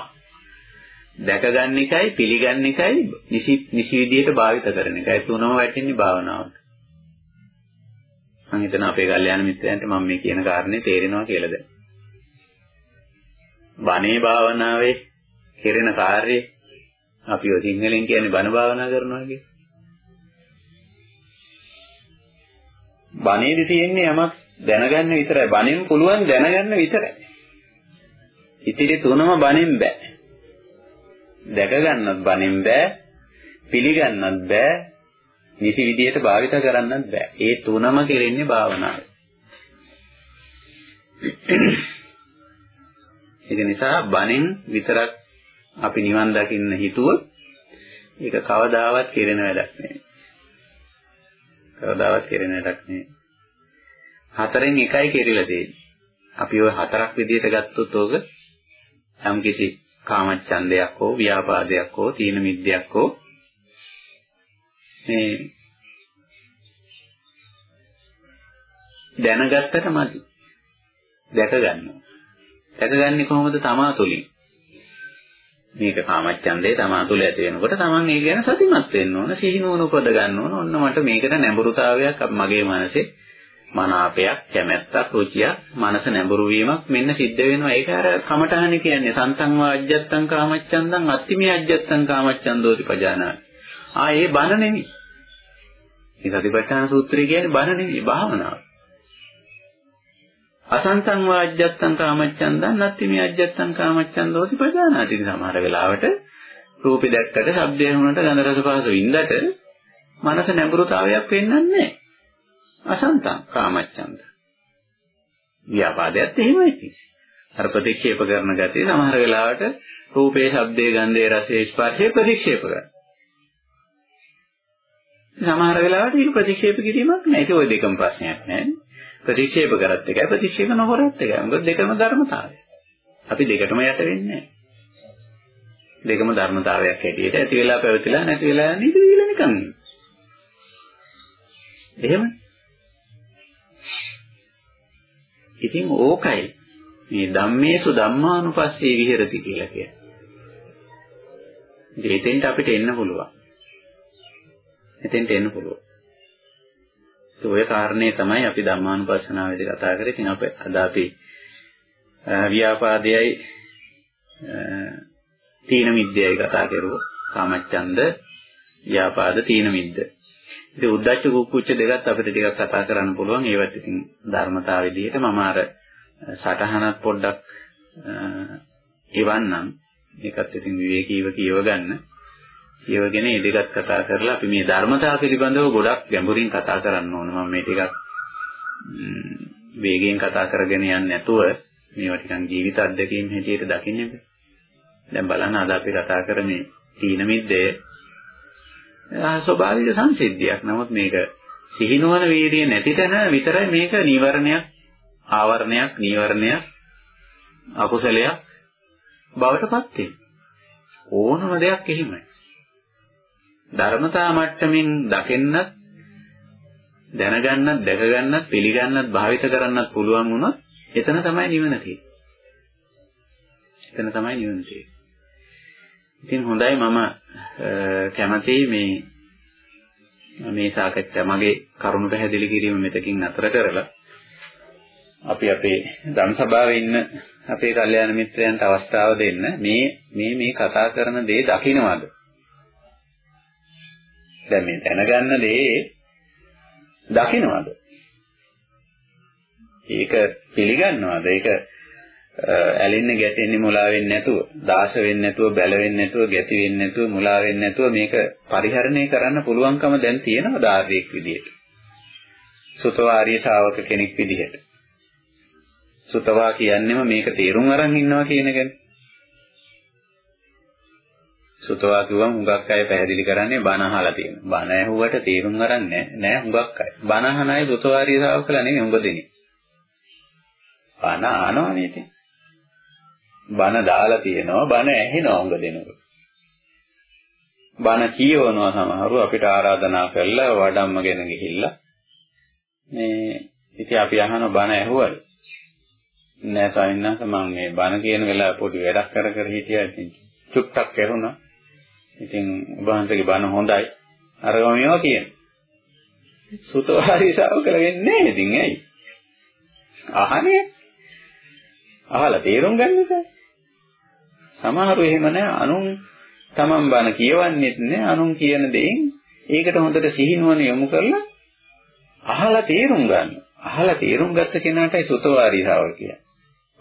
දැකගන්න එකයි, පිළිගන්න එකයි, නිසි නිසි විදියට භාවිත කරන එකයි තුනම වැටෙන්නේ භාවනාවට. මම හිතන අපේ කල්යාණ මිත්‍රයන්ට මම මේ කියන කාරණේ තේරෙනවා කියලාද? බණේ භාවනාවේ කෙරෙන කාර්යය අපි ඔය සිංහලෙන් කියන්නේ බණ භාවනා කරනවා කියන්නේ. බණේදි තියෙන්නේ යමක් දැනගන්න විතරයි. බණෙන් පුළුවන් දැනගන්න විතරයි. ඉතිරි තුනම බණෙන් බෑ. දැක ගන්නත් බණෙන් බෑ. පිළිගන්නත් බෑ. නිසි විදියට භාවිත කරන්නත් බෑ. ඒ තුනම කෙරෙන්නේ භාවනාවේ. ඒක නිසා බණෙන් විතරක් අපි නිවන් දකින්න හිතුවොත් ඒක කවදාවත් කෙරෙන වැඩක් නෙවෙයි. කවදාවත් කෙරෙන වැඩක් නෙවෙයි. හතරෙන් එකයි කෙරිලා තියෙන්නේ. අපි ওই හතරක් විදිහට ගත්තොත් ඕක යම්කිසි කාමච්ඡන්දයක් හෝ ව්‍යාපාදයක් හෝ තීන මිද්දයක් හෝ මේ දැනගත්තට මදි. දැක ගන්නවා. දැකගන්නේ කොහොමද තමා තුළින්? මේක කාමච්ඡන්දේ තමා තුළ ඇති වෙනකොට තමන් ඒ ගැන සතිමත් වෙන්න ඕන සිහිනුවන උපද ගන්න ඕන ඔන්න මට මේකට නැඹුරුතාවයක් මගේ මනසේ මනාපයක් කැමැත්තක් රුචියක් මනස නැඹුරු වීමක් මෙන්න සිද්ධ වෙනවා. ඒක අර කමඨහන කියන්නේ. සන්තං වාජ්ජත්තං කාමච්ඡන්දං අත්තිමේ අජ්ජත්තං කාමච්ඡන්දෝති පජානාති. ආ ඒ බන නෙමෙයි. මේ සතිපට්ඨාන සූත්‍රය කියන්නේ බන නෙමෙයි භාවනාව. අසංසං වාජ්ජත්තං කාමච්ඡන්දං නත්ති මේ අජ්ජත්තං කාමච්ඡන්දෝති ප්‍රජානාති සමහර වෙලාවට රූපේ දැක්කට ශබ්දය වුණට ගන්ධ රස පහස වින්දට මනස නැඹුරුතාවයක් වෙන්නන්නේ නැහැ. අසංතං කාමච්ඡන්ද. ව්‍යාපාදයට එහෙමයි තියෙන්නේ. අර ප්‍රතික්ෂේප කරන ගතිය සමහර වෙලාවට රූපේ, ශබ්දේ, ගන්ධේ, රසේ, ස්පර්ශේ ප්‍රතික්ෂේප කරනවා. සමහර වෙලාවට ඒක ප්‍රතික්ෂේප කිරීමක් නැහැ. ඒක ওই දෙකම ප්‍රශ්නයක් නෑ. ප්‍රතික්ෂේප කරත් එකයි ප්‍රතික්ෂේප නොකරත් එකයි. මොකද දෙකම ධර්මතාවය. අපි දෙකටම යට වෙන්නේ දෙකම ධර්මතාවයක් හැටියට ඇති වෙලා පැවතිලා නැති වෙලා නිදි විල නිකන්. එහෙම. ඉතින් ඕකයි මේ ධම්මේසු ධම්මානුපස්සේ විහෙරති කියලා කියන්නේ. දෙතෙන්ට අපිට එන්න පුළුවන්. එතෙන්ට එන්න පුළුවන්. ඔය කාරණේ තමයි අපි ධම්මානුපස්සනාවේදී කතා කරේ. ඉතින් අප අද අපි ව්‍යාපාදයයි තීන මිද්දයයි කතා කරුවා. කාමච්ඡන්ද ව්‍යාපාද තීන මිද්ද. ඉතින් උද්දච්ච කුක්කුච්ච දෙකත් අපිට ටිකක් කතා කරන්න පුළුවන්. ඒවත් ඉතින් ධර්මතාව විදිහට මම අර සටහනක් පොඩ්ඩක් එවන්නම්. ඒකත් ඉතින් විවේකීව කියව ගන්න. කියවගෙන ඒ දෙකත් කතා කරලා අපි මේ ධර්මතාව පිළිබඳව ගොඩක් ගැඹුරින් කතා කරන්න ඕන. මම මේ ටිකක් වේගයෙන් කතා කරගෙන යන්නේ නැතුව මේවා ටිකන් ජීවිත අත්දැකීම් හැටියට දකින්නේ. දැන් බලන්න අද අපි කතා කරන්නේ තීන මිද්දේ ස්වභාවික සංසිද්ධියක්. නමුත් මේක සිහිනුවන වීර්යය නැති තැන විතරයි මේක නීවරණයක්, ආවරණයක්, නීවරණයක්, අකුසලයක් බවට පත් වෙන්නේ. ඕනම දෙයක් එහෙමයි. ධර්මතා මට්ටමින් දකින්නත් දැනගන්නත් දැකගන්නත් පිළිගන්නත් භාවිත කරන්නත් පුළුවන් වුණොත් එතන තමයි නිවන තියෙන්නේ. එතන තමයි නිවන තියෙන්නේ. ඉතින් හොඳයි මම කැමතියි මේ මේ සාකච්ඡා මගේ කරුණු පැහැදිලි කිරීම මෙතකින් නතර කරලා අපි අපේ ධම් සභාවේ ඉන්න අපේ කල්යාණ මිත්‍රයන්ට අවස්ථාව දෙන්න. මේ මේ මේ කතා කරන දේ දකින්නවද දැන් මේ දැනගන්න දේ දකින්නවද ඒක පිළිගන්නවද? ඒක ඇලෙන්නේ ගැටෙන්නේ මුලා වෙන්නේ නැතුව, දාස වෙන්නේ නැතුව, බැල වෙන්නේ නැතුව, ගැති වෙන්නේ නැතුව, මුලා වෙන්නේ නැතුව මේක පරිහරණය කරන්න පුළුවන්කම දැන් තියෙනවා ධාර්මික විදියට. සුතවාරී ශාවක කෙනෙක් විදිහට. සුතවා කියන්නේම මේක තේරුම් අරන් ඉන්නවා කියන එකනේ. සුතවා කිව්වම හුඟක් අය පැහැදිලි කරන්නේ බණ අහලා තියෙනවා. බණ ඇහුවට තේරුම් අරන් නැහැ. නෑ හුඟක් අය. බණ අහන අය සුතවාරී ශාවකලා නෙමෙයි හුඟ දෙනෙක්. බණ අහනවා නේද? බණ දාලා තියෙනවා බණ ඇහෙනවා උඟ දෙනකොට. බණ කියවනවා සමහරව අපිට ආරාධනා කළා වඩම්මගෙන ගිහිල්ලා මේ ඉතින් අපි අහන බණ ඇහුවද? නෑ සාමිනාස මම මේ බණ කියන වෙලාව පොඩි වැඩක් කර කර හිටියා ඉතින් චුට්ටක් ඇහුණා. ඉතින් ඔබහන්සේගේ බණ හොඳයි. අරගම මේවා කියන. සුතවාරී ශ්‍රාවකල වෙන්නේ නැහැ ඉතින් ඇයි? අහන්නේ අහලා තේරුම් ගන්න එපා. සමහරු එහෙම නැහැ අනුන් තමන් බන කියවන්නෙත් නැහැ අනුන් කියන දෙයින් ඒකට හොඳට සිහිනුවන යොමු කරලා අහලා තේරුම් ගන්න. අහලා තේරුම් ගත්ත කෙනාටයි සුතවාරී ශ්‍රාවක කියන්නේ.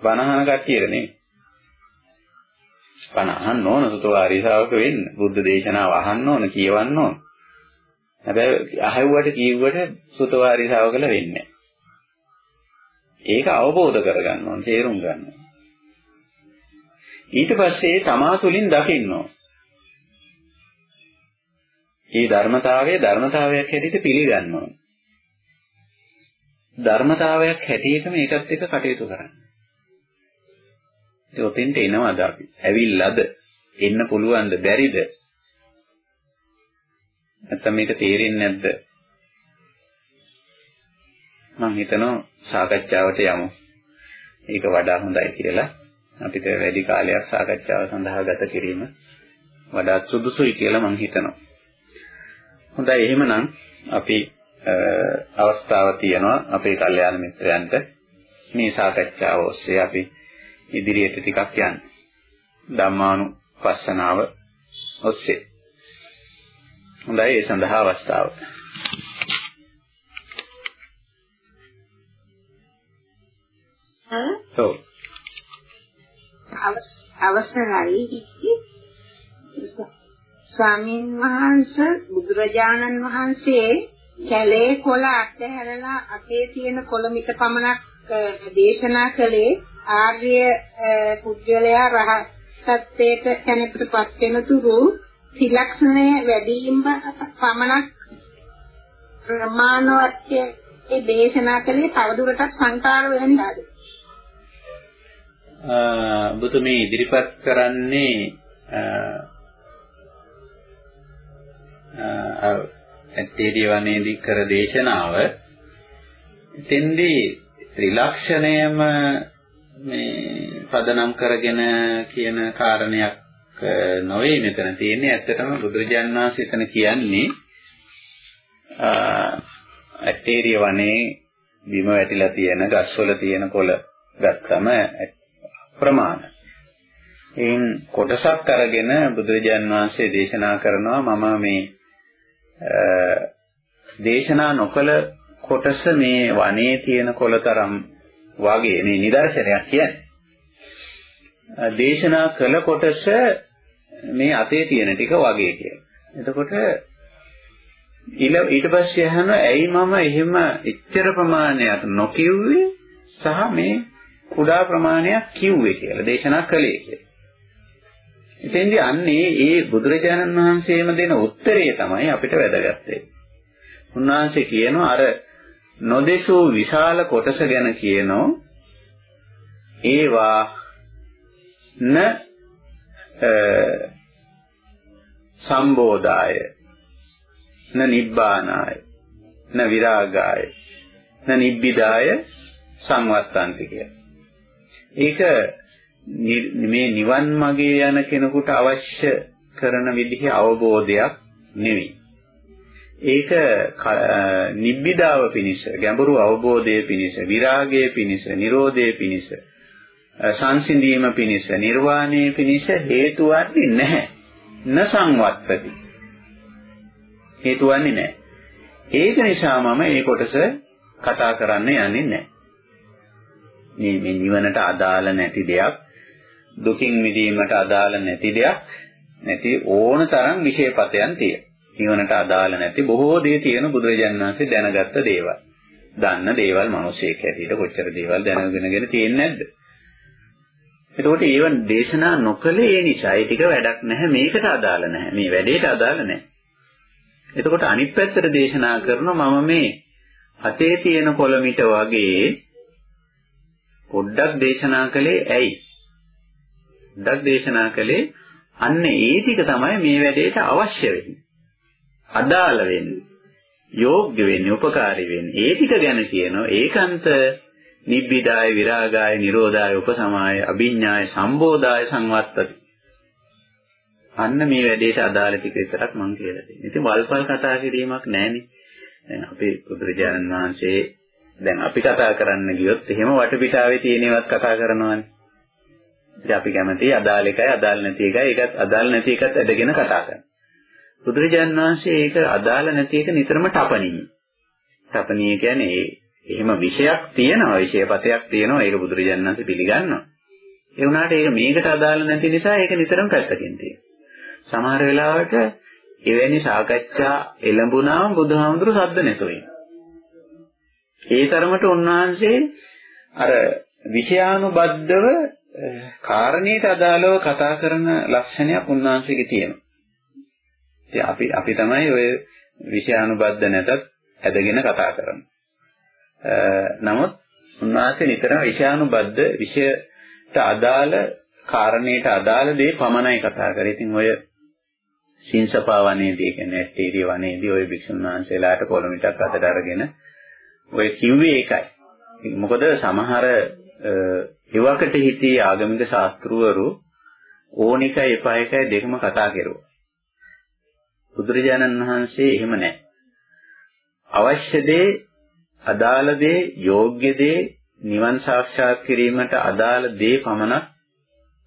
බණහන කට්ටියට නෙමෙයි. බණ අහන්න ඕන සුතවාරී ශ්‍රාවක වෙන්න. බුද්ධ දේශනාව අහන්න ඕන, කියවන්න ඕන. හැබැයි අහුවට කියුවට සුතවාරී ශ්‍රාවකල වෙන්නේ ඒක අවබෝධ කරගන්න ඕන, තේරුම් ගන්න ඕන. ඊට පස්සේ තමා තුළින් දකින්නෝ. මේ ධර්මතාවය ධර්මතාවයක් හැටියට පිළිගන්නවා. ධර්මතාවයක් හැටියටම ඒකත් එක්ක කටයුතු කරන්න. ඒ ඔතෙන්ට එනවද අපි? ඇවිල්ලාද? එන්න පුළුවන්ද? බැරිද? නැත්නම් මේක තේරෙන්නේ නැද්ද? මම හිතනවා සාකච්ඡාවට යමු. ඒක වඩා හොඳයි කියලා. අපිට වැඩි කාලයක් සාකච්ඡාව සඳහා ගත කිරීම වඩාත් සුදුසුයි කියලා මම හිතනවා. හොඳයි එහෙමනම් අපි අවස්ථාව තියෙනවා අපේ කල්යාණ මිත්‍රයන්ට මේ සාකච්ඡාව ඔස්සේ අපි ඉදිරියට ටිකක් යන්න. ධම්මානුපස්සනාව ඔස්සේ. හොඳයි ඒ සඳහා අවස්ථාව. ඔව් අවසරයි ස්වාමීන් වහන්සේ බුදුරජාණන් වහන්සේ කැලේ කොළ අතහැරලා අතේ තියෙන කොළ මිට පමණක් දේශනා කළේ ආර්ය පුද්ගලයා රහත්ත්වයට කෙනෙකුටපත් වෙන තුරු ත්‍රිලක්ෂණය වැඩිම පමණක් ප්‍රමාණවත් ඒ දේශනා කළේ තවදුරටත් සංකාර වෙන්නද ඔබතුමී ඉදිරිපත් කරන්නේ ඇත්තේදී වනේදී කර දේශනාව. එතෙන්දී ත්‍රිලක්ෂණයම මේ පදනම් කරගෙන කියන කාරණයක් නොවේ මෙතන තියෙන්නේ. ඇත්තටම බුදුරජාණන් වහන්සේ එතන කියන්නේ ඇත්තේරිය වනේ බිම වැටිලා තියෙන ගස්වල තියෙන කොළ ගත්තම ප්‍රමාණ. එයින් කොටසක් අරගෙන බුදුරජාන් වහන්සේ දේශනා කරනවා මම මේ දේශනා නොකල කොටස මේ වනයේ තියෙන කොළතරම් වගේ මේ නිදර්ශනයක් කියන්නේ. දේශනා කළ කොටස මේ අතේ තියෙන ටික වගේ කියලා. එතකොට ඊට පස්සේ අහන ඇයි මම එහෙම එච්චර ප්‍රමාණයක් නොකියුවේ සහ මේ කුඩා ප්‍රමාණයක් කිව්වේ කියලා දේශනා කළේ කියලා. ඉතින්දී අන්නේ ඒ බුදුරජාණන් වහන්සේම දෙන උත්තරේ තමයි අපිට වැදගත් උන්වහන්සේ කියනවා අර නොදෙසූ විශාල කොටස ගැන කියනෝ. ඒවා න සම්බෝධාය. න නිබ්බානාය. න විරාගාය. න නිබ්බිදාය. සංවත්තන්ති කිය. ඒක මේ නිවන් මාගේ යන කෙනෙකුට අවශ්‍ය කරන විදිහේ අවබෝධයක් නෙවෙයි. ඒක නිබ්බිදාව පිණිස, ගැඹුරු අවබෝධයේ පිණිස, විරාගයේ පිණිස, නිරෝධයේ පිණිස, සංසිඳීම පිණිස, නිර්වාණය පිණිස හේතු වන්නේ නැහැ. න සංවත්තති. හේතු වන්නේ නැහැ. ඒක නිසා මම මේ කොටස කතා කරන්න යන්නේ නැහැ. මේ මේ නිවනට අදාළ නැති දෙයක් දුකින් මිදීමට අදාළ නැති දෙයක් නැති ඕන තරම් විශේෂපතයන් තියෙනවා. නිවනට අදාළ නැති බොහෝ දේ තියෙන බුදුරජාණන් වහන්සේ දැනගත්ත දේවල්. දන්න දේවල් මිනිසෙක් හැටියට කොච්චර දේවල් දැනගෙනගෙන තියෙන්නේ නැද්ද? එතකොට ඒව දේශනා නොකලේ ඒ නිසා ඒ ටික වැඩක් නැහැ මේකට අදාළ නැහැ මේ වැඩේට අදාළ නැහැ. එතකොට අනිත් පැත්තට දේශනා කරනවා මම මේ අතේ තියෙන කොළමිට වගේ පොඩ්ඩක් දේශනා කළේ ඇයි? පොඩ්ඩක් දේශනා කළේ අන්න ඒ ටික තමයි මේ වැඩේට අවශ්‍ය වෙන්නේ. අදාළ වෙන්නේ. යෝග්‍ය වෙන්නේ, උපකාරී වෙන්නේ. ඒ ටික ගැන කියනවා ඒකාන්ත නිබ්බිදාය විරාගාය නිරෝධාය උපසමාය අභිඥාය සම්බෝධාය සංවත්තති අන්න මේ වැඩේට අදාළ ටික විතරක් මම කියලා දෙන්නේ. ඉතින් වල්පල් කතා කිරීමක් නැහැනේ. දැන් අපේ බුදුරජාණන් වහන්සේ දැන් අපි කතා කරන්න ගියොත් එහෙම වටපිටාවේ තියෙනවත් කතා කරනවානේ. ඉතින් අපි කැමති අදාළ එකයි අදාළ නැති එකයි ඒකත් අදාළ නැති එකත් ඇදගෙන කතා කරනවා. බුදුරජාණන් වහන්සේ ඒක අදාළ නැති එක නිතරම තපණියි. තපණිය කියන්නේ එහෙම විෂයක් තියෙනවා විෂයපතයක් තියෙනවා ඒක බුදුරජාණන් වහන්සේ පිළිගන්නවා. ඒ වුණාට ඒක මේකට අදාළ නැති නිසා ඒක නිතරම පැත්තකින් තියෙනවා. සමහර වෙලාවට එවැනි සාකච්ඡා එළඹුණාම බුදුහාමුදුරු සද්ද නැතුව ඒ තරමට උන්වහන්සේ අර විෂයානුබද්ධව කාරණේට අදාළව කතා කරන ලක්ෂණයක් උන්වහන්සේගේ තියෙනවා. ඉතින් අපි අපි තමයි ඔය විෂයානුබද්ධ නැතත් ඇදගෙන කතා කරන්නේ. නමුත් උන්වහන්සේ නිතරම විෂයානුබද්ධ විෂයට අදාළ කාරණේට අදාළ දේ පමණයි කතා කරේ. ඉතින් ඔය සින්සපා වනයේදී කියන්නේ ඇස්ටේරිය වනයේදී ওই භික්ෂුන් වහන්සේලාට කොළමිටක් අතට අරගෙන ඔය කිව්වේ ඒකයි. මොකද සමහර එවකට හිටියේ ආගමික ශාස්ත්‍රවරු ඕන එකයි එපා එකයි දෙකම කතා කරුවා. බුදුරජාණන් වහන්සේ එහෙම නැහැ. අවශ්‍ය දේ, අදාළ දේ, යෝග්‍ය දේ, නිවන් සාක්ෂාත් කිරීමට අදාළ දේ පමණක්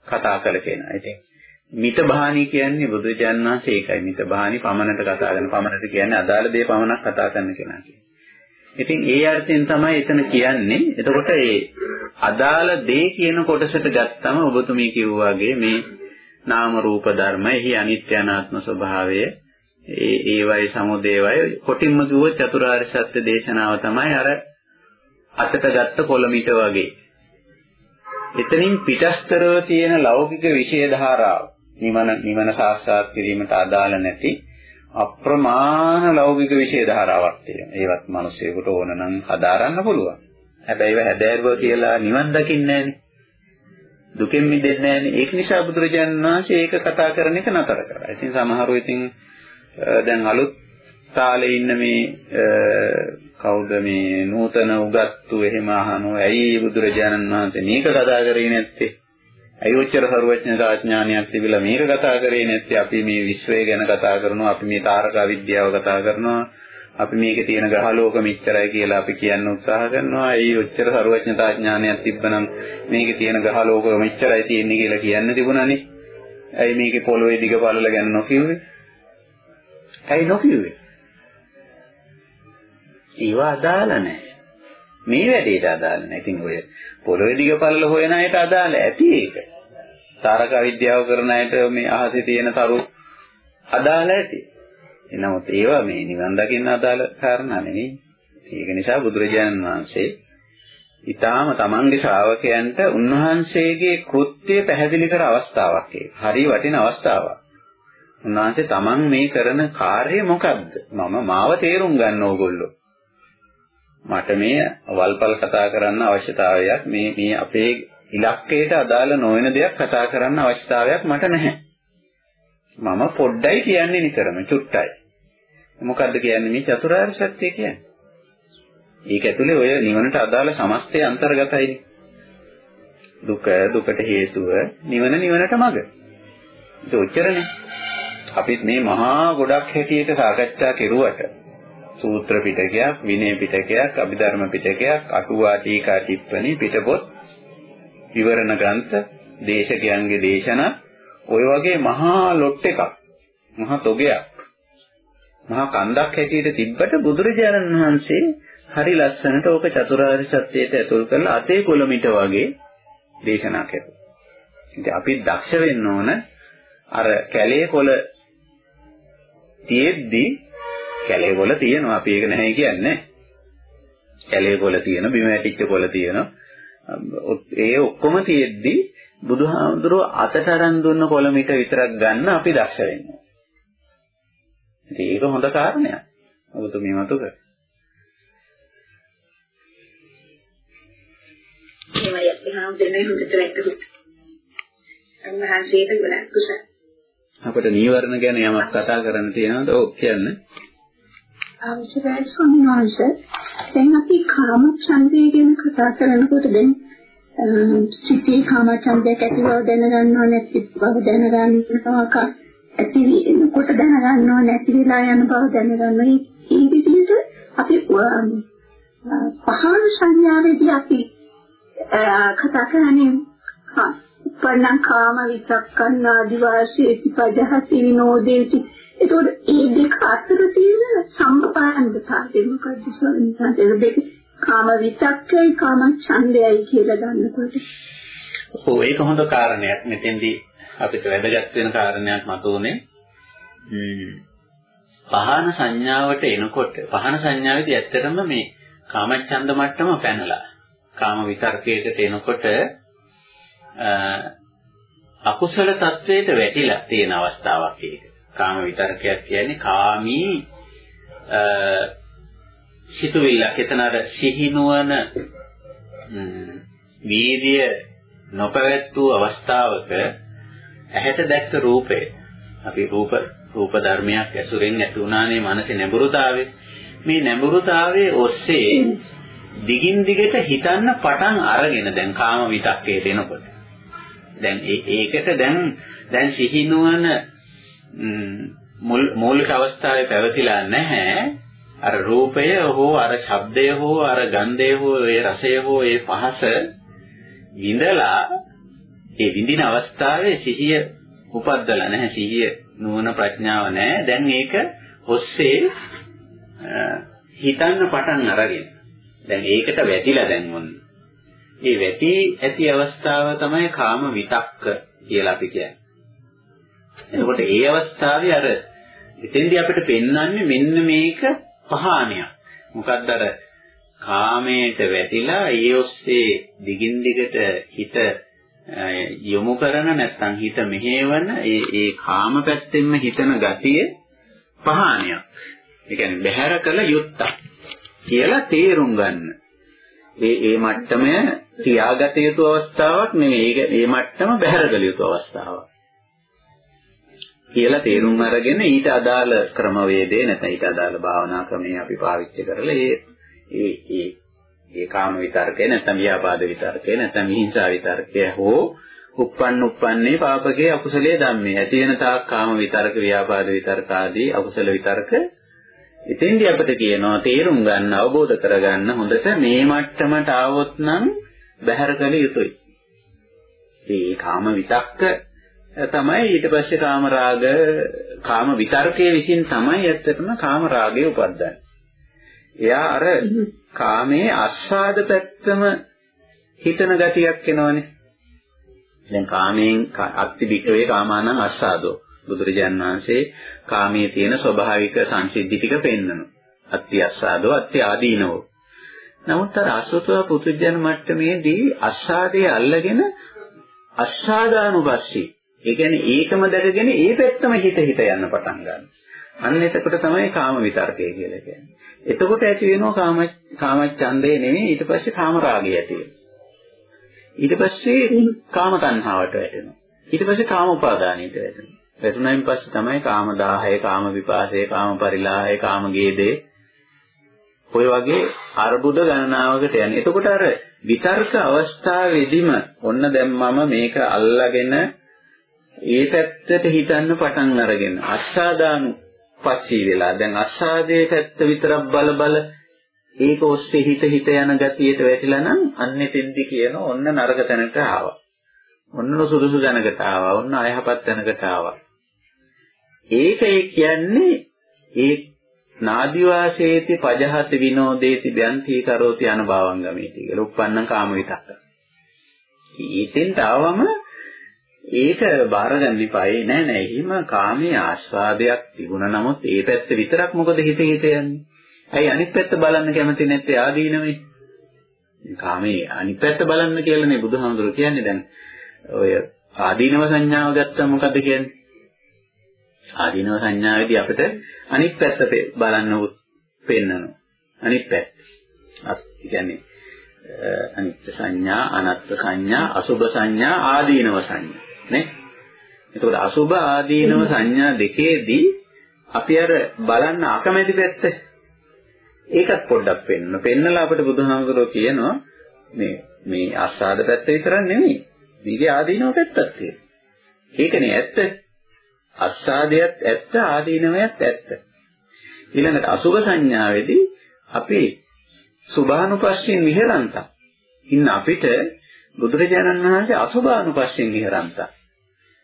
කතා කළ කෙනා. ඉතින් මිත බහානි කියන්නේ බුදුරජාණන් වහන්සේ ඒකයි. මිත බහානි පමණට කතා කරන පමණට කියන්නේ අදාළ දේ පමණක් කතා කරන කෙනා කියන්නේ. ඉතින් ඒ අර්ථයෙන් තමයි එතන කියන්නේ. එතකොට ඒ අදාළ දේ කියන කොටසට ගත්තම ඔබතුමී කිව්වාගේ මේ නාම රූප ධර්ම, එහි අනිත්‍ය අනාත්ම ස්වභාවය, ඒ ඒවයි සමුදේවයි කොටින්ම කිව්වොත් චතුරාර්ය සත්‍ය දේශනාව තමයි අර අතට ගත්ත කොළමිට වගේ. එතනින් පිටස්තරව තියෙන ලෞකික විෂය ධාරාව නිවන නිවන සාක්ෂාත් කිරීමට අදාළ නැති අප්‍රමාණ ලෞකික විෂය ධාරාවක් තියෙනවා. ඒවත් මිනිස්සුෙකුට ඕන නම් හදාරන්න පුළුවන්. හැබැයි ඒව හැදෑරුවා කියලා නිවන් දකින්නේ නැහනේ. දුකෙන් මිදෙන්නේ නැහනේ. ඒක නිසා බුදුරජාණන් වහන්සේ ඒක කතා කරන එක නතර කරා. ඉතින් සමහරව ඉතින් දැන් අලුත් තාලේ ඉන්න මේ කවුද මේ නූතන උගත්තු එහෙම අහනවා. ඇයි බුදුරජාණන් වහන්සේ මේක කතා කරේ නැත්තේ? ඇයි ඔච්චර සර්වඥතා ඥානයක් තිබිලා මේක කතා කරේ නැත්තේ? අපි මේ විශ්වය ගැන කතා කරනවා අපි මේ තාරකා විද්‍යාව කතා කරනවා අපි මේකේ තියෙන ග්‍රහලෝක මෙච්චරයි කියලා අපි කියන්න උත්සාහ කරනවා. ඇයි ඔච්චර සර්වඥතා ඥානයක් තිබ්බනම් මේකේ තියෙන ග්‍රහලෝක මෙච්චරයි තියෙන්නේ කියලා කියන්න තිබුණානේ? ඇයි මේකේ පොළොවේ දිග පළල ගැන නොකියුවේ ඇයි නොකියුවේ ඒව අදාළ නැහැ. මේ වැඩේට අදාළ නැහැ. ඉතින් ඔය පොළොවේ දිග පළල හොයන අයට අදාළ ඇති ඒක තාරකා විද්‍යාව කරන අයට මේ අහසේ තියෙන තරු අදාළ ඇති. එනමුත් ඒවා මේ නිවන් දකින්න අදාළ කාරණා නෙවෙයි. ඒක නිසා බුදුරජාණන් වහන්සේ ඊටාම තමන්ගේ ශ්‍රාවකයන්ට උන්වහන්සේගේ කෘත්‍ය පැහැදිලි කර අවස්ථාවක් ඒක. හරි වටින අවස්ථාවක්. උන්වහන්සේ තමන් මේ කරන කාර්යය මොකක්ද? මම මාව තේරුම් ගන්න ඕගොල්ලෝ. මට මේ වල්පල් කතා කරන්න අවශ්‍යතාවයක් මේ මේ අපේ ඉලක්කයට අදාළ නොවන දෙයක් කතා කරන්න අවශ්‍යතාවයක් මට නැහැ. මම පොඩ්ඩයි කියන්නේ නිතරම චුට්ටයි. මොකද්ද කියන්නේ මේ චතුරාර්ය සත්‍ය කියන්නේ? ඒක ඇතුලේ ඔය නිවනට අදාළ සමස්තය අන්තර්ගතයි. දුක දුකට හේතුව නිවන නිවනට මඟ. ඒක ඔච්චරනේ. අපිත් මේ මහා ගොඩක් හැටියට සාකච්ඡා කෙරුවට සූත්‍ර පිටකයක්, විනය පිටකයක්, අභිධර්ම පිටකයක්, අටුවා ටීකා ටිප්පණි පිටපොත්, විවරණ ග්‍රන්ථ, දේශකයන්ගේ දේශනා ඔය වගේ මහා ලොට් එකක්. මහා තොගයක්. මහා කන්දක් හැටියට තිබ්බට බුදුරජාණන් වහන්සේ හරි ලස්සනට ඕක චතුරාර්ය සත්‍යයට ඇතුල් කරලා අතේ කොළමිට වගේ දේශනා කළා. ඉතින් අපි දක්ෂ වෙන්න ඕන අර කැලේ කොළ තියෙද්දි කැලේ කොළ තියෙනවා අපි ඒක නැහැ කියන්නේ. කැලේ කොළ තියෙන බිම ඇටිච්ච කොළ තියෙන ඒ ඔක්කොම තියෙද්දි බුදුහාමුදුරුව අතට අරන් දුන්න කොළමිට විතරක් ගන්න අපි දක්ෂ වෙන්න. ඉතින් ඒක හොඳ කාරණයක්. ඔබතුමිය මතක. ඒවයි අපි හාමුදුරනේ හොඳට වැටහුත්. අන්වහන්සේට ගොඩක් කුසල. අපිට නීවරණ ගැන යමක් කතා කරන්න තියෙනවද? ඔව් කියන්න. අවශ්‍යයි ස්වාමීන් වහන්සේ. දැන් අපි කාම ඡන්දය ගැන කතා කරනකොට දැන් සිටී කාම ඡන්දයක් ඇති බව දැනගන්නව නැති බව දැනගන්නවක ඇති වෙනකොට දැනගන්නව නැති වෙලා යන බව දැනගන්න. මේ විදිහට අපි පහළ සංඥාවේදී අපි කතා කරන්නේ උපන්න කාම විචක්කන්න ආදි වාසීති පජහති විනෝදේති ඒතකොට ඒ දෙක අතර තියෙන සම්බන්ධතාවය මොකද්ද ස්වාමීන්? දෙක කාම විචක්කයි කාම ඡන්දයයි කියලා ගන්නකොට. ඔව් ඒක හොඳ කාරණයක්. මෙතෙන්දී අපිට වැදගත් වෙන කාරණයක් මතුවනේ පහන සංඥාවට එනකොට පහන සංඥාවේදී ඇත්තටම මේ කාමච්ඡන්ද මට්ටම පැනලා කාම විතර්කයකට එනකොට අකුසල තත්වයට වැටිලා තියෙන අවස්ථාවක් ඒක. කාම විතර්කයක් කියන්නේ කාමී සිතුවිල්ලක්. එතන අර සිහිනුවන වීර්ය නොපැවැත් වූ අවස්ථාවක ඇහැට දැක්ක රූපය. අපි රූප රූප ධර්මයක් ඇසුරෙන් ඇති වුණානේ මනසේ නැඹුරුතාවය මේ නැඹුරුතාවයේ ඔස්සේ දිගින් දිගට හිතන්න පටන් අරගෙන දැන් කාම විතක්කේ දෙනකොට. දැන් ඒකට දැන් දැන් සිහිනුවන මූලික අවස්ථාවේ පැවතිලා නැහැ අර රූපය හෝ අර ශබ්දය හෝ අර ගන්ධය හෝ ඒ රසය හෝ ඒ පහස විඳලා ඒ විඳින අවස්ථාවේ සිහිය උපද්දලා නැහැ සිහිය නුවණ ප්‍රඥාව නැහැ දැන් ඒක ඔස්සේ හිතන්න පටන් අරගෙන දැන් ඒකට වැටිලා දැන් මොන. ඒ වැටි ඇති අවස්ථාව තමයි කාම විතක්ක කියලා අපි කියන්නේ. එතකොට ඒ අවස්ථාවේ අර එතෙන්දී අපිට පෙන්වන්නේ මෙන්න මේක පහානයක්. මොකක්ද අර කාමයට වැටිලා ඒ ඔස්සේ දිගින් දිගට හිත යොමු කරන නැත්නම් හිත මෙහෙවන ඒ ඒ කාම පැත්තෙන්ම හිතන ගතිය පහානයක්. ඒ කියන්නේ බහැර කළ යුත්තක්. කියලා තේරුම් ගන්න. ඒ ඒ මට්ටම තියාගත යුතු අවස්ථාවක් නෙවෙයි. ඒක ඒ මට්ටම බැහැරගල යුතු අවස්ථාවක්. කියලා තේරුම් අරගෙන ඊට අදාළ ක්‍රමවේදේ නැත්නම් ඊට අදාළ භාවනා ක්‍රමයේ අපි පාවිච්චි කරලා ඒ ඒ ඒ ඒ කාම විතර්කේ නැත්නම් ව්‍යාපාද විතර්කේ නැත්නම් හිංසා විතර්කය හෝ උප්පන්න උප්පන්නේ පාපකේ අකුසලයේ ධම්මේ ඇති වෙන තාක් කාම විතර්ක ව්‍යාපාද විතර්ක ආදී අකුසල විතර්ක එතෙන්දී අපිට කියනවා තේරුම් ගන්න අවබෝධ කරගන්න හොඳට මේ මට්ටමට ආවොත් නම් බැහැර කළ යුතුයි. ඒ කාම විතක්ක තමයි ඊට පස්සේ කාම රාග කාම විතර්කයේ විසින් තමයි ඇත්තටම කාම රාගය උපද්දන්නේ. එයා අර කාමයේ ආස්වාද පැත්තම හිතන ගතියක් එනවනේ. දැන් කාමයෙන් අත්ති බික්කවේ කාමානං ආස්වාදෝ බුදුරජාන් වහන්සේ කාමයේ තියෙන ස්වභාවික සංසිද්ධි ටික පෙන්වනවා. අත්‍ය අස්සාදෝ අත්‍ය ආදීනෝ. නමුත් අර අසුතව පුදුජන මට්ටමේදී අස්සාදයේ අල්ලගෙන අස්සාදානුපස්සී. ඒ කියන්නේ ඒකම දැකගෙන ඒ පැත්තම හිත හිත යන්න පටන් ගන්නවා. අන්න එතකොට තමයි කාම විතර්කය කියලා කියන්නේ. එතකොට ඇති වෙනවා කාම කාමච්ඡන්දේ නෙමෙයි ඊට පස්සේ කාම රාගය ඇති වෙනවා. ඊට පස්සේ කාම තණ්හාවට වැටෙනවා. ඊට පස්සේ කාම උපාදානයට වැටෙනවා. වැටුණායින් පස්සේ තමයි කාම දාහය, කාම විපාසය, කාම පරිලාහය, කාම ගේදේ ඔය වගේ අර්බුද ගණනාවකට යන්නේ. එතකොට අර විතර්ක අවස්ථාවේදීම ඔන්න දැන් මම මේක අල්ලාගෙන ඒ පැත්තට හිතන්න පටන් අරගෙන අස්සාදානු පස්සී වෙලා දැන් අස්සාදයේ පැත්ත විතරක් බල බල ඒක ඔස්සේ හිත හිත යන ගතියට වැටිලා නම් අන්නෙතෙන්දි කියන ඔන්න නරක තැනට ආවා. ඔන්න සුදුසු දැනකට ආවා. ඔන්න අයහපත් තැනකට ආවා. ඒක ඒ කියන්නේ ඒ නාදි වාසේති පජහති විනෝදේති බ්‍යන්ති කරෝති අනුභවංගමේති කියලා උප්පන්න කාම විතක්ක. ඊටෙන්ට ආවම ඒක බාරගන්න ඉපායි නෑ නෑ එහෙම කාමයේ ආස්වාදයක් තිබුණා නමුත් ඒ පැත්ත විතරක් මොකද හිත හිත යන්නේ. ඇයි අනිත් පැත්ත බලන්න කැමති නැත්තේ ආදීනවේ? කාමයේ අනිත් පැත්ත බලන්න කියලානේ බුදුහාමුදුරුවෝ කියන්නේ දැන් ඔය ආදීනව සංඥාව ගත්තම මොකද්ද කියන්නේ? ආදීනව සංඥාවේදී අපිට අනිත් පැත්ත බලන්න පෙන්නනවා. අනිත් පැත්ත. අත් කියන්නේ අනිත්‍ය සංඥා, අනත්ත් සංඥා, අසුභ සංඥා, ආදීනව සංඥා. නේ? එතකොට අසුභ ආදීනව සංඥා දෙකේදී අපි අර බලන්න අකමැති පැත්ත ඒකත් පොඩ්ඩක් පෙන්න. පෙන්නලා අපිට බුදුහාමුදුරුවෝ කියනවා මේ මේ ආස්වාද පැත්ත විතරක් නෙමෙයි. මේකේ ආදීනව පැත්තක් තියෙනවා. ඒකනේ ඇත්ත. අස්සාදයට ඇත්ත ආදීනවයත් ඇත්ත. ඊළඟට අසුභ සංඥාවේදී අපි සුභානුපස්සීන් විහෙරන්ත. ඉන්න අපිට බුදුරජාණන් වහන්සේ අසුභානුපස්සීන් විහෙරන්ත.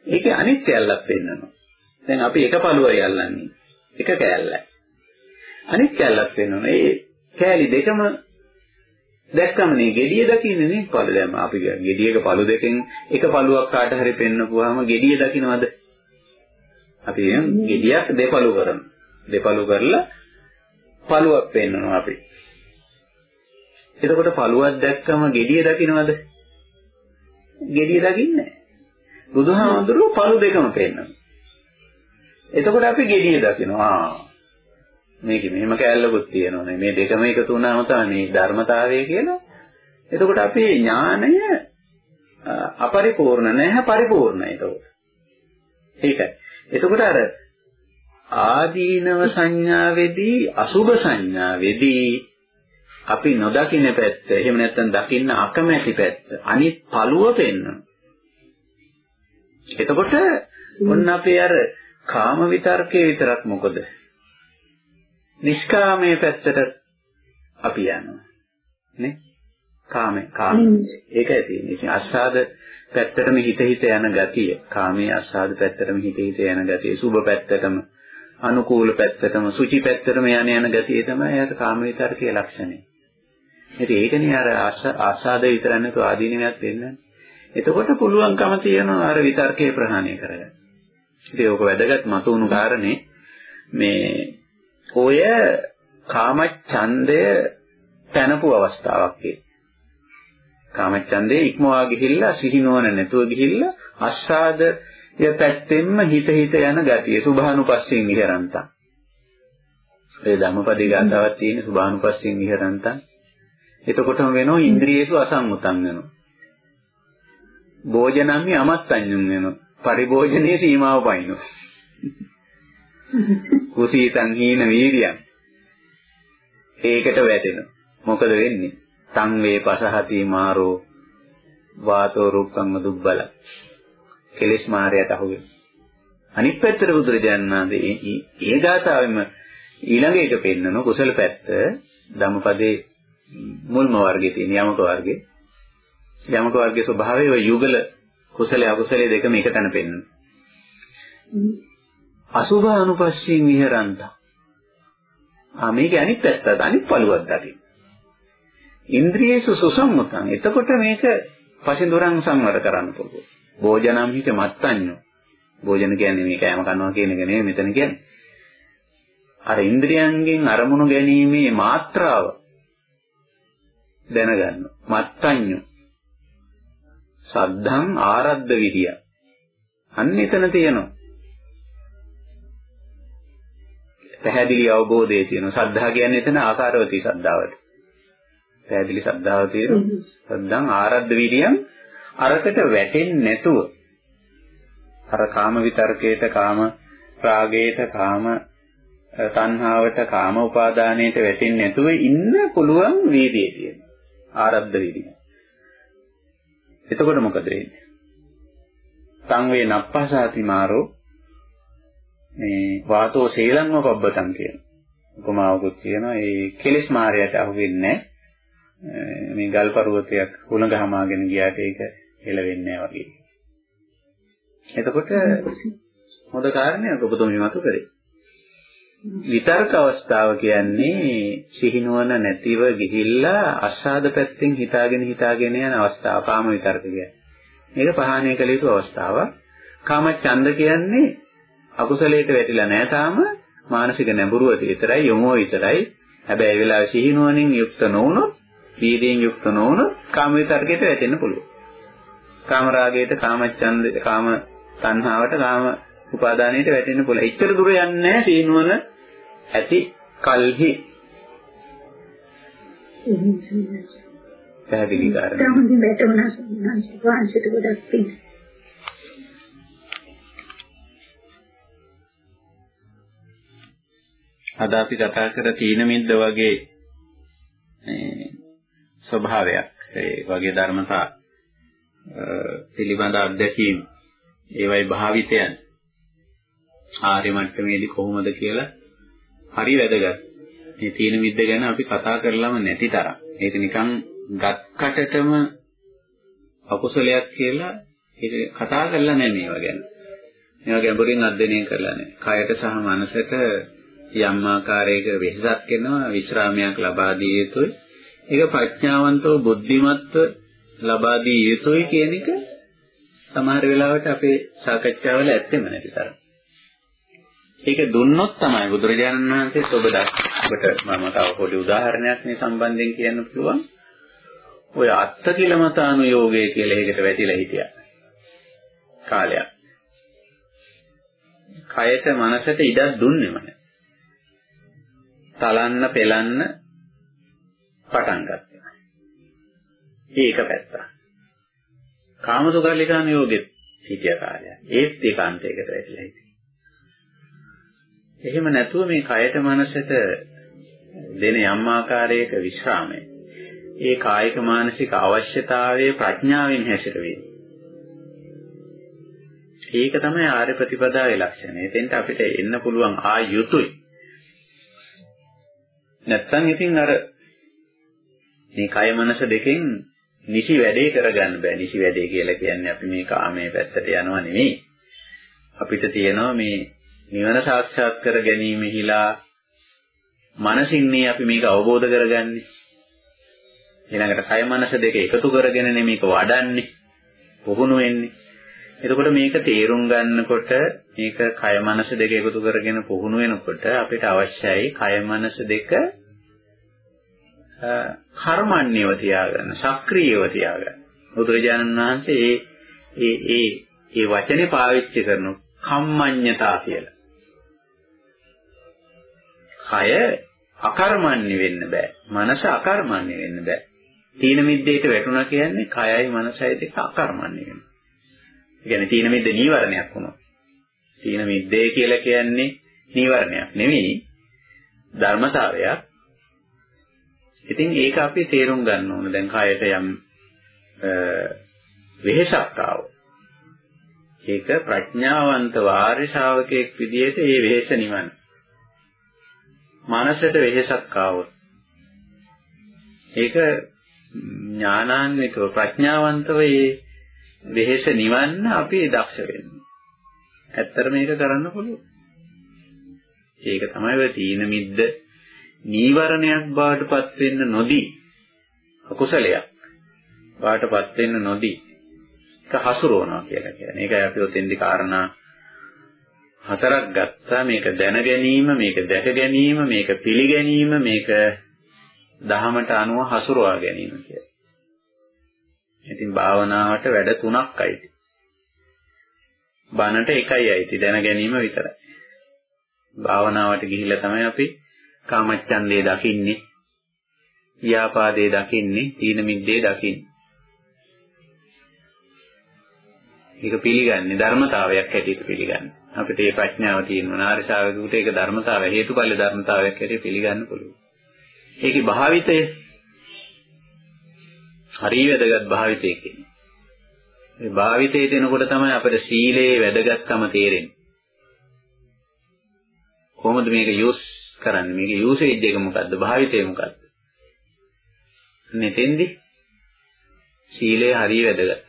ඒකේ අනිත්‍යයල්ලක් පෙන්වනවා. දැන් අපි එක පළුවයි අල්ලන්නේ. එක කෑල්ලයි. අනිත් කෑල්ලක් පෙන්වනවා. ඒ කෑලි දෙකම දැක්කම නේ gediya දකින්නේ නේ පළු දැම්ම අපි gediyක පළු දෙකෙන් එක පළුවක් කාට හරි පෙන්නපුවාම gediya දකින්නවද අපි gediyak දෙපළු කරමු දෙපළු කරලා පළුවක් පෙන්නනවා අපි එතකොට පළුවක් දැක්කම gediya දකින්නවද gediya දකින්නේ බුදුහාමුදුරුවෝ පළු දෙකම පෙන්නනවා එතකොට අපි gediya දකිනවා මේකේ මෙහෙම කැලලකුත් තියෙනවනේ මේ දෙකම එකතු වුණාම තමයි ධර්මතාවය කියලා. එතකොට අපේ ඥානය අපරිපූර්ණ නැහැ පරිපූර්ණයි එතකොට. ඒකයි. එතකොට අර ආදීනව සංඥාවේදී අසුභ සංඥාවේදී අපි නොදකින්න පැත්ත එහෙම නැත්නම් දකින්න අකමැති පැත්ත අනිත් පළුව පෙන්වනවා. එතකොට ඔන්න අපේ අර කාම විතර්කයේ විතරක් මොකද? නිෂ්කාමයේ පැත්තට අපි යනවා. නේ? කාමේ කාමේ ඒකයි තියෙන්නේ. ඉතින් අස්සාද පැත්තටම හිත හිත යන ගතිය. කාමයේ අස්සාද පැත්තටම හිත හිත යන ගතිය. සුබ පැත්තටම අනුකූල පැත්තටම සුචි පැත්තටම යන යන ගතිය තමයි එයාට කාම විතරකයේ ලක්ෂණය. ඉතින් ඒකනේ අර ආස්වාද විතර නැතු ආදීනයක් දෙන්නේ. එතකොට පුළුවන්කම තියෙනවා අර විතර්කේ ප්‍රහාණය කරගන්න. ඉතින් ඕක වැදගත් මතුණු කාරණේ මේ ඔය කාමච්ඡන්දය පැනපු අවස්ථාවක් ඒ. කාමච්ඡන්දේ ඉක්මවා ගිහිල්ලා සිහිනුවන නැතුව ගිහිල්ලා අස්සාදය පැත්තෙන්ම හිත හිත යන ගතිය සුභානුපස්සීන් විහෙරන්තං. ඒ ධම්මපදේ ගාතාවක් තියෙන සුභානුපස්සීන් විහෙරන්තං. එතකොටම වෙනවා ඉන්ද්‍රියේසු අසම්මුතං වෙනවා. භෝජනම්මි අමත්තඤ්ඤුම් වෙනවා. පරිභෝජනයේ සීමාව පයින්නවා. කුසීතං හීන වීර්යං ඒකට වැටෙනවා මොකද වෙන්නේ තං වේ පසහති මාරෝ වාතෝ රුක්කං දුබ්බල කෙලෙස් මාරයට අහුවෙන අනිත් පැත්තට බුදුරජාණන් වහන්සේ ඒ ගාථාවෙම ඊළඟ එක පෙන්නන කුසල පැත්ත ධම්මපදේ මුල්ම වර්ගයේ තියෙන යමක වර්ගයේ යමක වර්ගයේ ස්වභාවය ඔය යුගල කුසල අකුසල දෙකම එකතැන පෙන්වනවා අසුභ අනුපස්සීන් විහෙරන්ත. ආ මේකේ අනිත් පැත්තත් අනිත් පළුවක් දකින්න. ඉන්ද්‍රියේසු සුසම්මතං. එතකොට මේක පසින්දුරන් සංවර කරන්න පුළුවන්. භෝජනම් හිත මත්තඤ්ඤෝ. භෝජන කියන්නේ මේ කෑම කනවා කියන එක නෙවෙයි මෙතන කියන්නේ. අර ඉන්ද්‍රියන්ගෙන් අරමුණු ගැනීමේ මාත්‍රාව දැනගන්න. මත්ඤ්ඤු. සද්ධං ආරද්ධ විරිය. අන්න එතන තියෙනවා. පැහැදිලි අවබෝධය තියෙනවා. සද්ධා කියන්නේ එතන ආකාරවතී සද්ධාවට. පැහැදිලි සද්ධාව තියෙනවා. සද්ධං ආරද්ධ විරියම් අරකට වැටෙන්නේ නැතුව අර කාම විතර්කයට කාම රාගයට කාම තණ්හාවට කාම උපාදානයට වැටෙන්නේ නැතුව ඉන්න පුළුවන් වීර්යය තියෙනවා. ආරද්ධ වීර්යය. එතකොට මොකද වෙන්නේ? තං වේ නප්පසාති මාරෝ මේ වාතෝ සීලංව පබ්බතං කියන උපමාවකුත් කියනවා ඒ කෙලිස් මාරයට අහු වෙන්නේ මේ ගල් පර්වතයක් හුණ ගහමාගෙන ගියාට ඒක හෙලවෙන්නේ නැහැ වගේ. එතකොට හොඳ කාරණයක් ඔබතුමී මතු කරේ. විතර්ක අවස්ථාව කියන්නේ සිහිනුවන නැතිව ගිහිල්ලා අස්සාද පැත්තෙන් හිතාගෙන හිතාගෙන යන අවස්ථාව කාම විතර්ක කියන්නේ. මේක පහානය කළ යුතු අවස්ථාවක්. කාම ඡන්ද කියන්නේ අකුසලයට වැටිලා නැහැ තාම මානසික නැඹුරුවට විතරයි යොමුව විතරයි. හැබැයි ඒ වෙලාවේ සිහිනුවණින් යුක්ත නොවුනොත්, වීර්යයෙන් යුක්ත නොවුනොත් කාම විතර්කයට වැටෙන්න පුළුවන්. කාම රාගයට, කාම ඡන්ද, කාම තණ්හාවට, කාම උපාදානයට වැටෙන්න පුළුවන්. එච්චර දුර යන්නේ නැහැ සීනුවන ඇති කල්හි. පැහැදිලි කාරණා. තමයි වැටුණා සම්මාංශ වංශයට ගොඩක් පිං. අද අපි කතා කර තීන මිද්ද වගේ ස්වභාවයක් ඒ වගේ ධර්මතා පිළිබඳ අත්දැකීම් ඒවයි භාවිතයන් ආර්ය මට්ටමේදී කොහොමද කියලා හරි වැදගත්. මේ තීන මිද්ද ගැන අපි කතා කරලම නැති තරම්. ඒක නිකන් ගත්කටටම අකුසලයක් කියලා ඒක කතා කරලා නැහැ මේවා ගැන. මේවා ගැඹුරින් අධ්‍යයනය කරලා නැහැ. කයට සහ මනසට යම් ආකාරයක වෙහසක් වෙනවා විශ්‍රාමයක් ලබා දිය යුතුයි. ඒක ප්‍රඥාවන්තව බුද්ධිමත්ව ලබා දිය යුතුයි කියන එක සමහර වෙලාවට අපේ සාකච්ඡාවල ඇත්තෙම නැති තරම්. ඒක දුන්නොත් තමයි බුදුරජාණන් වහන්සේත් ඔබ ඔබට මම තව පොඩි උදාහරණයක් මේ සම්බන්ධයෙන් කියන්න පුළුවන්. ඔය අත්ත කිලමතානුയോഗය කියලා එකකට වැටිලා හිටියා. කාලයක්. කයට මනසට ඉඩක් දුන්නේම නැහැ. තලන්න පෙලන්න පටන් ගත්තා. ඒක පැත්ත. කාමසුකල්ලිකානුയോഗෙත් හිටිය කාලයක්. ඒත් ඒකාන්තයකට වැටිලා හිටියා. එහෙම නැතුව මේ කයට මනසට දෙන යම් ආකාරයක විශ්‍රාමය. ඒ කායික මානසික අවශ්‍යතාවයේ ප්‍රඥාවෙන් හැසිරෙන්නේ. ඒක තමයි ආර්ය ප්‍රතිපදාවේ ලක්ෂණය. එතෙන්ට අපිට එන්න පුළුවන් ආ යුතුයි. නැත්තම් ඉතින් අර මේ කය මනස දෙකෙන් නිසි වැඩේ කරගන්න බෑ. නිසි වැඩේ කියලා කියන්නේ අපි මේ කාමයේ පැත්තට යනවා නෙමෙයි. අපිට තියෙනවා මේ නිවන සාක්ෂාත් කර ගැනීමෙහිලා මනසින්නේ අපි මේක අවබෝධ කරගන්නේ. ඊළඟට කය මනස දෙක එකතු කරගෙන මේක වඩන්නේ. පුහුණු වෙන්නේ. එතකොට මේක තේරුම් ගන්නකොට මේක කය මනස දෙක එකතු කරගෙන පුහුණු වෙනකොට අපිට අවශ්‍යයි කය මනස දෙක කර්මන්නේව තියාගන්න, සක්‍රීයව තියාගන්න. බුදුරජාණන් වහන්සේ ඒ ඒ ඒ වචනේ පාවිච්චි කරන කම්මඤ්ඤතා කියලා. කය අකර්මණ්‍ය වෙන්න බෑ. මනස අකර්මණ්‍ය වෙන්න බෑ. තීන මිද්දේට වැටුණා කියන්නේ කයයි මනසයි දෙක අකර්මණ්‍ය වෙනවා. ඒ කියන්නේ තීන මිද්ද නීවරණයක් වුණා. තීන මිද්දේ කියලා කියන්නේ නීවරණයක් නෙවෙයි ධර්මතාවයක්. ඉතින් ඒක අපි තේරුම් ගන්න ඕන. දැන් කයට යම් වෙහෙසක් ආවොත් ඒක ප්‍රඥාවන්ත වාර්ය ශාවකයෙක් විදිහට ඒ වෙහෙස නිවන. මනසට වෙහෙසක් ආවොත් ඒක ඥානාන්විතව ප්‍රඥාවන්තව මේ වෙහෙස නිවන්න අපි දක්ෂ වෙන්න. ඇත්තට මේක කරන්න පුළුවන්. ඒක තමයි ඔය තීන මිද්ද නීවරණයක් බාටපත් වෙන්න නොදී අකුසලයක් බාටපත් වෙන්න නොදී ඒක හසුරවනවා කියලා කියන්නේ. ඒකයි අපි ඔතෙන්දි කාරණා හතරක් ගත්තා මේක දැන ගැනීම මේක දැක ගැනීම මේක පිළිගැනීම මේක දහමට අනුව හසුරවා ගැනීම කියලා. ඉතින් භාවනාවට වැඩ තුනක් අයිති. බනට එකයි අයිති දැන ගැනීම විතරයි. භාවනාවට ගිහිල්ලා තමයි අපි කාමච්ඡන්දේ දකින්නේ. ව්‍යාපාදේ දකින්නේ, තීන මිද්දේ දකින්නේ. ඒක පිළිගන්නේ ධර්මතාවයක් හැටියට පිළිගන්නේ. අපිට මේ ප්‍රඥාව තියෙනවා. නාරසාවදුට ඒක ධර්මතාවය හේතුඵල ධර්මතාවයක් හැටියට පිළිගන්න පුළුවන්. ඒකේ භාවිතය හරි වැදගත් භාවිතය කියන්නේ. මේ භාවිතයේ දෙනකොට තමයි අපිට සීලේ වැදගත්කම තේරෙන්නේ. කොහොමද මේක යූස් කරන්නේ? මේක යූසේජ් එක මොකද්ද? භාවිතය මොකද්ද? මෙතෙන්දි සීලය හරි වැදගත්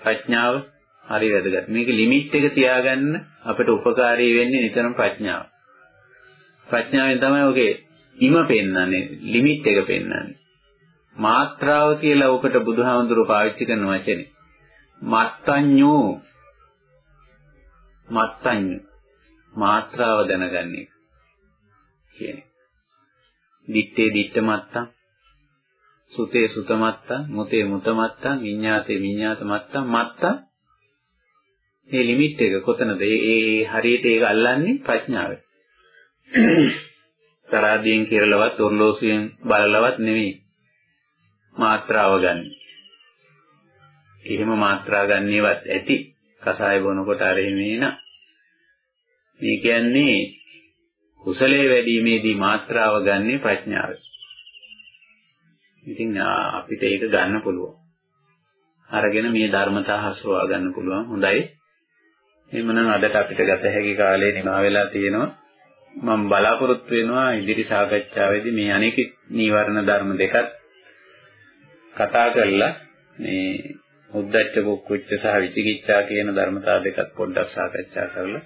ප්‍රඥාව හරි වැදගත්. මේක ලිමිට් එක තියාගන්න අපිට උපකාරී වෙන්නේ නිතරම ප්‍රඥාව. ප්‍රඥාවෙන් තමයි ඔගේ ඉම පෙන්වන්නේ, ලිමිට් එක පෙන්වන්නේ. මාත්‍රාව කියලා ඔකට බුදුහාමුදුරුවෝ පාවිච්චි කරන වචනේ. මත්තඤ්ඤෝ මත්තඤ්ඤෝ මාත්‍රාව දැනගන්න එක කියන්නේ. දිත්තේ දිත්ත මත්තං සුතේ සුත මත්තං මුතේ මුත මත්තං විඤ්ඤාතේ විඤ්ඤාත මත්තං මත්තං මේ ලිමිට් එක කොතනද? ඒ හරියට ඒක අල්ලන්නේ ප්‍රඥාවෙන්. තරාදියෙන් කිරලවත් ඔර්ලෝසුවෙන් බලලවත් නෙවෙයි. මාත්‍රාව ගන්න. එහෙම මාත්‍රා ගන්නේවත් ඇති. කසාය බොනකොට අර එන්නේ නා. මේ කියන්නේ කුසලයේ වැඩිීමේදී මාත්‍රාව ගන්නේ ප්‍රඥාව. ඉතින් අපිට ඒක ගන්න පුළුවන්. අරගෙන මේ ධර්මතා හසුරවා ගන්න පුළුවන්. හොඳයි. එහෙමනම් අදට අපිට ගත හැකි කාලේ නිමා වෙලා තියෙනවා. මම බලාපොරොත්තු වෙනවා ඉදිරි සාකච්ඡාවේදී මේ අනෙක් නීවරණ ධර්ම දෙකත් කතා කරලා මේ උද්දච්ච කුක්කුච්ච සහ විචිකිච්ඡා කියන ධර්මතා දෙකත් පොඩ්ඩක් සාකච්ඡා කරලා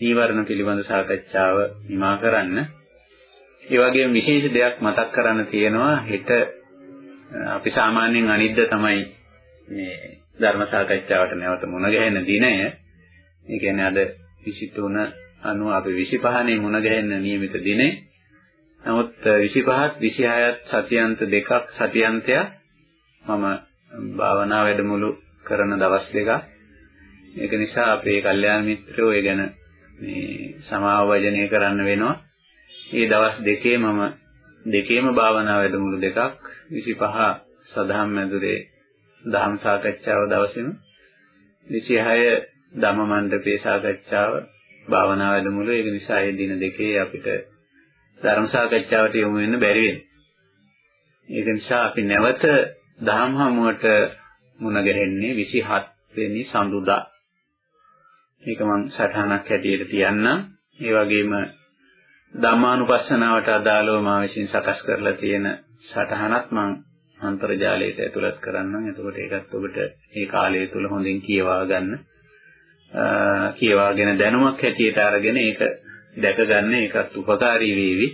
නීවරණ පිළිබඳ සාකච්ඡාව නිමා කරන්න. ඒ වගේම විශේෂ දෙයක් මතක් කරන්න තියෙනවා හෙට අපි සාමාන්‍යයෙන් අනිද්දා තමයි මේ ධර්ම සාකච්ඡාවට නැවත මුණ ගැහෙන දිනය. ඒ කියන්නේ අද 23 අනුව අපි 25 නේ මුණ ගැහෙන නියමිත දිනේ. නමුත් 25ත් 26ත් සතියන්ත දෙකක් සතියන්තයක් මම භාවනා වැඩමුළු කරන දවස් දෙකක්. ඒක නිසා අපේ කල්යාණ මිත්‍රයෝ ඒ ගැන මේ සමාව වජනය කරන්න වෙනවා. මේ දවස් දෙකේ මම දෙකේම භාවනා වැඩමුළු දෙකක් 25 සදහම් මැදුරේ දහම් සාකච්ඡාව දවසෙම 26 ධම්ම මණ්ඩපේ සාකච්ඡාව භාවනා වැඩමුළු ඒක නිසා මේ දින දෙකේ අපිට ධර්ම සාකච්ඡාවට යොමු වෙන්න බැරි වෙනවා. ඒක නිසා අපි නැවත දහම් හමුවට මුණ ගැහෙන්නේ 27 වෙනි සඳුදා මේක මම සටහනක් හැටියට තියන්නම්. ඒ වගේම ධම්මානුපස්සනාවට අදාළව මා විසින් සකස් කරලා තියෙන සටහනක් මම අන්තර්ජාලයට ඇතුළත් කරන්නම්. එතකොට ඒකත් ඔබට මේ කාලය තුල හොඳින් කියවා ගන්න. කියවාගෙන දැනුමක් හැටියට අරගෙන ඒක දැක ගන්න ඒකත් උපකාරී වේවි.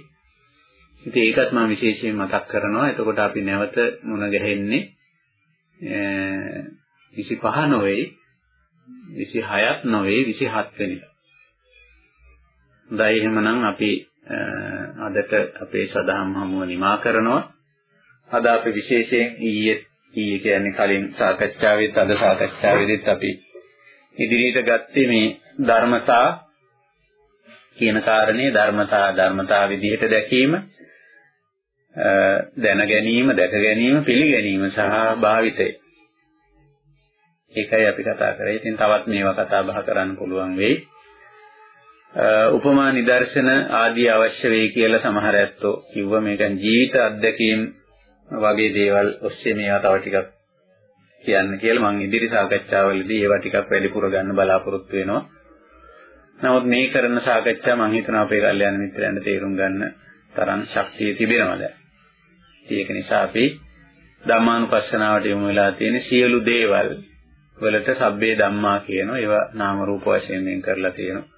ඉතින් ඒකත් මම විශේෂයෙන් මතක් කරනවා. එතකොට අපි නැවත මුණ ගැහෙන්නේ 25 නොවේ 26ක් නොවේ 27 වෙනිදා. හොඳයි එහෙමනම් අපි අදට අපේ සදාම් හමුව නිමා කරනවා. අද අපි විශේෂයෙන් ඊයේ ඊයේ කියන්නේ කලින් සාකච්ඡාවෙත් අද සාකච්ඡාවේදීත් අපි ඉදිරියට ගත්තේ මේ ධර්මතා කියන කාරණේ ධර්මතා ධර්මතා විදිහට දැකීම දැන ගැනීම දැක ගැනීම පිළිගැනීම සහ භාවිතය ඒකයි අපි කතා කරේ. ඉතින් තවත් මේවා කතා බහ කරන්න පුළුවන් වෙයි. උපමා නිදර්ශන ආදී අවශ්‍ය වෙයි කියලා සමහර ඇත්තෝ කිව්වා මේක ජීවිත අත්දැකීම් වගේ දේවල් ඔස්සේ මේවා තව ටිකක් කියන්න කියලා මම ඉදිරි සාකච්ඡාවලදී ඒවා ටිකක් වැඩිපුර ගන්න බලාපොරොත්තු වෙනවා. නමුත් මේ කරන සාකච්ඡා මම හිතනවා අපේ කල්යාණ මිත්‍රයන්ට තේරුම් ගන්න තරම් ශක්තිය තිබෙනවා දැන්. ඒක නිසා අපි ධම්මානුපස්සනාවට යොමු වෙලා තියෙන සියලු දේවල් වලට සබ්බේ ධම්මා කියනවා. ඒවා නාම රූප වශයෙන් වෙන් කරලා තියෙනවා.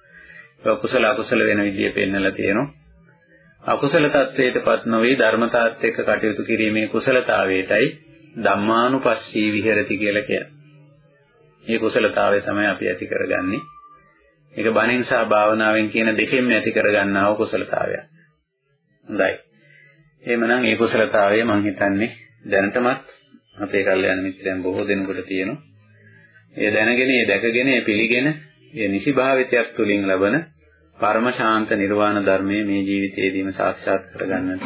ඒවා කුසල අකුසල වෙන විදිය පෙන්නලා තියෙනවා. අකුසල tattweටපත් නොවේ ධර්මතාවත් එක්ක කටයුතු කිරීමේ කුසලතාවයටයි ධම්මානුපස්සී විහෙරති කියලා කියන්නේ. මේ කුසලතාවය තමයි අපි ඇති කරගන්නේ. ඒක බණින් සහ භාවනාවෙන් කියන දෙකෙන්ම ඇති කරගන්නා වූ කුසලතාවයක්. හොඳයි. එහෙමනම් මේ කුසලතාවය මම හිතන්නේ දැනටමත් අපේ කල්යාණ මිත්‍රයන් බොහෝ දෙනෙකුට තියෙනවා. ඒ දැනගෙන, ඒ දැකගෙන, ඒ පිළිගෙන, ඒ නිසිභාවිතයක් තුලින් ලබන පරම ශාන්ත නිර්වාණ ධර්මයේ මේ ජීවිතයේදීම සාක්ෂාත් කරගන්නට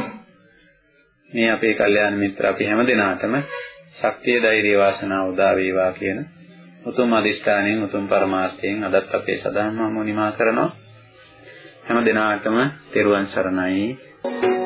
මේ අපේ කල්යාණ මිත්‍ර අපි හැම දිනාටම ශක්තිය ධෛර්ය වාසනාව උදා වේවා කියන උතුම් අදිෂ්ඨානයෙන් උතුම් පරමාර්ථයෙන් අදත් අපේ සදාම්ම මොනිමා කරනවා. හැම දිනාටම තෙරුවන් සරණයි.